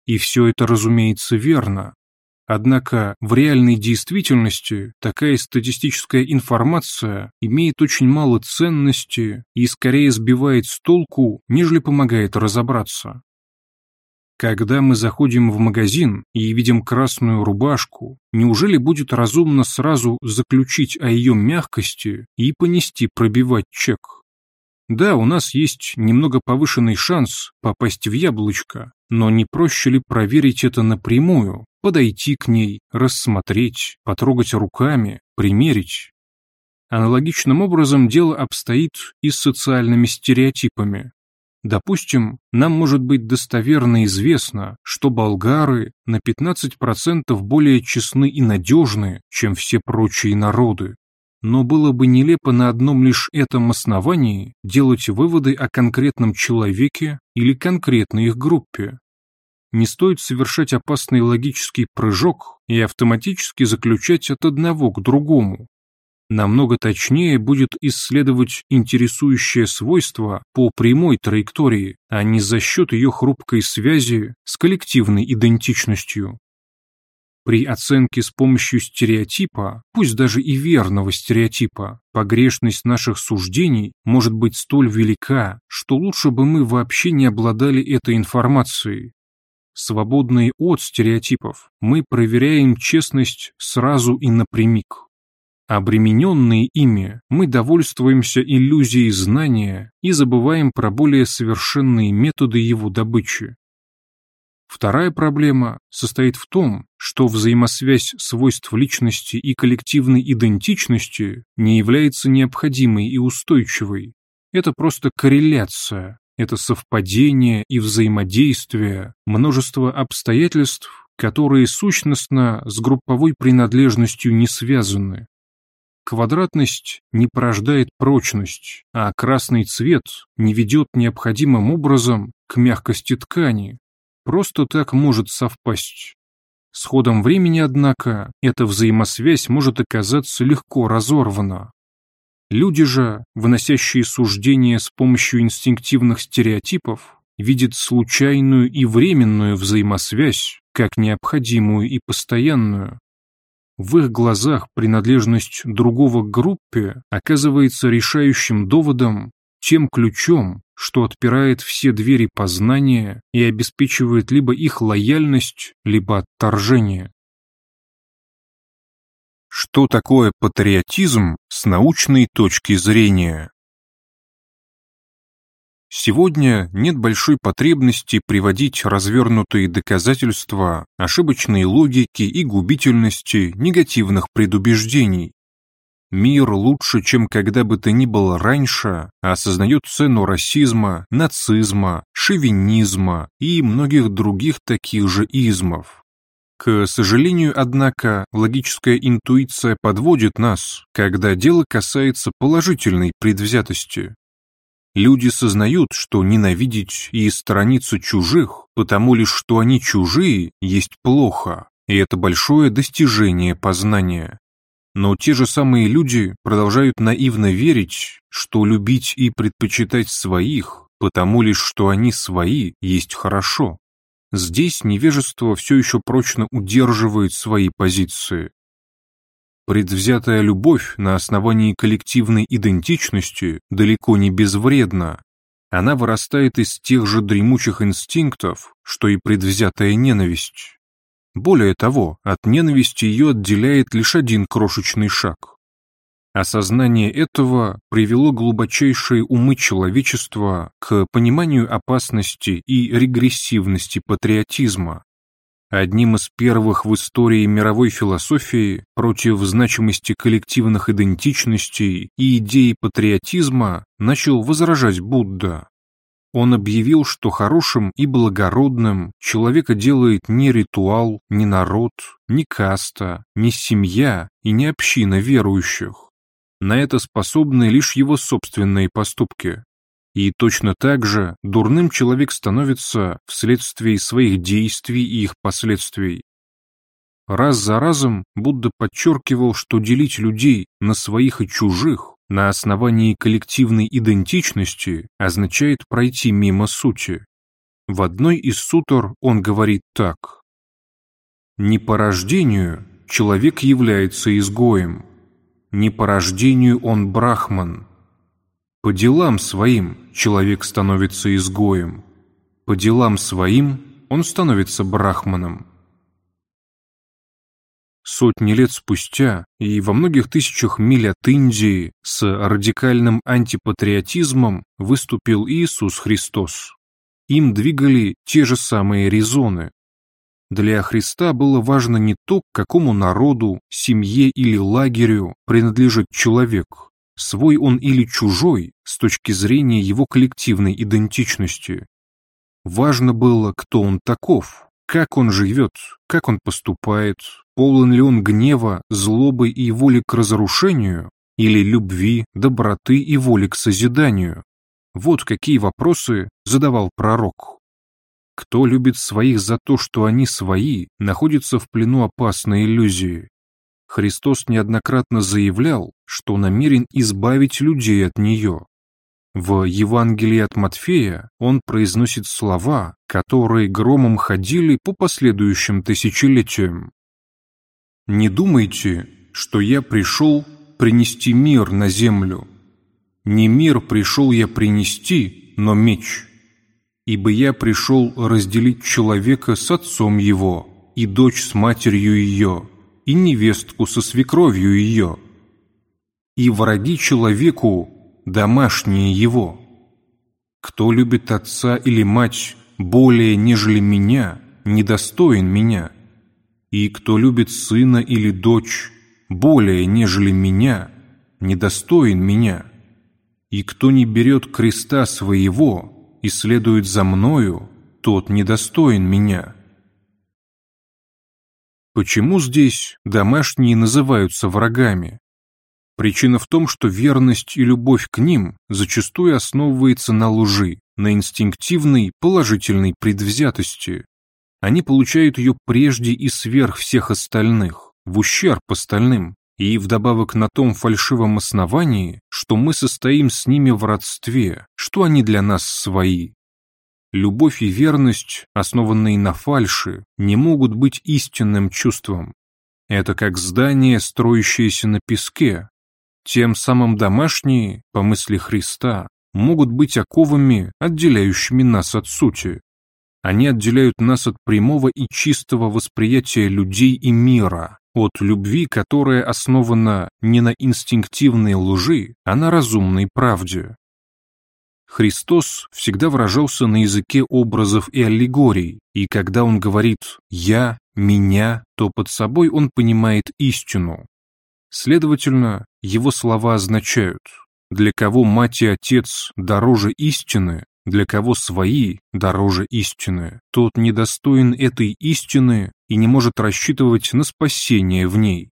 И все это, разумеется, верно, Однако в реальной действительности такая статистическая информация имеет очень мало ценности и скорее сбивает с толку, нежели помогает разобраться. Когда мы заходим в магазин и видим красную рубашку, неужели будет разумно сразу заключить о ее мягкости и понести пробивать чек? Да, у нас есть немного повышенный шанс попасть в яблочко, но не проще ли проверить это напрямую, подойти к ней, рассмотреть, потрогать руками, примерить? Аналогичным образом дело обстоит и с социальными стереотипами. Допустим, нам может быть достоверно известно, что болгары на 15% более честны и надежны, чем все прочие народы но было бы нелепо на одном лишь этом основании делать выводы о конкретном человеке или конкретной их группе. Не стоит совершать опасный логический прыжок и автоматически заключать от одного к другому. Намного точнее будет исследовать интересующее свойство по прямой траектории, а не за счет ее хрупкой связи с коллективной идентичностью. При оценке с помощью стереотипа, пусть даже и верного стереотипа, погрешность наших суждений может быть столь велика, что лучше бы мы вообще не обладали этой информацией. Свободные от стереотипов, мы проверяем честность сразу и напрямик. Обремененные ими, мы довольствуемся иллюзией знания и забываем про более совершенные методы его добычи. Вторая проблема состоит в том, что взаимосвязь свойств личности и коллективной идентичности не является необходимой и устойчивой. Это просто корреляция, это совпадение и взаимодействие, множество обстоятельств, которые сущностно с групповой принадлежностью не связаны. Квадратность не порождает прочность, а красный цвет не ведет необходимым образом к мягкости ткани, просто так может совпасть. С ходом времени, однако, эта взаимосвязь может оказаться легко разорвана. Люди же, выносящие суждения с помощью инстинктивных стереотипов, видят случайную и временную взаимосвязь как необходимую и постоянную. В их глазах принадлежность другого к группе оказывается решающим доводом, тем ключом, что отпирает все двери познания и обеспечивает либо их лояльность, либо отторжение. Что такое патриотизм с научной точки зрения? Сегодня нет большой потребности приводить развернутые доказательства ошибочной логики и губительности негативных предубеждений. Мир лучше, чем когда бы то ни было раньше, осознает цену расизма, нацизма, шовинизма и многих других таких же измов. К сожалению, однако, логическая интуиция подводит нас, когда дело касается положительной предвзятости. Люди сознают, что ненавидеть и сторониться чужих, потому лишь что они чужие, есть плохо, и это большое достижение познания. Но те же самые люди продолжают наивно верить, что любить и предпочитать своих, потому лишь что они свои, есть хорошо. Здесь невежество все еще прочно удерживает свои позиции. Предвзятая любовь на основании коллективной идентичности далеко не безвредна. Она вырастает из тех же дремучих инстинктов, что и предвзятая ненависть. Более того, от ненависти ее отделяет лишь один крошечный шаг. Осознание этого привело глубочайшие умы человечества к пониманию опасности и регрессивности патриотизма, Одним из первых в истории мировой философии против значимости коллективных идентичностей и идеи патриотизма начал возражать Будда. Он объявил, что хорошим и благородным человека делает не ритуал, не народ, не каста, не семья и не община верующих. На это способны лишь его собственные поступки. И точно так же дурным человек становится вследствие своих действий и их последствий. Раз за разом Будда подчеркивал, что делить людей на своих и чужих на основании коллективной идентичности означает пройти мимо сути. В одной из сутр он говорит так. «Не по рождению человек является изгоем, не по рождению он брахман, по делам своим человек становится изгоем, по делам своим он становится брахманом. Сотни лет спустя и во многих тысячах миль от Индии с радикальным антипатриотизмом выступил Иисус Христос. Им двигали те же самые резоны. Для Христа было важно не то, к какому народу, семье или лагерю принадлежит человек, свой он или чужой с точки зрения его коллективной идентичности. Важно было, кто он таков, как он живет, как он поступает, полон ли он гнева, злобы и воли к разрушению, или любви, доброты и воли к созиданию. Вот какие вопросы задавал пророк. Кто любит своих за то, что они свои, находится в плену опасной иллюзии. Христос неоднократно заявлял, что намерен избавить людей от нее. В Евангелии от Матфея он произносит слова, которые громом ходили по последующим тысячелетиям. «Не думайте, что я пришел принести мир на землю. Не мир пришел я принести, но меч. Ибо я пришел разделить человека с отцом его и дочь с матерью ее, и невестку со свекровью ее, и враги человеку домашние его. Кто любит отца или мать более, нежели меня, недостоин меня, и кто любит сына или дочь более, нежели меня, недостоин меня, и кто не берет креста своего и следует за мною, тот недостоин меня». Почему здесь домашние называются врагами? Причина в том, что верность и любовь к ним зачастую основывается на лжи, на инстинктивной положительной предвзятости. Они получают ее прежде и сверх всех остальных, в ущерб остальным, и вдобавок на том фальшивом основании, что мы состоим с ними в родстве, что они для нас свои. Любовь и верность, основанные на фальши, не могут быть истинным чувством. Это как здание, строящееся на песке. Тем самым домашние, по мысли Христа, могут быть оковами, отделяющими нас от сути. Они отделяют нас от прямого и чистого восприятия людей и мира, от любви, которая основана не на инстинктивной лжи, а на разумной правде. Христос всегда выражался на языке образов и аллегорий, и когда он говорит «я», «меня», то под собой он понимает истину. Следовательно, его слова означают «для кого мать и отец дороже истины, для кого свои дороже истины, тот недостоин этой истины и не может рассчитывать на спасение в ней.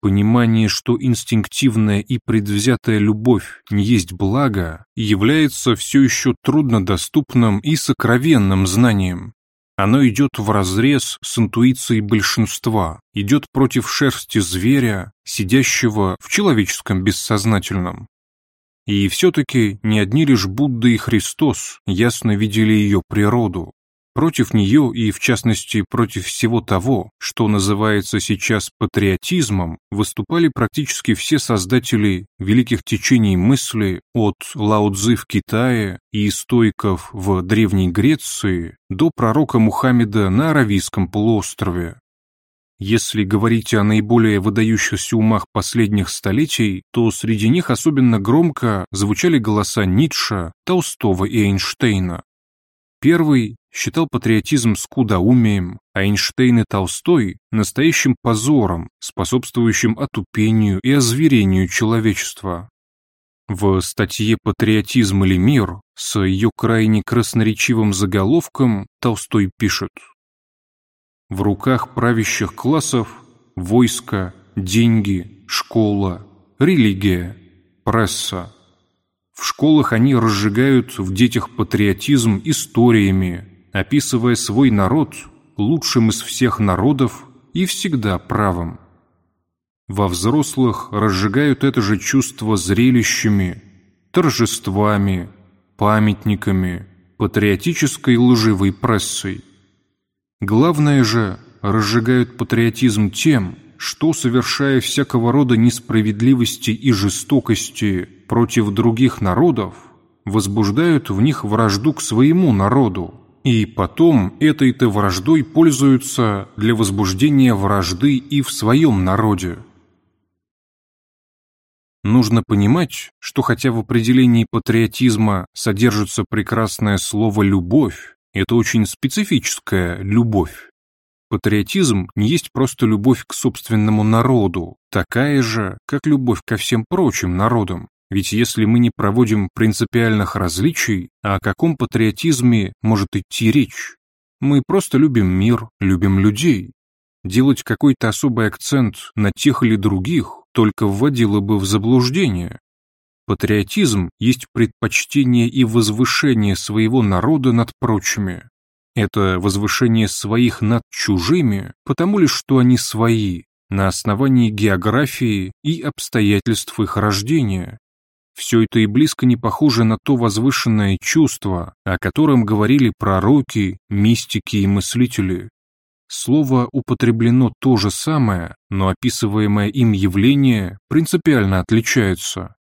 Понимание, что инстинктивная и предвзятая любовь не есть благо, является все еще труднодоступным и сокровенным знанием. Оно идет вразрез с интуицией большинства, идет против шерсти зверя, сидящего в человеческом бессознательном. И все-таки не одни лишь Будда и Христос ясно видели ее природу. Против нее и, в частности, против всего того, что называется сейчас патриотизмом, выступали практически все создатели великих течений мысли от Лао Цзы в Китае и стойков в Древней Греции до пророка Мухаммеда на Аравийском полуострове. Если говорить о наиболее выдающихся умах последних столетий, то среди них особенно громко звучали голоса Ницше, Толстого и Эйнштейна. Первый считал патриотизм скудоумием, а Эйнштейн и Толстой – настоящим позором, способствующим отупению и озверению человечества. В статье «Патриотизм или мир» с ее крайне красноречивым заголовком Толстой пишет в руках правящих классов войско, деньги, школа, религия, пресса. В школах они разжигают в детях патриотизм историями, описывая свой народ лучшим из всех народов и всегда правым. Во взрослых разжигают это же чувство зрелищами, торжествами, памятниками, патриотической лживой прессой. Главное же, разжигают патриотизм тем, что, совершая всякого рода несправедливости и жестокости против других народов, возбуждают в них вражду к своему народу, и потом этой-то враждой пользуются для возбуждения вражды и в своем народе. Нужно понимать, что хотя в определении патриотизма содержится прекрасное слово «любовь», это очень специфическая любовь. Патриотизм не есть просто любовь к собственному народу, такая же, как любовь ко всем прочим народам. Ведь если мы не проводим принципиальных различий, о каком патриотизме может идти речь? Мы просто любим мир, любим людей. Делать какой-то особый акцент на тех или других только вводило бы в заблуждение. Патриотизм есть предпочтение и возвышение своего народа над прочими. Это возвышение своих над чужими, потому лишь что они свои, на основании географии и обстоятельств их рождения. Все это и близко не похоже на то возвышенное чувство, о котором говорили пророки, мистики и мыслители. Слово употреблено то же самое, но описываемое им явление принципиально отличается.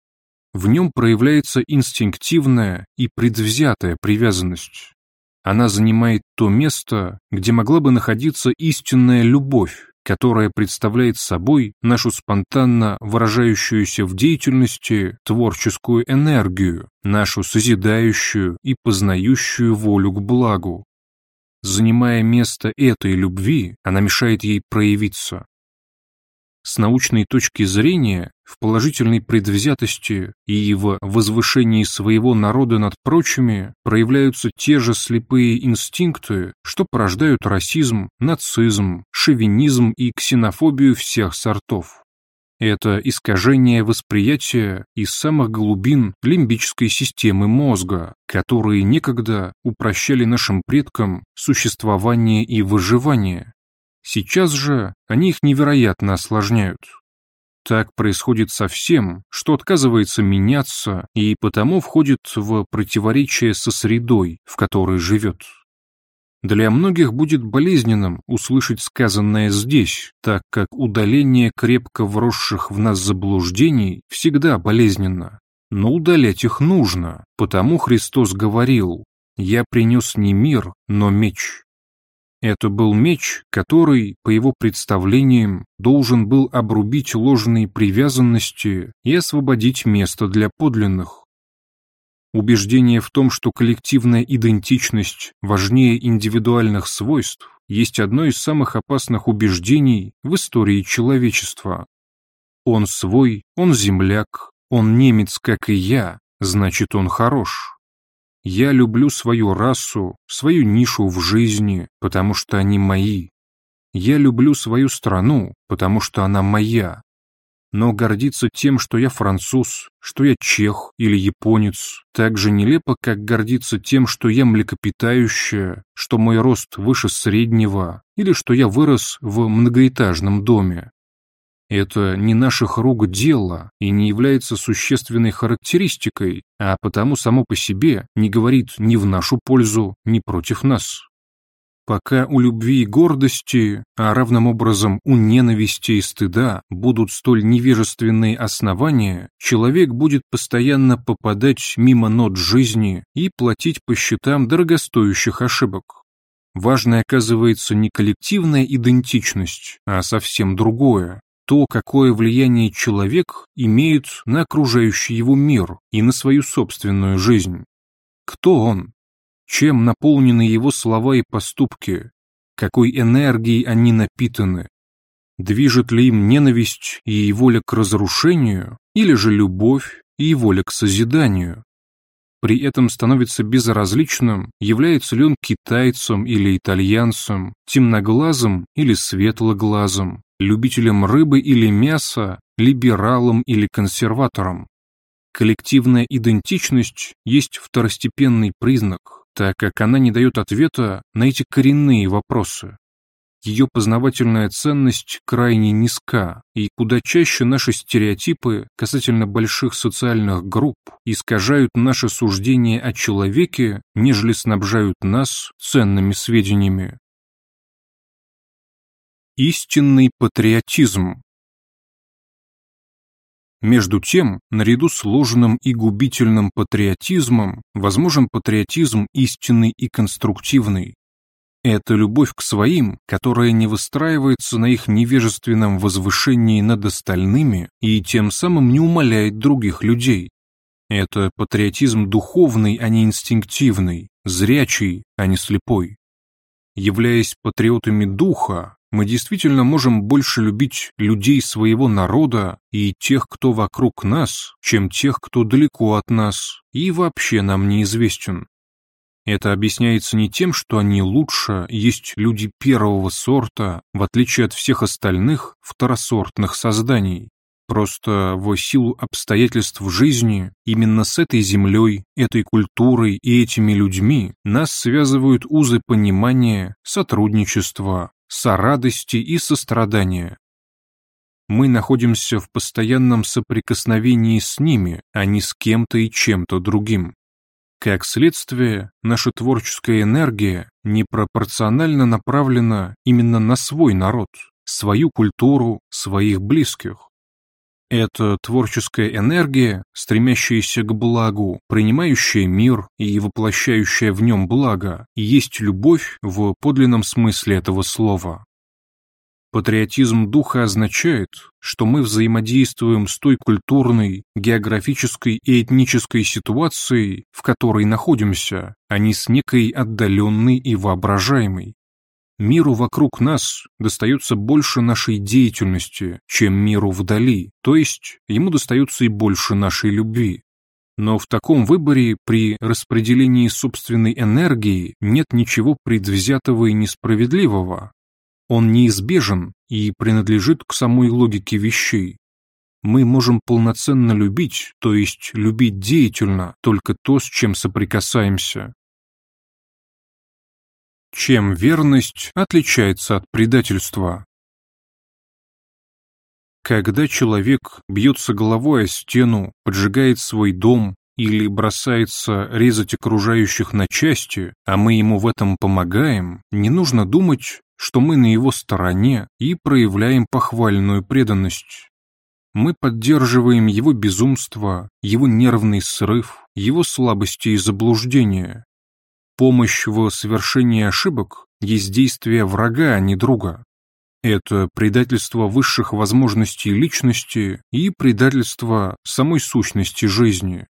В нем проявляется инстинктивная и предвзятая привязанность. Она занимает то место, где могла бы находиться истинная любовь, которая представляет собой нашу спонтанно выражающуюся в деятельности творческую энергию, нашу созидающую и познающую волю к благу. Занимая место этой любви, она мешает ей проявиться, с научной точки зрения, в положительной предвзятости и в возвышении своего народа над прочими проявляются те же слепые инстинкты, что порождают расизм, нацизм, шовинизм и ксенофобию всех сортов. Это искажение восприятия из самых глубин лимбической системы мозга, которые некогда упрощали нашим предкам существование и выживание. Сейчас же они их невероятно осложняют. Так происходит со всем, что отказывается меняться и потому входит в противоречие со средой, в которой живет. Для многих будет болезненным услышать сказанное здесь, так как удаление крепко вросших в нас заблуждений всегда болезненно. Но удалять их нужно, потому Христос говорил «Я принес не мир, но меч». Это был меч, который, по его представлениям, должен был обрубить ложные привязанности и освободить место для подлинных. Убеждение в том, что коллективная идентичность важнее индивидуальных свойств, есть одно из самых опасных убеждений в истории человечества. Он свой, он земляк, он немец, как и я, значит он хорош. Я люблю свою расу, свою нишу в жизни, потому что они мои. Я люблю свою страну, потому что она моя но гордиться тем, что я француз, что я чех или японец, так же нелепо, как гордиться тем, что я млекопитающая, что мой рост выше среднего или что я вырос в многоэтажном доме. Это не наших рук дело и не является существенной характеристикой, а потому само по себе не говорит ни в нашу пользу, ни против нас. Пока у любви и гордости, а равным образом у ненависти и стыда будут столь невежественные основания, человек будет постоянно попадать мимо нот жизни и платить по счетам дорогостоящих ошибок. Важной оказывается не коллективная идентичность, а совсем другое. То, какое влияние человек имеет на окружающий его мир и на свою собственную жизнь. Кто он? Чем наполнены его слова и поступки? Какой энергией они напитаны? Движет ли им ненависть и воля к разрушению, или же любовь и воля к созиданию? При этом становится безразличным, является ли он китайцем или итальянцем, темноглазым или светлоглазым, любителем рыбы или мяса, либералом или консерватором. Коллективная идентичность есть второстепенный признак, так как она не дает ответа на эти коренные вопросы. Ее познавательная ценность крайне низка, и куда чаще наши стереотипы касательно больших социальных групп искажают наше суждение о человеке, нежели снабжают нас ценными сведениями. Истинный патриотизм между тем, наряду с ложным и губительным патриотизмом, возможен патриотизм истинный и конструктивный. Это любовь к своим, которая не выстраивается на их невежественном возвышении над остальными и тем самым не умаляет других людей. Это патриотизм духовный, а не инстинктивный, зрячий, а не слепой. Являясь патриотами духа, мы действительно можем больше любить людей своего народа и тех, кто вокруг нас, чем тех, кто далеко от нас и вообще нам неизвестен. Это объясняется не тем, что они лучше, есть люди первого сорта, в отличие от всех остальных второсортных созданий. Просто в силу обстоятельств жизни именно с этой землей, этой культурой и этими людьми нас связывают узы понимания, сотрудничества, сорадости и сострадания. Мы находимся в постоянном соприкосновении с ними, а не с кем-то и чем-то другим. Как следствие, наша творческая энергия непропорционально направлена именно на свой народ, свою культуру, своих близких. Это творческая энергия, стремящаяся к благу, принимающая мир и воплощающая в нем благо, и есть любовь в подлинном смысле этого слова. Патриотизм духа означает, что мы взаимодействуем с той культурной, географической и этнической ситуацией, в которой находимся, а не с некой отдаленной и воображаемой. Миру вокруг нас достается больше нашей деятельности, чем миру вдали, то есть ему достается и больше нашей любви. Но в таком выборе при распределении собственной энергии нет ничего предвзятого и несправедливого. Он неизбежен и принадлежит к самой логике вещей. Мы можем полноценно любить, то есть любить деятельно, только то, с чем соприкасаемся. Чем верность отличается от предательства? Когда человек бьется головой о стену, поджигает свой дом или бросается резать окружающих на части, а мы ему в этом помогаем, не нужно думать, что мы на его стороне и проявляем похвальную преданность. Мы поддерживаем его безумство, его нервный срыв, его слабости и заблуждения. Помощь в совершении ошибок есть действие врага, а не друга. Это предательство высших возможностей личности и предательство самой сущности жизни.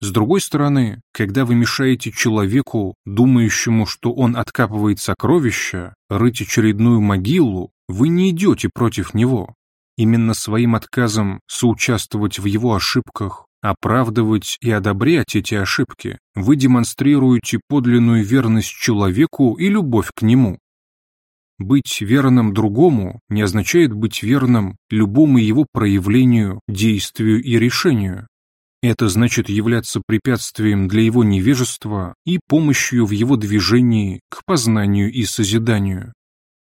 С другой стороны, когда вы мешаете человеку, думающему, что он откапывает сокровища, рыть очередную могилу, вы не идете против него. Именно своим отказом соучаствовать в его ошибках, оправдывать и одобрять эти ошибки, вы демонстрируете подлинную верность человеку и любовь к нему. Быть верным другому не означает быть верным любому его проявлению, действию и решению. Это значит являться препятствием для его невежества и помощью в его движении к познанию и созиданию.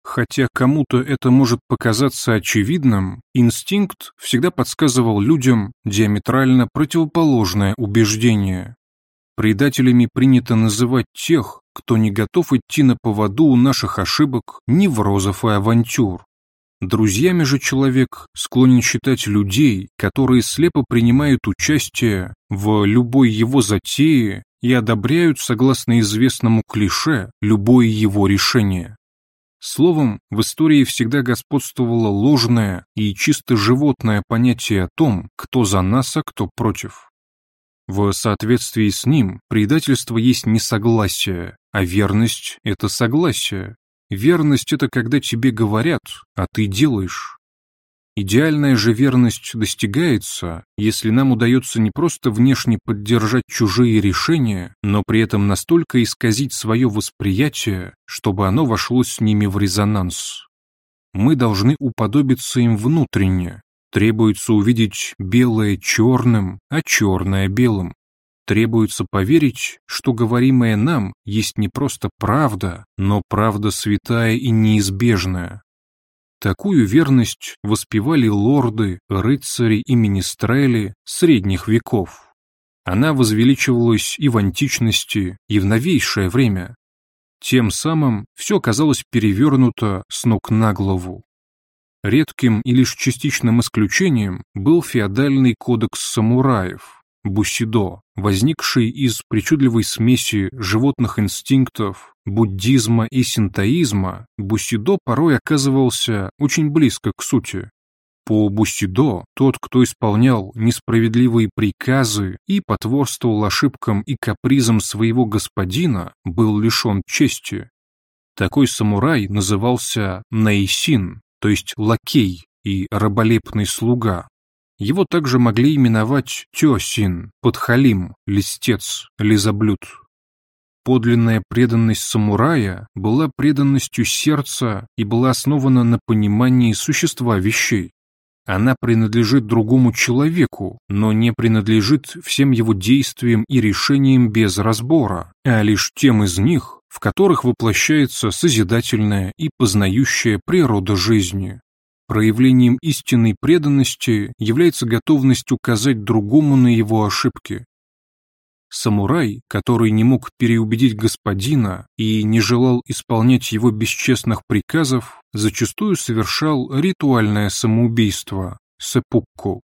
Хотя кому-то это может показаться очевидным, инстинкт всегда подсказывал людям диаметрально противоположное убеждение. Предателями принято называть тех, кто не готов идти на поводу у наших ошибок, неврозов и авантюр. Друзьями же человек склонен считать людей, которые слепо принимают участие в любой его затее и одобряют, согласно известному клише, любое его решение. Словом, в истории всегда господствовало ложное и чисто животное понятие о том, кто за нас, а кто против. В соответствии с ним предательство есть несогласие, а верность – это согласие, Верность — это когда тебе говорят, а ты делаешь. Идеальная же верность достигается, если нам удается не просто внешне поддержать чужие решения, но при этом настолько исказить свое восприятие, чтобы оно вошло с ними в резонанс. Мы должны уподобиться им внутренне. Требуется увидеть белое черным, а черное белым. Требуется поверить, что говоримое нам есть не просто правда, но правда святая и неизбежная. Такую верность воспевали лорды, рыцари и министрели средних веков. Она возвеличивалась и в античности, и в новейшее время. Тем самым все казалось перевернуто с ног на голову. Редким и лишь частичным исключением был феодальный кодекс самураев – бусидо, возникший из причудливой смеси животных инстинктов, буддизма и синтоизма, бусидо порой оказывался очень близко к сути. По бусидо тот, кто исполнял несправедливые приказы и потворствовал ошибкам и капризам своего господина, был лишен чести. Такой самурай назывался наисин, то есть лакей и раболепный слуга. Его также могли именовать Тёсин, Подхалим, Листец, Лизоблюд. Подлинная преданность самурая была преданностью сердца и была основана на понимании существа вещей. Она принадлежит другому человеку, но не принадлежит всем его действиям и решениям без разбора, а лишь тем из них, в которых воплощается созидательная и познающая природа жизни. Проявлением истинной преданности является готовность указать другому на его ошибки. Самурай, который не мог переубедить господина и не желал исполнять его бесчестных приказов, зачастую совершал ритуальное самоубийство – сепукку.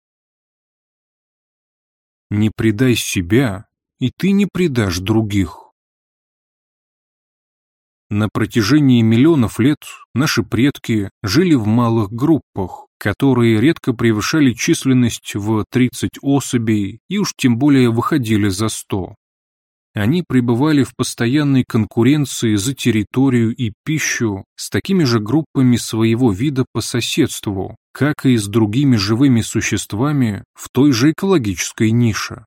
Не предай себя, и ты не предашь других. На протяжении миллионов лет наши предки жили в малых группах, которые редко превышали численность в 30 особей и уж тем более выходили за 100. Они пребывали в постоянной конкуренции за территорию и пищу с такими же группами своего вида по соседству, как и с другими живыми существами в той же экологической нише.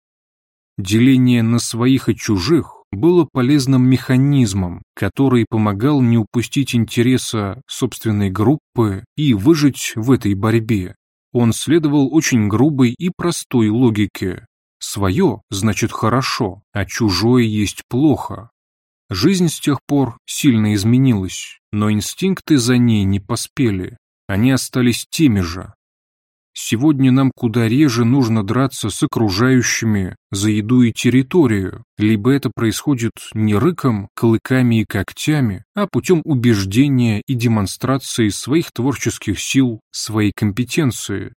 Деление на своих и чужих было полезным механизмом, который помогал не упустить интереса собственной группы и выжить в этой борьбе. Он следовал очень грубой и простой логике. Свое значит хорошо, а чужое есть плохо. Жизнь с тех пор сильно изменилась, но инстинкты за ней не поспели. Они остались теми же. Сегодня нам куда реже нужно драться с окружающими за еду и территорию, либо это происходит не рыком, клыками и когтями, а путем убеждения и демонстрации своих творческих сил, своей компетенции.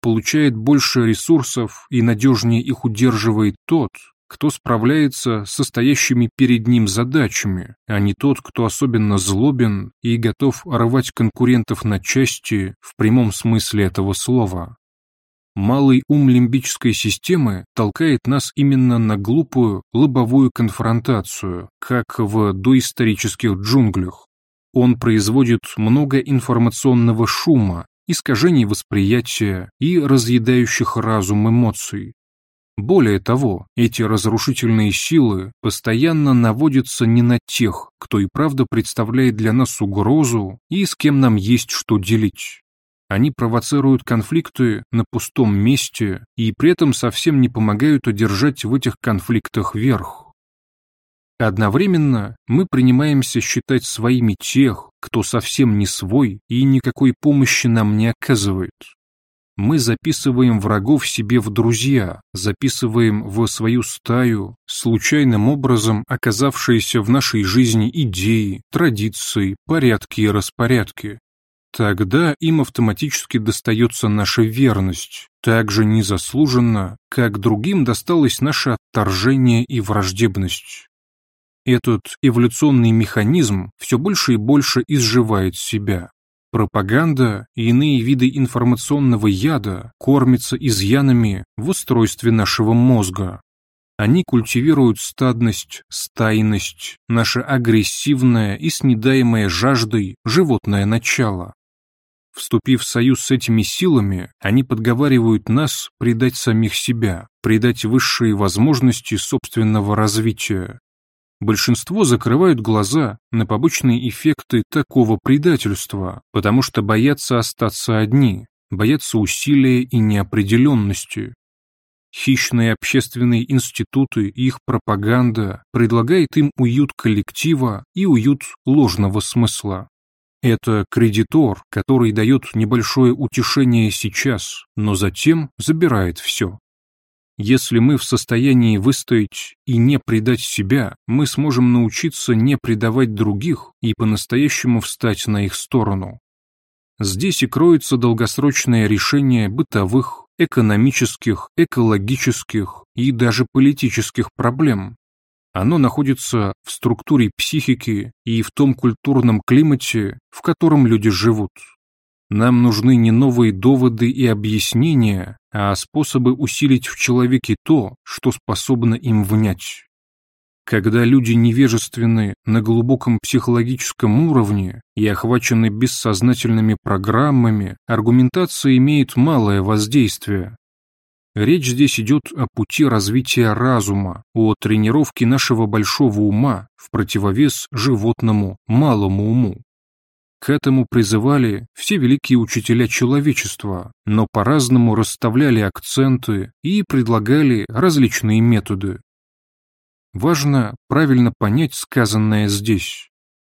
Получает больше ресурсов и надежнее их удерживает тот, кто справляется с стоящими перед ним задачами, а не тот, кто особенно злобен и готов рвать конкурентов на части в прямом смысле этого слова. Малый ум лимбической системы толкает нас именно на глупую лобовую конфронтацию, как в доисторических джунглях. Он производит много информационного шума, искажений восприятия и разъедающих разум эмоций, более того, эти разрушительные силы постоянно наводятся не на тех, кто и правда представляет для нас угрозу и с кем нам есть что делить. Они провоцируют конфликты на пустом месте и при этом совсем не помогают одержать в этих конфликтах верх. Одновременно мы принимаемся считать своими тех, кто совсем не свой и никакой помощи нам не оказывает. Мы записываем врагов себе в друзья, записываем в свою стаю, случайным образом оказавшиеся в нашей жизни идеи, традиции, порядки и распорядки. Тогда им автоматически достается наша верность, так же незаслуженно, как другим досталось наше отторжение и враждебность. Этот эволюционный механизм все больше и больше изживает себя. Пропаганда и иные виды информационного яда кормятся изъянами в устройстве нашего мозга. Они культивируют стадность, стайность, наше агрессивное и снедаемое жаждой животное начало. Вступив в союз с этими силами, они подговаривают нас предать самих себя, предать высшие возможности собственного развития, Большинство закрывают глаза на побочные эффекты такого предательства, потому что боятся остаться одни, боятся усилия и неопределенности. Хищные общественные институты и их пропаганда предлагает им уют коллектива и уют ложного смысла. Это кредитор, который дает небольшое утешение сейчас, но затем забирает все. Если мы в состоянии выстоять и не предать себя, мы сможем научиться не предавать других и по-настоящему встать на их сторону. Здесь и кроется долгосрочное решение бытовых, экономических, экологических и даже политических проблем. Оно находится в структуре психики и в том культурном климате, в котором люди живут. Нам нужны не новые доводы и объяснения, а способы усилить в человеке то, что способно им внять. Когда люди невежественны на глубоком психологическом уровне и охвачены бессознательными программами, аргументация имеет малое воздействие. Речь здесь идет о пути развития разума, о тренировке нашего большого ума в противовес животному малому уму. К этому призывали все великие учителя человечества, но по-разному расставляли акценты и предлагали различные методы. Важно правильно понять сказанное здесь.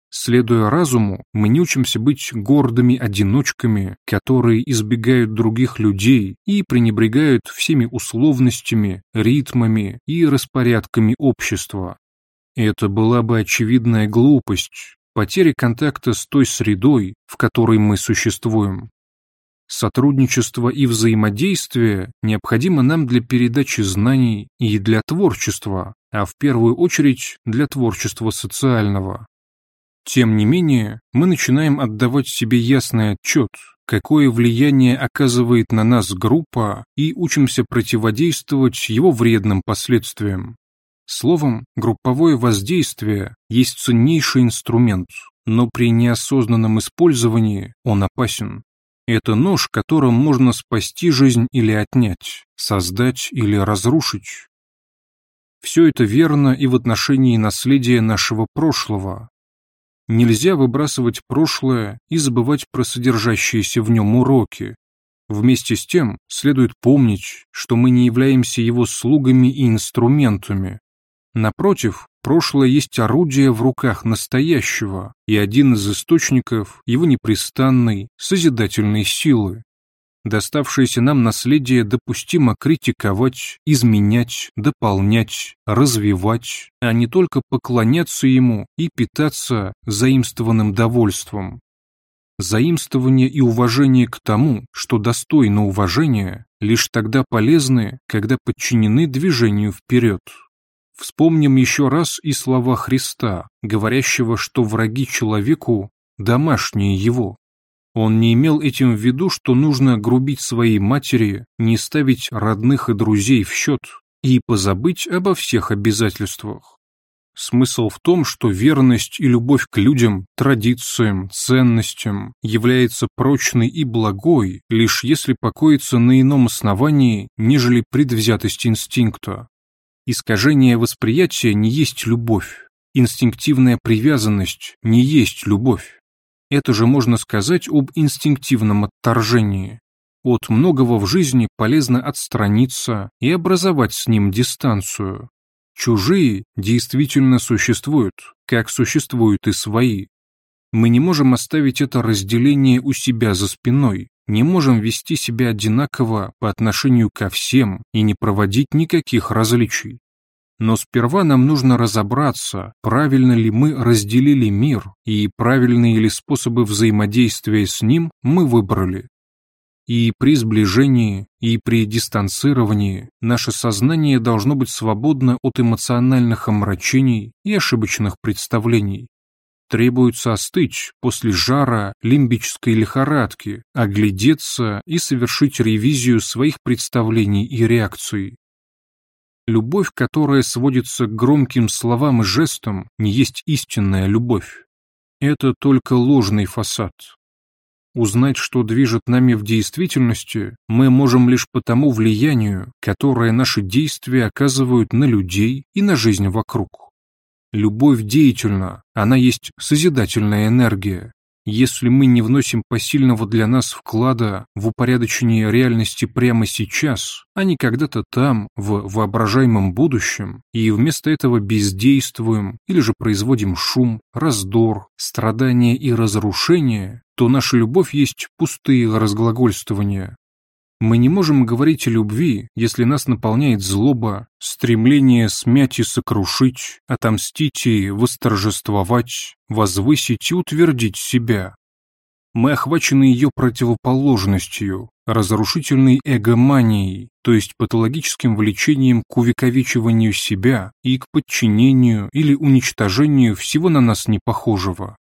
Следуя разуму, мы не учимся быть гордыми одиночками, которые избегают других людей и пренебрегают всеми условностями, ритмами и распорядками общества. Это была бы очевидная глупость, потери контакта с той средой, в которой мы существуем. Сотрудничество и взаимодействие необходимо нам для передачи знаний и для творчества, а в первую очередь для творчества социального. Тем не менее, мы начинаем отдавать себе ясный отчет, какое влияние оказывает на нас группа и учимся противодействовать его вредным последствиям. Словом, групповое воздействие есть ценнейший инструмент, но при неосознанном использовании он опасен. Это нож, которым можно спасти жизнь или отнять, создать или разрушить. Все это верно и в отношении наследия нашего прошлого. Нельзя выбрасывать прошлое и забывать про содержащиеся в нем уроки. Вместе с тем следует помнить, что мы не являемся его слугами и инструментами. Напротив, прошлое есть орудие в руках настоящего и один из источников его непрестанной, созидательной силы. Доставшееся нам наследие допустимо критиковать, изменять, дополнять, развивать, а не только поклоняться ему и питаться заимствованным довольством. Заимствование и уважение к тому, что достойно уважения, лишь тогда полезны, когда подчинены движению вперед. Вспомним еще раз и слова Христа, говорящего, что враги человеку – домашние его. Он не имел этим в виду, что нужно грубить своей матери, не ставить родных и друзей в счет и позабыть обо всех обязательствах. Смысл в том, что верность и любовь к людям, традициям, ценностям является прочной и благой, лишь если покоится на ином основании, нежели предвзятость инстинкта. Искажение восприятия не есть любовь, инстинктивная привязанность не есть любовь. Это же можно сказать об инстинктивном отторжении. От многого в жизни полезно отстраниться и образовать с ним дистанцию. Чужие действительно существуют, как существуют и свои. Мы не можем оставить это разделение у себя за спиной, не можем вести себя одинаково по отношению ко всем и не проводить никаких различий. Но сперва нам нужно разобраться, правильно ли мы разделили мир и правильные ли способы взаимодействия с ним мы выбрали. И при сближении, и при дистанцировании наше сознание должно быть свободно от эмоциональных омрачений и ошибочных представлений. Требуется остыть после жара лимбической лихорадки, оглядеться и совершить ревизию своих представлений и реакций. Любовь, которая сводится к громким словам и жестам, не есть истинная любовь. Это только ложный фасад. Узнать, что движет нами в действительности, мы можем лишь по тому влиянию, которое наши действия оказывают на людей и на жизнь вокруг. Любовь деятельна, она есть созидательная энергия, если мы не вносим посильного для нас вклада в упорядочение реальности прямо сейчас, а не когда-то там, в воображаемом будущем, и вместо этого бездействуем или же производим шум, раздор, страдания и разрушение, то наша любовь есть пустые разглагольствования, мы не можем говорить о любви, если нас наполняет злоба, стремление смять и сокрушить, отомстить и восторжествовать, возвысить и утвердить себя. Мы охвачены ее противоположностью, разрушительной эгоманией, то есть патологическим влечением к увековечиванию себя и к подчинению или уничтожению всего на нас непохожего.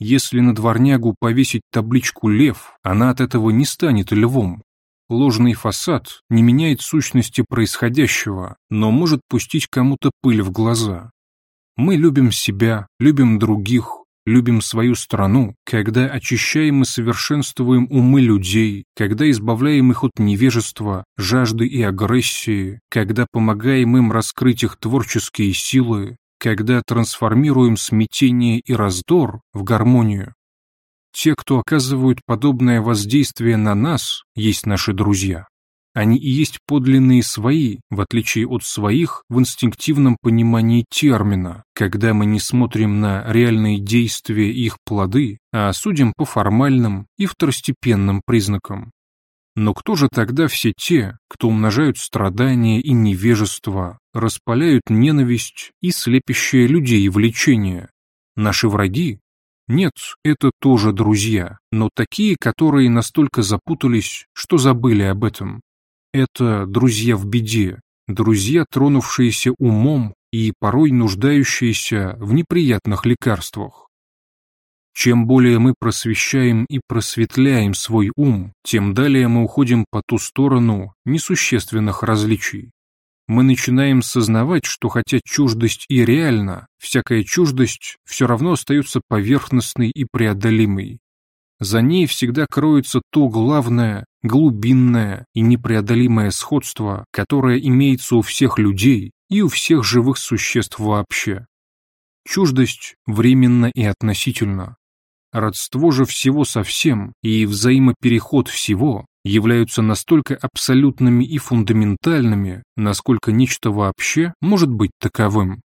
Если на дворнягу повесить табличку «Лев», она от этого не станет львом, Ложный фасад не меняет сущности происходящего, но может пустить кому-то пыль в глаза. Мы любим себя, любим других, любим свою страну, когда очищаем и совершенствуем умы людей, когда избавляем их от невежества, жажды и агрессии, когда помогаем им раскрыть их творческие силы, когда трансформируем смятение и раздор в гармонию, те, кто оказывают подобное воздействие на нас, есть наши друзья. Они и есть подлинные свои, в отличие от своих в инстинктивном понимании термина, когда мы не смотрим на реальные действия их плоды, а судим по формальным и второстепенным признакам. Но кто же тогда все те, кто умножают страдания и невежество, распаляют ненависть и слепящее людей влечение? Наши враги нет, это тоже друзья, но такие, которые настолько запутались, что забыли об этом. Это друзья в беде, друзья, тронувшиеся умом и порой нуждающиеся в неприятных лекарствах. Чем более мы просвещаем и просветляем свой ум, тем далее мы уходим по ту сторону несущественных различий мы начинаем сознавать, что хотя чуждость и реальна, всякая чуждость все равно остается поверхностной и преодолимой. За ней всегда кроется то главное, глубинное и непреодолимое сходство, которое имеется у всех людей и у всех живых существ вообще. Чуждость временно и относительно. Родство же всего со всем и взаимопереход всего являются настолько абсолютными и фундаментальными, насколько нечто вообще может быть таковым.